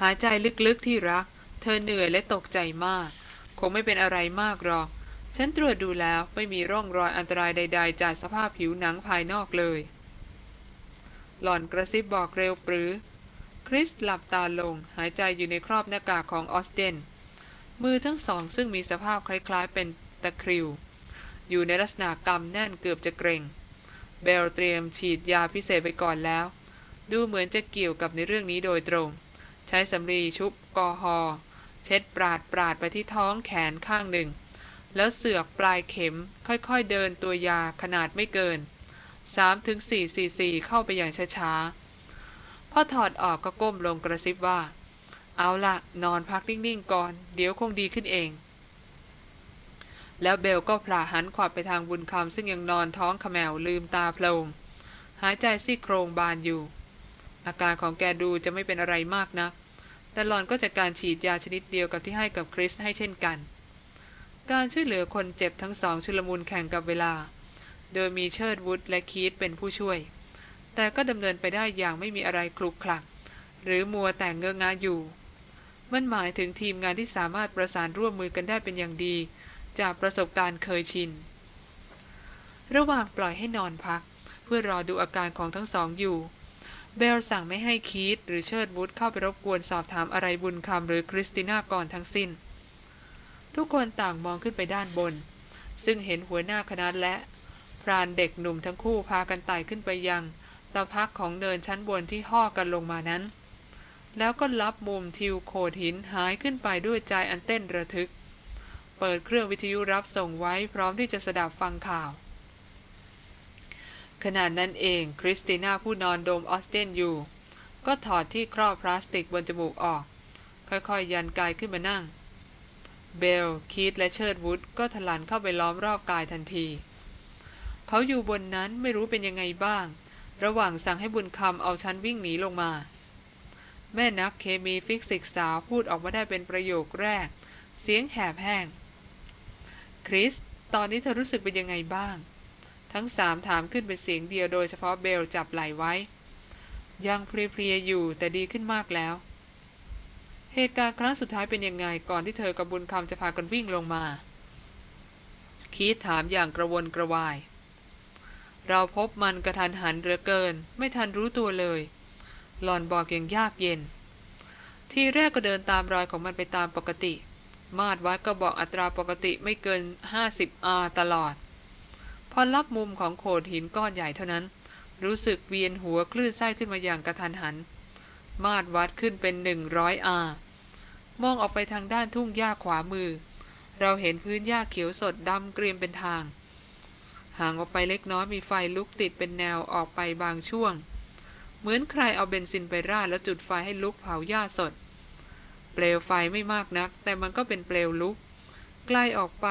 หายใจลึกๆที่รัก เธอเหนื่อยและตกใจมาก คงไม่เป็นอะไรมากหรอก ฉันตรวจดูแล้วไม่มีร่องรอยอันตรายใด ๆ จากสภาพผิวหนังภายนอกเลย หล่อนกระซิบบอกเร็วปรือ คริสหลับตาลงหายใจอยู่ในครอบหน้ากากของออสเดนมือทั้งสองซึ่งมีสภาพคล้ายๆเป็นตะคริว อยู่ในลักษณะกำแน่นเกือบจะเกรงเบลเตรียมฉีดยาพิเศษไปก่อนแล้ว ดูเหมือนจะเกี่ยวกับในเรื่องนี้โดยตรง ใช้สำลีชุบกอฮอเช็ดปราดปราดไปที่ท้องแขนข้างหนึ่ง แล้วเสือกปลายเข็มค่อยๆเดินตัวยาขนาดไม่เกิน 3-4ซีซีเข้าไปอย่างช้าๆ อถอดออกก็ก้มลงกระซิบว่า เอาละนอนพักนิ่งๆก่อน เดี๋ยวคงดีขึ้นเอง แล้วเบลก็พลาหันขวับไปทางบุญคำซึ่งยังนอนท้องขมแมวลืมตาโพลงหายใจซี่โครงบานอยู่ อาการของแกดูจะไม่เป็นอะไรมากนะักแต่หลอนก็จะการฉีดยาชนิดเดียวกับที่ให้กับคริสให้เช่นกัน การช่วยเหลือคนเจ็บทั้งสองชุลมุนแข่งกับเวลา โดยมีเชิดวุฒและคีตเป็นผู้ช่วย แต่ก็ดำเนินไปได้อย่างไม่มีอะไรคลุกคลัก หรือมัวแต่งเงื้องาอยู่ มันหมายถึงทีมงานที่สามารถประสานร่วมมือกันได้เป็นอย่างดี จากประสบการณ์เคยชิน ระหว่างปล่อยให้นอนพัก เพื่อรอดูอาการของทั้งสองอยู่ เบลสั่งไม่ให้คีตหรือเชิดวุฒเข้าไปรบกวนสอบถามอะไรบุญคำหรือคริสติน่าก่อนทั้งสิ้น ทุกคนต่างมองขึ้นไปด้านบน ซึ่งเห็นหัวหน้าคณะและพรานเด็กหนุ่มทั้งคู่พากันไต่ขึ้นไปยัง ตะพักของเนินชั้นบนที่ห่อกันลงมานั้น แล้วก็ลับมุมทิวโขดหินหายขึ้นไปด้วยใจอันเต้นระทึก เปิดเครื่องวิทยุรับส่งไว้พร้อมที่จะสดับฟังข่าว ขณะนั้นเองคริสติน่าผู้นอนดมออกซิเจนอยู่ ก็ถอดที่ครอบพลาสติกบนจมูกออก ค่อยๆ ยันกายขึ้นมานั่ง เบล คีตและเชิร์ดวุฒก็ถลันเข้าไปล้อมรอบกายทันที เขาอยู่บนนั้นไม่รู้เป็นยังไงบ้าง ระหว่างสั่งให้บุญคำเอาชั้นวิ่งหนีลงมา แม่นักเคมีฟิสิกส์สาวพูดออกมาได้เป็นประโยคแรก เสียงแหบแห้ง คริส ตอนนี้เธอรู้สึกเป็นยังไงบ้าง ทั้งสามถามขึ้นเป็นเสียงเดียวโดยเฉพาะเบลจับไหลไว้ ยังเพลียๆอยู่แต่ดีขึ้นมากแล้ว เหตุการณ์ครั้งสุดท้ายเป็นยังไงก่อนที่เธอกับบุญคำจะพากันวิ่งลงมา คีดถามอย่างกระวนกระวาย เราพบมันกระทันหันเหลือเกิน ไม่ทันรู้ตัวเลย หลอนบอกอย่างยากเย็น ทีแรกก็เดินตามรอยของมันไปตามปกติ มาดวัดก็บอกอัตราปกติไม่เกิน 50อาตลอด พอรับมุมของโขดหินก้อนใหญ่เท่านั้น รู้สึกเวียนหัวคลื่นไส้ขึ้นมาอย่างกระทันหัน มาดวัดขึ้นเป็น 100อามองออกไปทางด้านทุ่งหญ้าขวามือ เราเห็นพื้นหญ้าเขียวสดดำเกรียมเป็นทาง ห่างออกไปเล็กน้อยมีไฟลุกติดเป็นแนวออกไปบางช่วง เหมือนใครเอาเบนซินไปราดแล้วจุดไฟให้ลุกเผาหญ้าสด เปลวไฟไม่มากนัก แต่มันก็เป็นเปลวลุก ใกล้ออกไป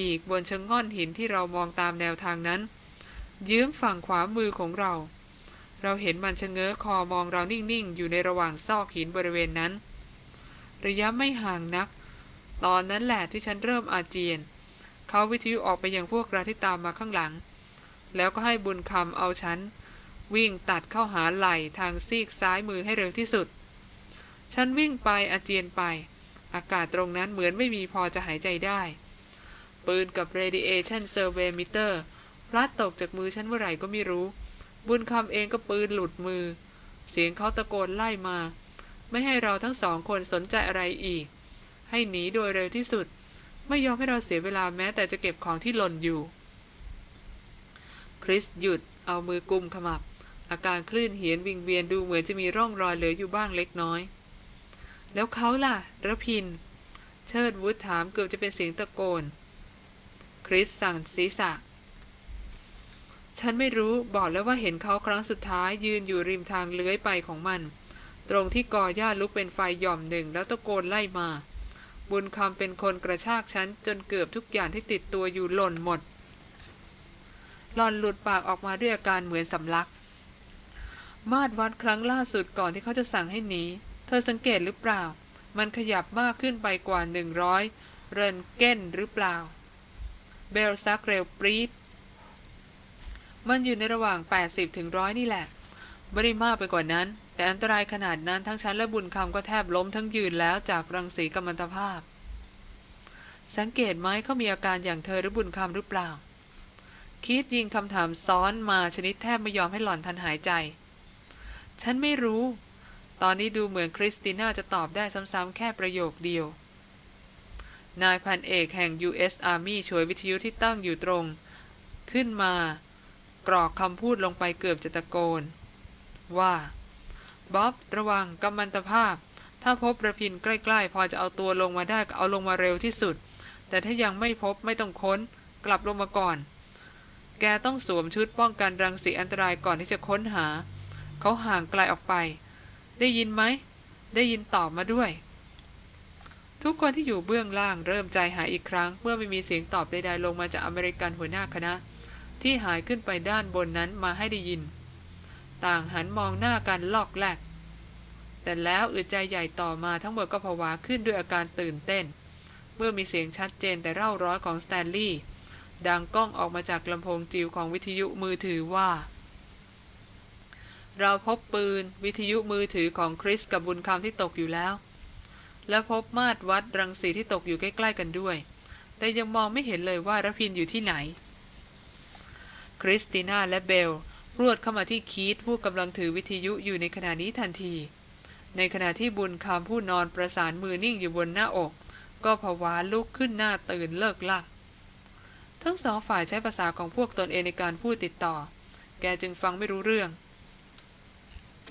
อีกบนชะง่อนหินที่เรามองตามแนวทางนั้น ยืมฝั่งขวามือของเรา เราเห็นมันชะเง้อคอมองเรานิ่งๆ อยู่ในระหว่างซอกหินบริเวณนั้น ระยะไม่ห่างนัก ตอนนั้นแหละที่ฉันเริ่มอาเจียน เขาวิทยุออกไปยังพวกเราที่ตามมาข้างหลัง แล้วก็ให้บุญคำเอาฉัน วิ่งตัดเข้าหาไหล่ทางซีกซ้ายมือให้เร็วที่สุด ฉันวิ่งไปอาเจียนไป อากาศตรงนั้นเหมือนไม่มีพอจะหายใจได้ ปืนกับ radiation survey meter พลัดตกจากมือฉันเมื่อไหร่ก็ไม่รู้ บุญคำเองก็ปืนหลุดมือ เสียงเขาตะโกนไล่มา ไม่ให้เราทั้งสองคนสนใจอะไรอีก ให้หนีโดยเร็วที่สุด ไม่ยอมให้เราเสียเวลาแม้แต่จะเก็บของที่หล่นอยู่ คริสหยุดเอามือกุมขมับ อาการคลื่นเหียนวิงเวียนดูเหมือนจะมีร่องรอยเหลืออยู่บ้างเล็กน้อย แล้วเขาล่ะระพิน เชิดวุฒถามเกือบจะเป็นเสียงตะโกน คริสสั่งศีรษะ ฉันไม่รู้บอกแล้วว่าเห็นเขาครั้งสุดท้ายยืนอยู่ริมทางเลื้อยไปของมัน ตรงที่กอหญ้าลุกเป็นไฟหย่อมหนึ่งแล้วตะโกนไล่มา บุญคำเป็นคนกระชากฉันจนเกือบทุกอย่างที่ติดตัวอยู่หล่นหมดหลอนหลุดปากออกมาด้วยอาการเหมือนสำลัก มาดวัดครั้งล่าสุดก่อนที่เขาจะสั่งให้หนี เธอสังเกตหรือเปล่า มันขยับมากขึ้นไปกว่าหนึ่งร้อยเรนเก้นหรือเปล่า เบลซักเร็วปรีดมันอยู่ในระหว่าง 80ถึงร้อยนี่แหละไม่ได้มากไปกว่านั้น แต่อันตรายขนาดนั้นทั้งฉันและบุญคำก็แทบล้มทั้งยืนแล้วจากรังสีกัมมันตภาพ สังเกตไหมเขามีอาการอย่างเธอหรือบุญคำหรือเปล่า คิดยิงคำถามซ้อนมาชนิดแทบไม่ยอมให้หล่อนทันหายใจ ฉันไม่รู้ ตอนนี้ดูเหมือนคริสติน่าจะตอบได้ซ้ำๆแค่ประโยคเดียว นายพันเอกแห่ง U.S. Army ช่วยวิทยุที่ตั้งอยู่ตรง ขึ้นมา กรอกคำพูดลงไปเกือบจะตะโกน ว่า บ๊อบระวังกัมมันตภาพ ถ้าพบระพินใกล้ ๆ พอจะเอาตัวลงมาได้ก็เอาลงมาเร็วที่สุด แต่ถ้ายังไม่พบไม่ต้องค้น กลับลงมาก่อน แกต้องสวมชุดป้องกันรังสีอันตรายก่อนที่จะค้นหา เขาห่างไกลออกไป ได้ยินไหม ได้ยินตอบมาด้วย ทุกคนที่อยู่เบื้องล่างเริ่มใจหายอีกครั้ง เมื่อไม่มีเสียงตอบใดๆลงมาจากอเมริกันหัวหน้าคณะ ที่หายขึ้นไปด้านบนนั้นมาให้ได้ยิน ต่างหันมองหน้ากันลอกแลกแต่แล้วอึดใจใหญ่ต่อมาทั้งหมดก็ผวาขึ้นด้วยอาการตื่นเต้น เมื่อมีเสียงชัดเจนแต่เร่าร้อยของสแตนลีย์ดังก้องออกมาจากลำโพงจิ๋วของวิทยุมือถือว่า เราพบปืนวิทยุมือถือของคริสกับบุญคำที่ตกอยู่แล้ว และพบมาตรวัดรังสีที่ตกอยู่ใกล้ๆกันด้วย แต่ยังมองไม่เห็นเลยว่ารพินอยู่ที่ไหน คริสติน่าและเบล รวดเข้ามาที่คีตผู้กำลังถือวิทยุอยู่ในขณะนี้ทันที ในขณะที่บุญคำผู้นอนประสานมือนิ่งอยู่บนหน้าอก ก็ผวาลุกขึ้นหน้าตื่นเลิกลักทั้งสองฝ่ายใช้ภาษาของพวกตนเองในการพูดติดต่อ แกจึงฟังไม่รู้เรื่อง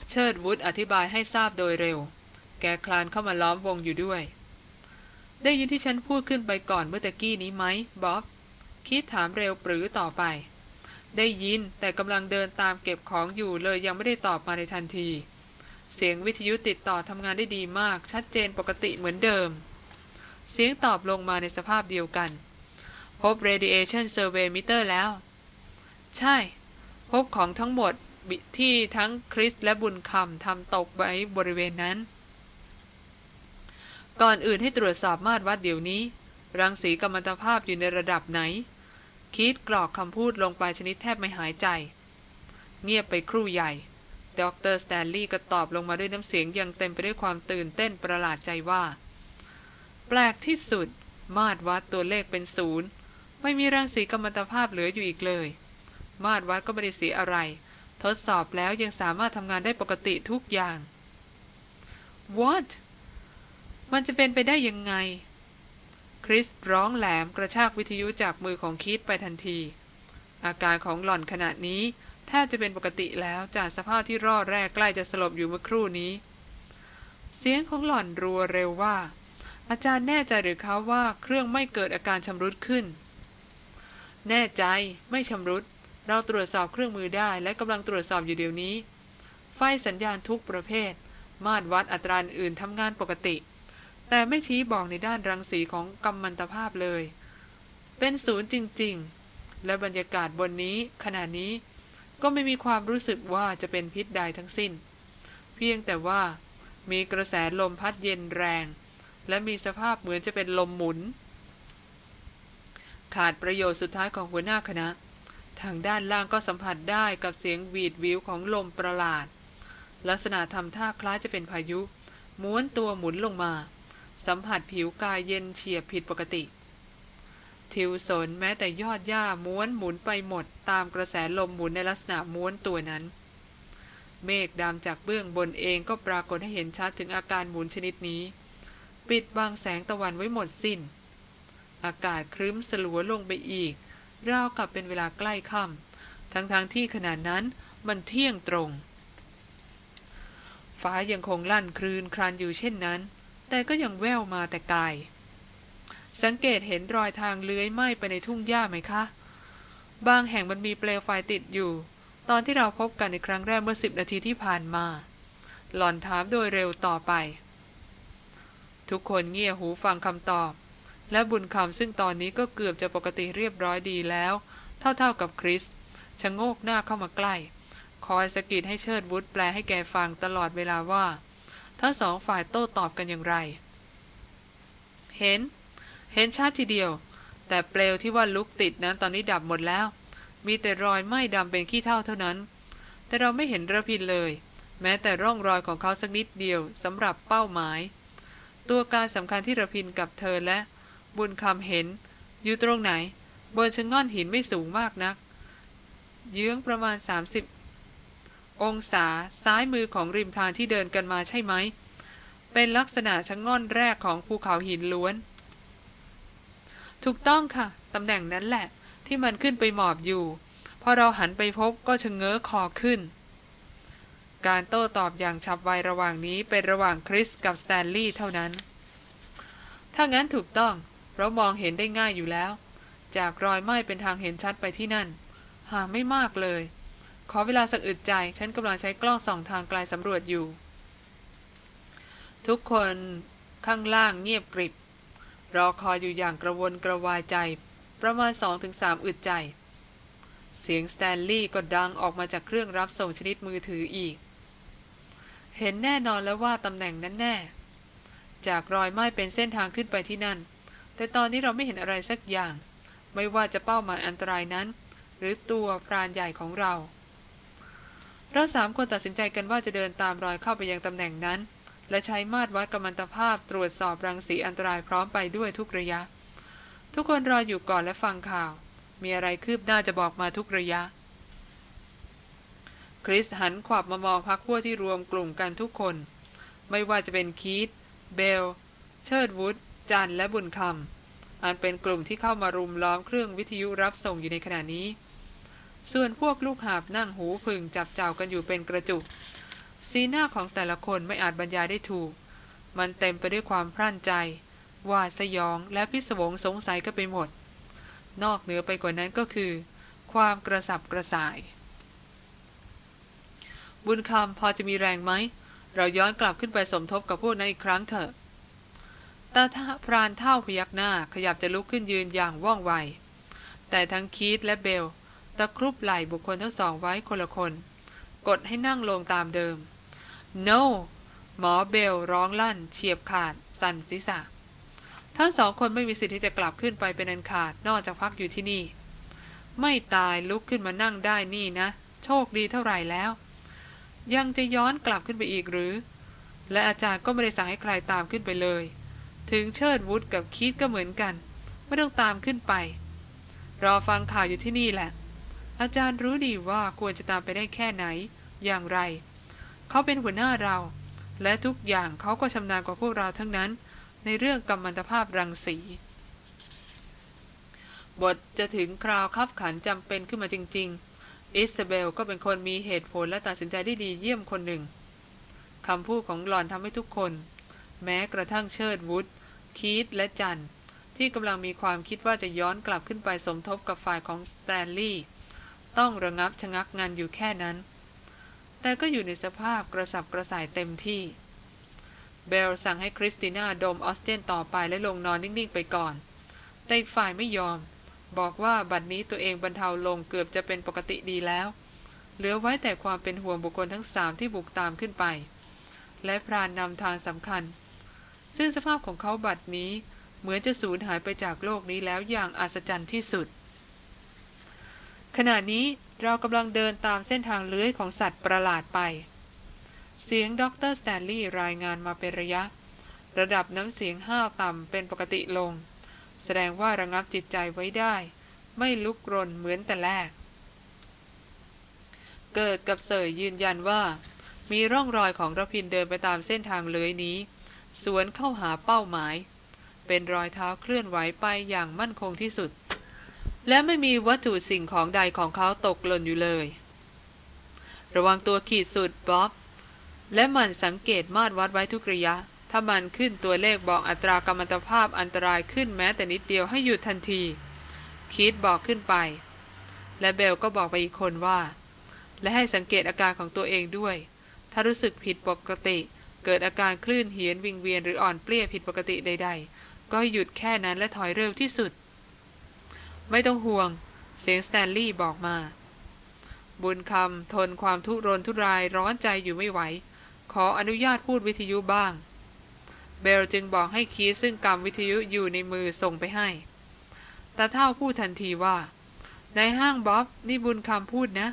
เชิดวุฒอธิบายให้ทราบโดยเร็ว แกคลานเข้ามาล้อมวงอยู่ด้วย ได้ยินที่ฉันพูดขึ้นไปก่อนเมื่อตะกี้นี้ไหมบ๊อบคิดถามเร็วปรือต่อไป ได้ยินแต่กำลังเดินตามเก็บของอยู่เลยยังไม่ได้ตอบมาในทันที เสียงวิทยุติดต่อทำงานได้ดีมาก ชัดเจนปกติเหมือนเดิม เสียงตอบลงมาในสภาพเดียวกัน พบ radiation survey meter แล้ว ใช่ พบของทั้งหมดที่ทั้งคริสและบุญคำทำตกไว้บริเวณนั้น ก่อนอื่นให้ตรวจสอบมาตรวัดเดี๋ยวนี้ รังสีกัมมันตภาพอยู่ในระดับไหน คิดกรอกคำพูดลงไปชนิดแทบไม่หายใจ เงียบไปครู่ใหญ่ดรสแตนลีย์ก็ตอบลงมาด้วยน้ำเสียงยังเต็มไปด้วยความตื่นเต้นประหลาดใจว่า แปลกที่สุด มาตรวัดตัวเลขเป็นศูนย์ไม่มีรังสีกัมมันตภาพเหลืออยู่อีกเลย มาตรวัดก็ไม่ได้เสียอะไร ทดสอบแล้วยังสามารถทำงานได้ปกติทุกอย่าง What มันจะเป็นไปได้ยังไง คริสร้องแหลมกระชากวิทยุจากมือของคิดไปทันที อาการของหล่อนขณะนี้แทบจะเป็นปกติแล้วจากสภาพที่รอดแรกใกล้จะสลบอยู่เมื่อครู่นี้ เสียงของหล่อนรัวเร็วว่า อาจารย์แน่ใจหรือเขาว่าเครื่องไม่เกิดอาการชำรุดขึ้น แน่ใจไม่ชำรุด เราตรวจสอบเครื่องมือได้และกำลังตรวจสอบอยู่เดี๋ยวนี้ ไฟสัญญาณทุกประเภท มาตรวัดอัตราอื่นทำงานปกติ แต่ไม่ชี้บอกในด้านรังสีของกัมมันตภาพเลย เป็นศูนย์จริง ๆ และบรรยากาศบนนี้ขณะนี้ก็ไม่มีความรู้สึกว่าจะเป็นพิษใดทั้งสิ้น เพียงแต่ว่ามีกระแสลมพัดเย็นแรง และมีสภาพเหมือนจะเป็นลมหมุน ขาดประโยชน์สุดท้ายของหัวหน้าคณะ ทางด้านล่างก็สัมผัสได้กับเสียงวีดวิวของลมประหลาด ลักษณะทำท่าคล้ายจะเป็นพายุ ม้วนตัวหมุนลงมา สัมผัสผิวกายเย็นเฉียบผิดปกติ ทิวสนแม้แต่ยอดหญ้าม้วนหมุนไปหมดตามกระแสลมหมุนในลักษณะม้วนตัวนั้น เมฆดำจากเบื้องบนเองก็ปรากฏให้เห็นชัดถึงอาการหมุนชนิดนี้ ปิดบังแสงตะวันไว้หมดสิน้น อากาศครึ้มสลัวลงไปอีกราวกับเป็นเวลาใกล้ค่ำทั้งๆทที่ขนาดนั้นมันเที่ยงตรง ฟ้ายังคงลั่นคลืนครานอยู่เช่นนั้น แต่ก็ยังแววมาแต่ไกล สังเกตเห็นรอยทางเลื้อยไหม้ไปในทุ่งหญ้าไหมคะ บางแห่งมันมีเปลวไฟติดอยู่ ตอนที่เราพบกันในครั้งแรกเมื่อสิบนาทีที่ผ่านมา หล่อนถามโดยเร็วต่อไป ทุกคนเงี่ยหูฟังคำตอบ และบุญคำซึ่งตอนนี้ก็เกือบจะปกติเรียบร้อยดีแล้ว เท่าๆกับคริสชะโงกหน้าเข้ามาใกล้ คอยสกิดให้เชิดวุฒแปลให้แกฟังตลอดเวลาว่า ทั้งสองฝ่ายโต้ตอบกันอย่างไร เห็น เห็นชัดทีเดียว แต่เปลวที่ว่าลุกติดนั้นตอนนี้ดับหมดแล้ว มีแต่รอยไหม้ดำเป็นขี้เท่าเท่านั้น แต่เราไม่เห็นระพินเลย แม้แต่ร่องรอยของเขาสักนิดเดียวสำหรับเป้าหมาย ตัวการสำคัญที่ระพินกับเธอและ บุญคำเห็น อยู่ตรงไหน บนชะง่อนหินไม่สูงมากนัก เยื้องประมาณ 30 องศาซ้ายมือของริมทางที่เดินกันมาใช่ไหม เป็นลักษณะชะง่อนแรกของภูเขาหินล้วน ถูกต้องค่ะ ตำแหน่งนั้นแหละ ที่มันขึ้นไปหมอบอยู่ พอเราหันไปพบก็ชะเง้อคอขึ้น การโต้ตอบอย่างฉับไวระหว่างนี้เป็นระหว่างคริสกับสแตนลีย์เท่านั้น ถ้างั้นถูกต้อง เรามองเห็นได้ง่ายอยู่แล้ว จากรอยไหม้เป็นทางเห็นชัดไปที่นั่น หาไม่มากเลย ขอเวลาสักอึดใจ ฉันกำลังใช้กล้องส่องทางไกลสำรวจอยู่ ทุกคนข้างล่างเงียบกริบ รอคอยอยู่อย่างกระวนกระวายใจ ประมาณสองถึงสามอึดใจ เสียงสแตนลีย์ก็ดังออกมาจากเครื่องรับส่งชนิดมือถืออีก เห็นแน่นอนแล้วว่าตำแหน่งนั้นแน่ จากรอยไหม้เป็นเส้นทางขึ้นไปที่นั่น แต่ตอนนี้เราไม่เห็นอะไรสักอย่าง ไม่ว่าจะเป้าหมายอันตรายนั้น หรือตัวพรานใหญ่ของเรา เราสามคนตัดสินใจกันว่าจะเดินตามรอยเข้าไปยังตำแหน่งนั้น และใช้มาตรวัดกัมมันตภาพตรวจสอบรังสีอันตรายพร้อมไปด้วยทุกระยะ ทุกคนรออยู่ก่อนและฟังข่าว มีอะไรคืบหน้าจะบอกมาทุกระยะ คริสหันขวับมามองพักพวกที่รวมกลุ่มกันทุกคน ไม่ว่าจะเป็นคีตเบล เชิดวุฒจันและบุญคำอันเป็นกลุ่มที่เข้ามารุมล้อมเครื่องวิทยุรับส่งอยู่ในขณะนี้ ส่วนพวกลูกหาบนั่งหูผึ่งจับเจ้ากันอยู่เป็นกระจุก สีหน้าของแต่ละคนไม่อาจบรรยายได้ถูก มันเต็มไปด้วยความพรั่นใจวาดสยองและพิศวงสงสัยก็ไปหมด นอกเหนือไปกว่านั้นก็คือ ความกระสับกระส่าย บุญคำพอจะมีแรงไหม เราย้อนกลับขึ้นไปสมทบกับพวกนั้นอีกครั้งเถอะตาท่าพรานเท่าพยักหน้าขยับจะลุกขึ้นยืนอย่างว่องไว แต่ทั้งคีตและเบล ตะครุบไหล่บุคคลทั้งสองไว้คนละคน กดให้นั่งลงตามเดิม no หมอเบลร้องลั่น เฉียบขาด สั่นศีรษะ ทั้งสองคนไม่มีสิทธิ์ที่จะกลับขึ้นไปเป็นอันขาดนอกจากพักอยู่ที่นี่ ไม่ตายลุกขึ้นมานั่งได้นี่นะ โชคดีเท่าไหร่แล้ว ยังจะย้อนกลับขึ้นไปอีกหรือ และอาจารย์ก็ไม่ได้สั่งให้ใครตามขึ้นไปเลย ถึงเชิดวุฒกับคิดก็เหมือนกัน ไม่ต้องตามขึ้นไป รอฟังข่าวอยู่ที่นี่แหละ อาจารย์รู้ดีว่าควรจะตามไปได้แค่ไหน อย่างไร เขาเป็นหัวหน้าเรา และทุกอย่างเขาก็ชำนาญกว่าพวกเราทั้งนั้น ในเรื่องกัมมันตภาพรังสี บทจะถึงคราวคับขันจำเป็นขึ้นมาจริง ๆ อิสเบลก็เป็นคนมีเหตุผลและตัดสินใจได้ดีเยี่ยมคนหนึ่งคำพูดของหล่อนทำให้ทุกคน แม้กระทั่งเชิดวุฒคีตและจันที่กำลังมีความคิดว่าจะย้อนกลับขึ้นไปสมทบกับฝ่ายของสแตนลีย์ ต้องระงับชะงักงันอยู่แค่นั้น แต่ก็อยู่ในสภาพกระสับกระส่ายเต็มที่ เบลสั่งให้คริสติน่าดมออกซิเจนต่อไปและลงนอนนิ่งๆไปก่อน แต่อีกฝ่ายไม่ยอม บอกว่าบัดนี้ตัวเองบรรเทาลงเกือบจะเป็นปกติดีแล้ว เหลือไว้แต่ความเป็นห่วงบุคคลทั้งสามที่บุกตามขึ้นไป และพรานนำทางสำคัญ ซึ่งสภาพของเขาบัดนี้เหมือนจะสูญหายไปจากโลกนี้แล้วอย่างอัศจรรย์ที่สุด ขณะนี้เรากำลังเดินตามเส้นทางเลื้อยของสัตว์ประหลาดไป เสียงด็อกเตอร์สแตนลีย์รายงานมาเป็นระยะ ระดับน้ำเสียงห้าวต่ำเป็นปกติลง แสดงว่าระงับจิตใจไว้ได้ ไม่ลุกรนเหมือนแต่แรก เกิดกับเสยยืนยันว่า มีร่องรอยของระพินเดินไปตามเส้นทางเลื้อยนี้ สวนเข้าหาเป้าหมาย เป็นรอยเท้าเคลื่อนไหวไปอย่างมั่นคงที่สุด และไม่มีวัตถุสิ่งของใดของเขาตกหล่นอยู่เลย ระวังตัวขีดสุดบ๊อบ และมันสังเกตมาตรวัดไว้ทุกระยะ ถ้ามันขึ้นตัวเลขบอกอัตรากรรมตภาพอันตรายขึ้นแม้แต่นิดเดียวให้หยุดทันทีคิดบอกขึ้นไป และเบลก็บอกไปอีกคนว่า และให้สังเกตอาการของตัวเองด้วย ถ้ารู้สึกผิดปกติ เกิดอาการคลื่นเหียนวิงเวียนหรืออ่อนเปลี้ยผิดปกติใด ๆ ก็หยุดแค่นั้นและถอยเร็วที่สุด ไม่ต้องห่วง เสียงสแตนลีย์บอกมา บุญคำทนความทุรนทุรายร้อนใจอยู่ไม่ไหว ขออนุญาตพูดวิทยุบ้าง เบลจึงบอกให้คีซึ่งกำวิทยุอยู่ในมือส่งไปให้ตาเท่าพูดทันทีว่า ในห้างบ๊อบนี่บุญคำพูดนะ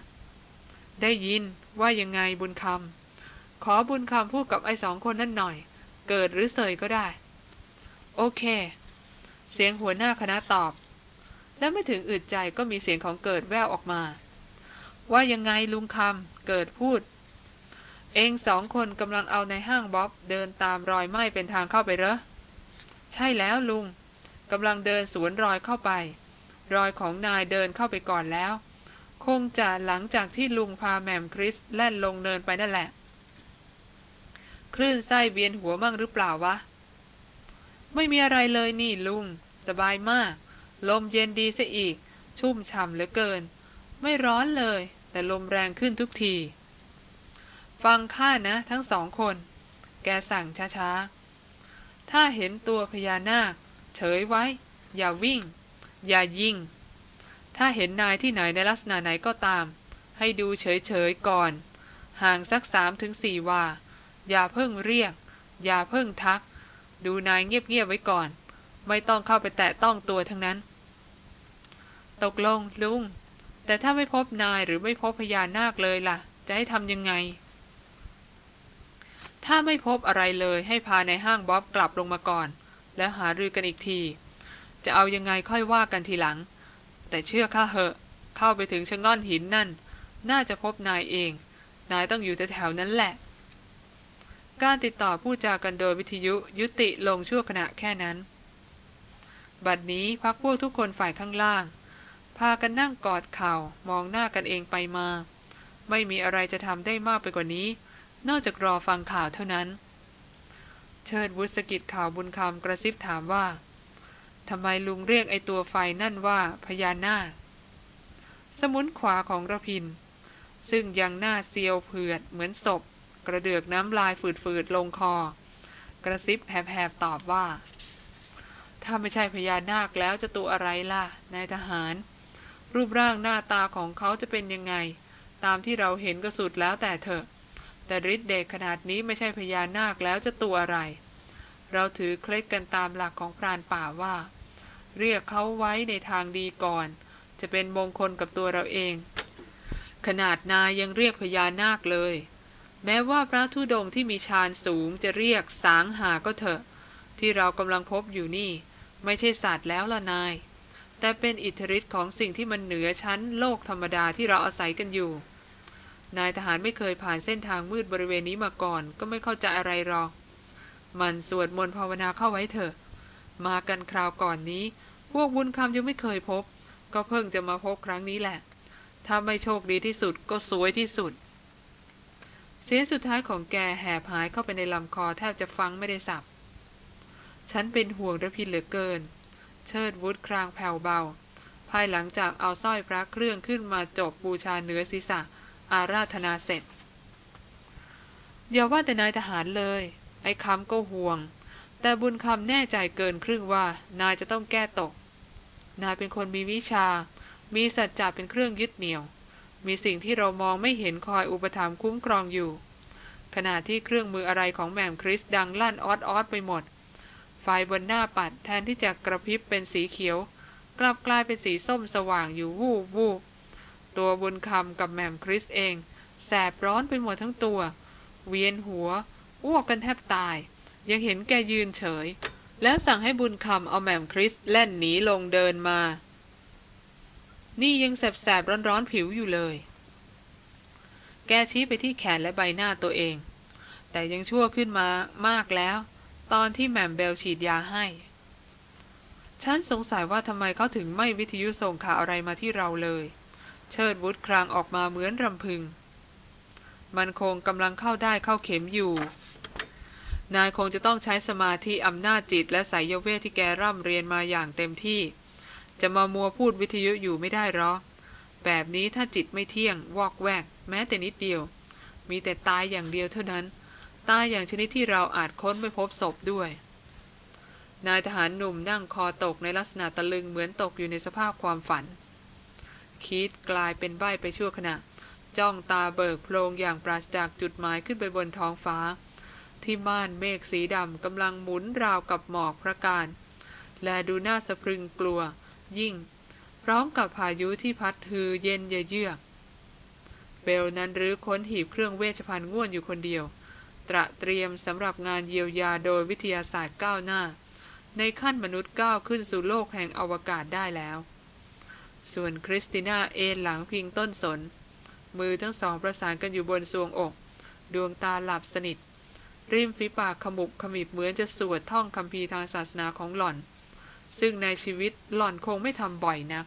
ได้ยินว่ายังไงบุญคำขอบุญคำพูดกับไอ้สองคนนั่นหน่อย เกิดหรือเสยก็ได้ โอเค เสียงหัวหน้าคณะตอบ และไม่ถึงอึดใจก็มีเสียงของเกิดแววออกมา ว่ายังไงลุงคำเกิดพูด เองสองคนกำลังเอาในห้างบ๊อบเดินตามรอยไหม้เป็นทางเข้าไปเหรอ ใช่แล้วลุงกำลังเดินสวนรอยเข้าไป รอยของนายเดินเข้าไปก่อนแล้ว คงจะหลังจากที่ลุงพาแหม่มคริสแล่นลงเนินไปนั่นแหละ คลื่นไส้เวียนหัวมั่งหรือเปล่าวะ ไม่มีอะไรเลยนี่ลุง สบายมาก ลมเย็นดีซะอีก ชุ่มฉ่ำเหลือเกิน ไม่ร้อนเลย แต่ลมแรงขึ้นทุกที ฟังข้านะทั้งสองคน แกสั่งช้าๆ ถ้าเห็นตัวพญานาค เฉยไว้ อย่าวิ่ง อย่ายิง ถ้าเห็นนายที่ไหนในลักษณะไหนก็ตาม ให้ดูเฉยๆก่อน ห่างสักสามถึงสี่วา อย่าเพิ่งเรียก อย่าเพิ่งทัก ดูนายเงียบๆไว้ก่อนไม่ต้องเข้าไปแตะต้องตัวทั้งนั้น ตกลงลุง แต่ถ้าไม่พบนายหรือไม่พบพญานาคเลยล่ะ จะให้ทำยังไง ถ้าไม่พบอะไรเลยให้พาในห้างบ๊อบกลับลงมาก่อน แล้วหารือกันอีกที จะเอายังไงค่อยว่ากันทีหลัง แต่เชื่อข้าเหอะ เข้าไปถึงชะง่อนหินนั่น น่าจะพบนายเอง นายต้องอยู่แถวๆนั้นแหละ การติดต่อผู้จากันโดยวิทยุยุติลงชั่วขณะแค่นั้น บัดนี้พักพวกทุกคนฝ่ายข้างล่าง พากันนั่งกอดเข่ามองหน้ากันเองไปมา ไม่มีอะไรจะทำได้มากไปกว่านี้ นอกจากรอฟังข่าวเท่านั้น เชิดวุฒิกิจข่าวบุญคำกระซิบถามว่าทำไมลุงเรียกไอตัวไฟนั่นว่าพญานาคสมุนขวาของระพิน ซึ่งยังหน้าเซียวเผือดเหมือนศพ กระเดือกน้ำลายฝืดๆลงคอ กระซิบแผบๆตอบว่า ถ้าไม่ใช่พญานาคแล้วจะตัวอะไรล่ะ นายทหาร รูปร่างหน้าตาของเขาจะเป็นยังไง ตามที่เราเห็นก็สุดแล้วแต่เถอะ แต่ฤทธิ์เดชขนาดนี้ไม่ใช่พญานาคแล้วจะตัวอะไร เราถือเคล็ดกันตามหลักของพรานป่าว่า เรียกเขาไว้ในทางดีก่อน จะเป็นมงคลกับตัวเราเอง ขนาดนายยังเรียกพญานาคเลย แม้ว่าพระธุดงที่มีฌานสูงจะเรียกสางหาก็เถอะ ที่เรากำลังพบอยู่นี่ ไม่ใช่ศาสตร์แล้วล่ะนาย แต่เป็นอิทธิฤทธิ์ของสิ่งที่มันเหนือชั้นโลกธรรมดาที่เราอาศัยกันอยู่ นายทหารไม่เคยผ่านเส้นทางมืดบริเวณนี้มาก่อน ก็ไม่เข้าใจอะไรหรอก มันสวดมนต์ภาวนาเข้าไว้เถอะ มากันคราวก่อนนี้ พวกบุญคำยังไม่เคยพบ ก็เพิ่งจะมาพบครั้งนี้แหละ ถ้าไม่โชคดีที่สุดก็สวยที่สุด เสียงสุดท้ายของแกแหบหายเข้าไปในลำคอแทบจะฟังไม่ได้สับ ฉันเป็นห่วงระพินเหลือเกิน เชิดวุฒครางแผ่วเบา ภายหลังจากเอาสร้อยพระเครื่องขึ้นมาจบบูชาเนื้อศีรษะ อาราธนาเสร็จอย่าว่าแต่นายทหารเลย ไอ้คำก็ห่วง แต่บุญคำแน่ใจเกินครึ่งว่า นายจะต้องแก้ตก นายเป็นคนมีวิชา มีสัจจะเป็นเครื่องยึดเหนี่ยว มีสิ่งที่เรามองไม่เห็นคอยอุปถัมภ์คุ้มครองอยู่ ขณะที่เครื่องมืออะไรของแม่มคริสดังลั่นออดออดไปหมด ไฟบนหน้าปัดแทนที่จะกระพริบเป็นสีเขียว กลับกลายเป็นสีส้มสว่างอยู่วูบวูบตัวบุญคำกับแม่มคริสเอง แสบร้อนไปหมดทั้งตัว เวียนหัว อ้วกกันแทบตาย ยังเห็นแกยืนเฉย แล้วสั่งให้บุญคำเอาแหม่มคริสแล่นหนีลงเดินมา นี่ยังแสบๆร้อนๆผิวอยู่เลย แกชี้ไปที่แขนและใบหน้าตัวเอง แต่ยังชั่วขึ้นมามากแล้ว ตอนที่แหม่มเบลฉีดยาให้ ฉันสงสัยว่าทำไมเขาถึงไม่วิทยุส่งข่าวอะไรมาที่เราเลย เชิดวุฒครางออกมาเหมือนรำพึง มันคงกำลังเข้าได้เข้าเข็มอยู่ นายคงจะต้องใช้สมาธิอำนาจจิตและสายเวทที่แกร่ำเรียนมาอย่างเต็มที่ จะมามัวพูดวิทยุอยู่ไม่ได้หรอกแบบนี้ถ้าจิตไม่เที่ยงวอกแวก แม้แต่นิดเดียว มีแต่ตายอย่างเดียวเท่านั้น ตายอย่างชนิดที่เราอาจค้นไม่พบศพด้วย นายทหารหนุ่มนั่งคอตกในลักษณะตะลึงเหมือนตกอยู่ในสภาพความฝันคิดกลายเป็นใบ้ไปชั่วขณะ จ้องตาเบิกโพลงอย่างปราศจากจุดหมายขึ้นไปบนท้องฟ้า ที่ม่านเมฆสีดำกำลังหมุนราวกับหมอกพระการ และดูน่าสะพรึงกลัว ยิ่ง พร้อมกับพายุที่พัดฮือเย็นเยือกเบลนั้นรื้อค้นหีบเครื่องเวชภัณฑ์ง่วนอยู่คนเดียว ตระเตรียมสำหรับงานเยียวยาโดยวิทยาศาสตร์ก้าวหน้า ในขั้นมนุษย์ก้าวขึ้นสู่โลกแห่งอวกาศได้แล้ว ส่วนคริสติน่าเอนหลังพิงต้นสน มือทั้งสองประสานกันอยู่บนทรวงอก ดวงตาหลับสนิท ริมฝีปากขมุบขมิบเหมือนจะสวดท่องคำพีทางศาสนาของหล่อน ซึ่งในชีวิตหล่อนคงไม่ทำบ่อยนัก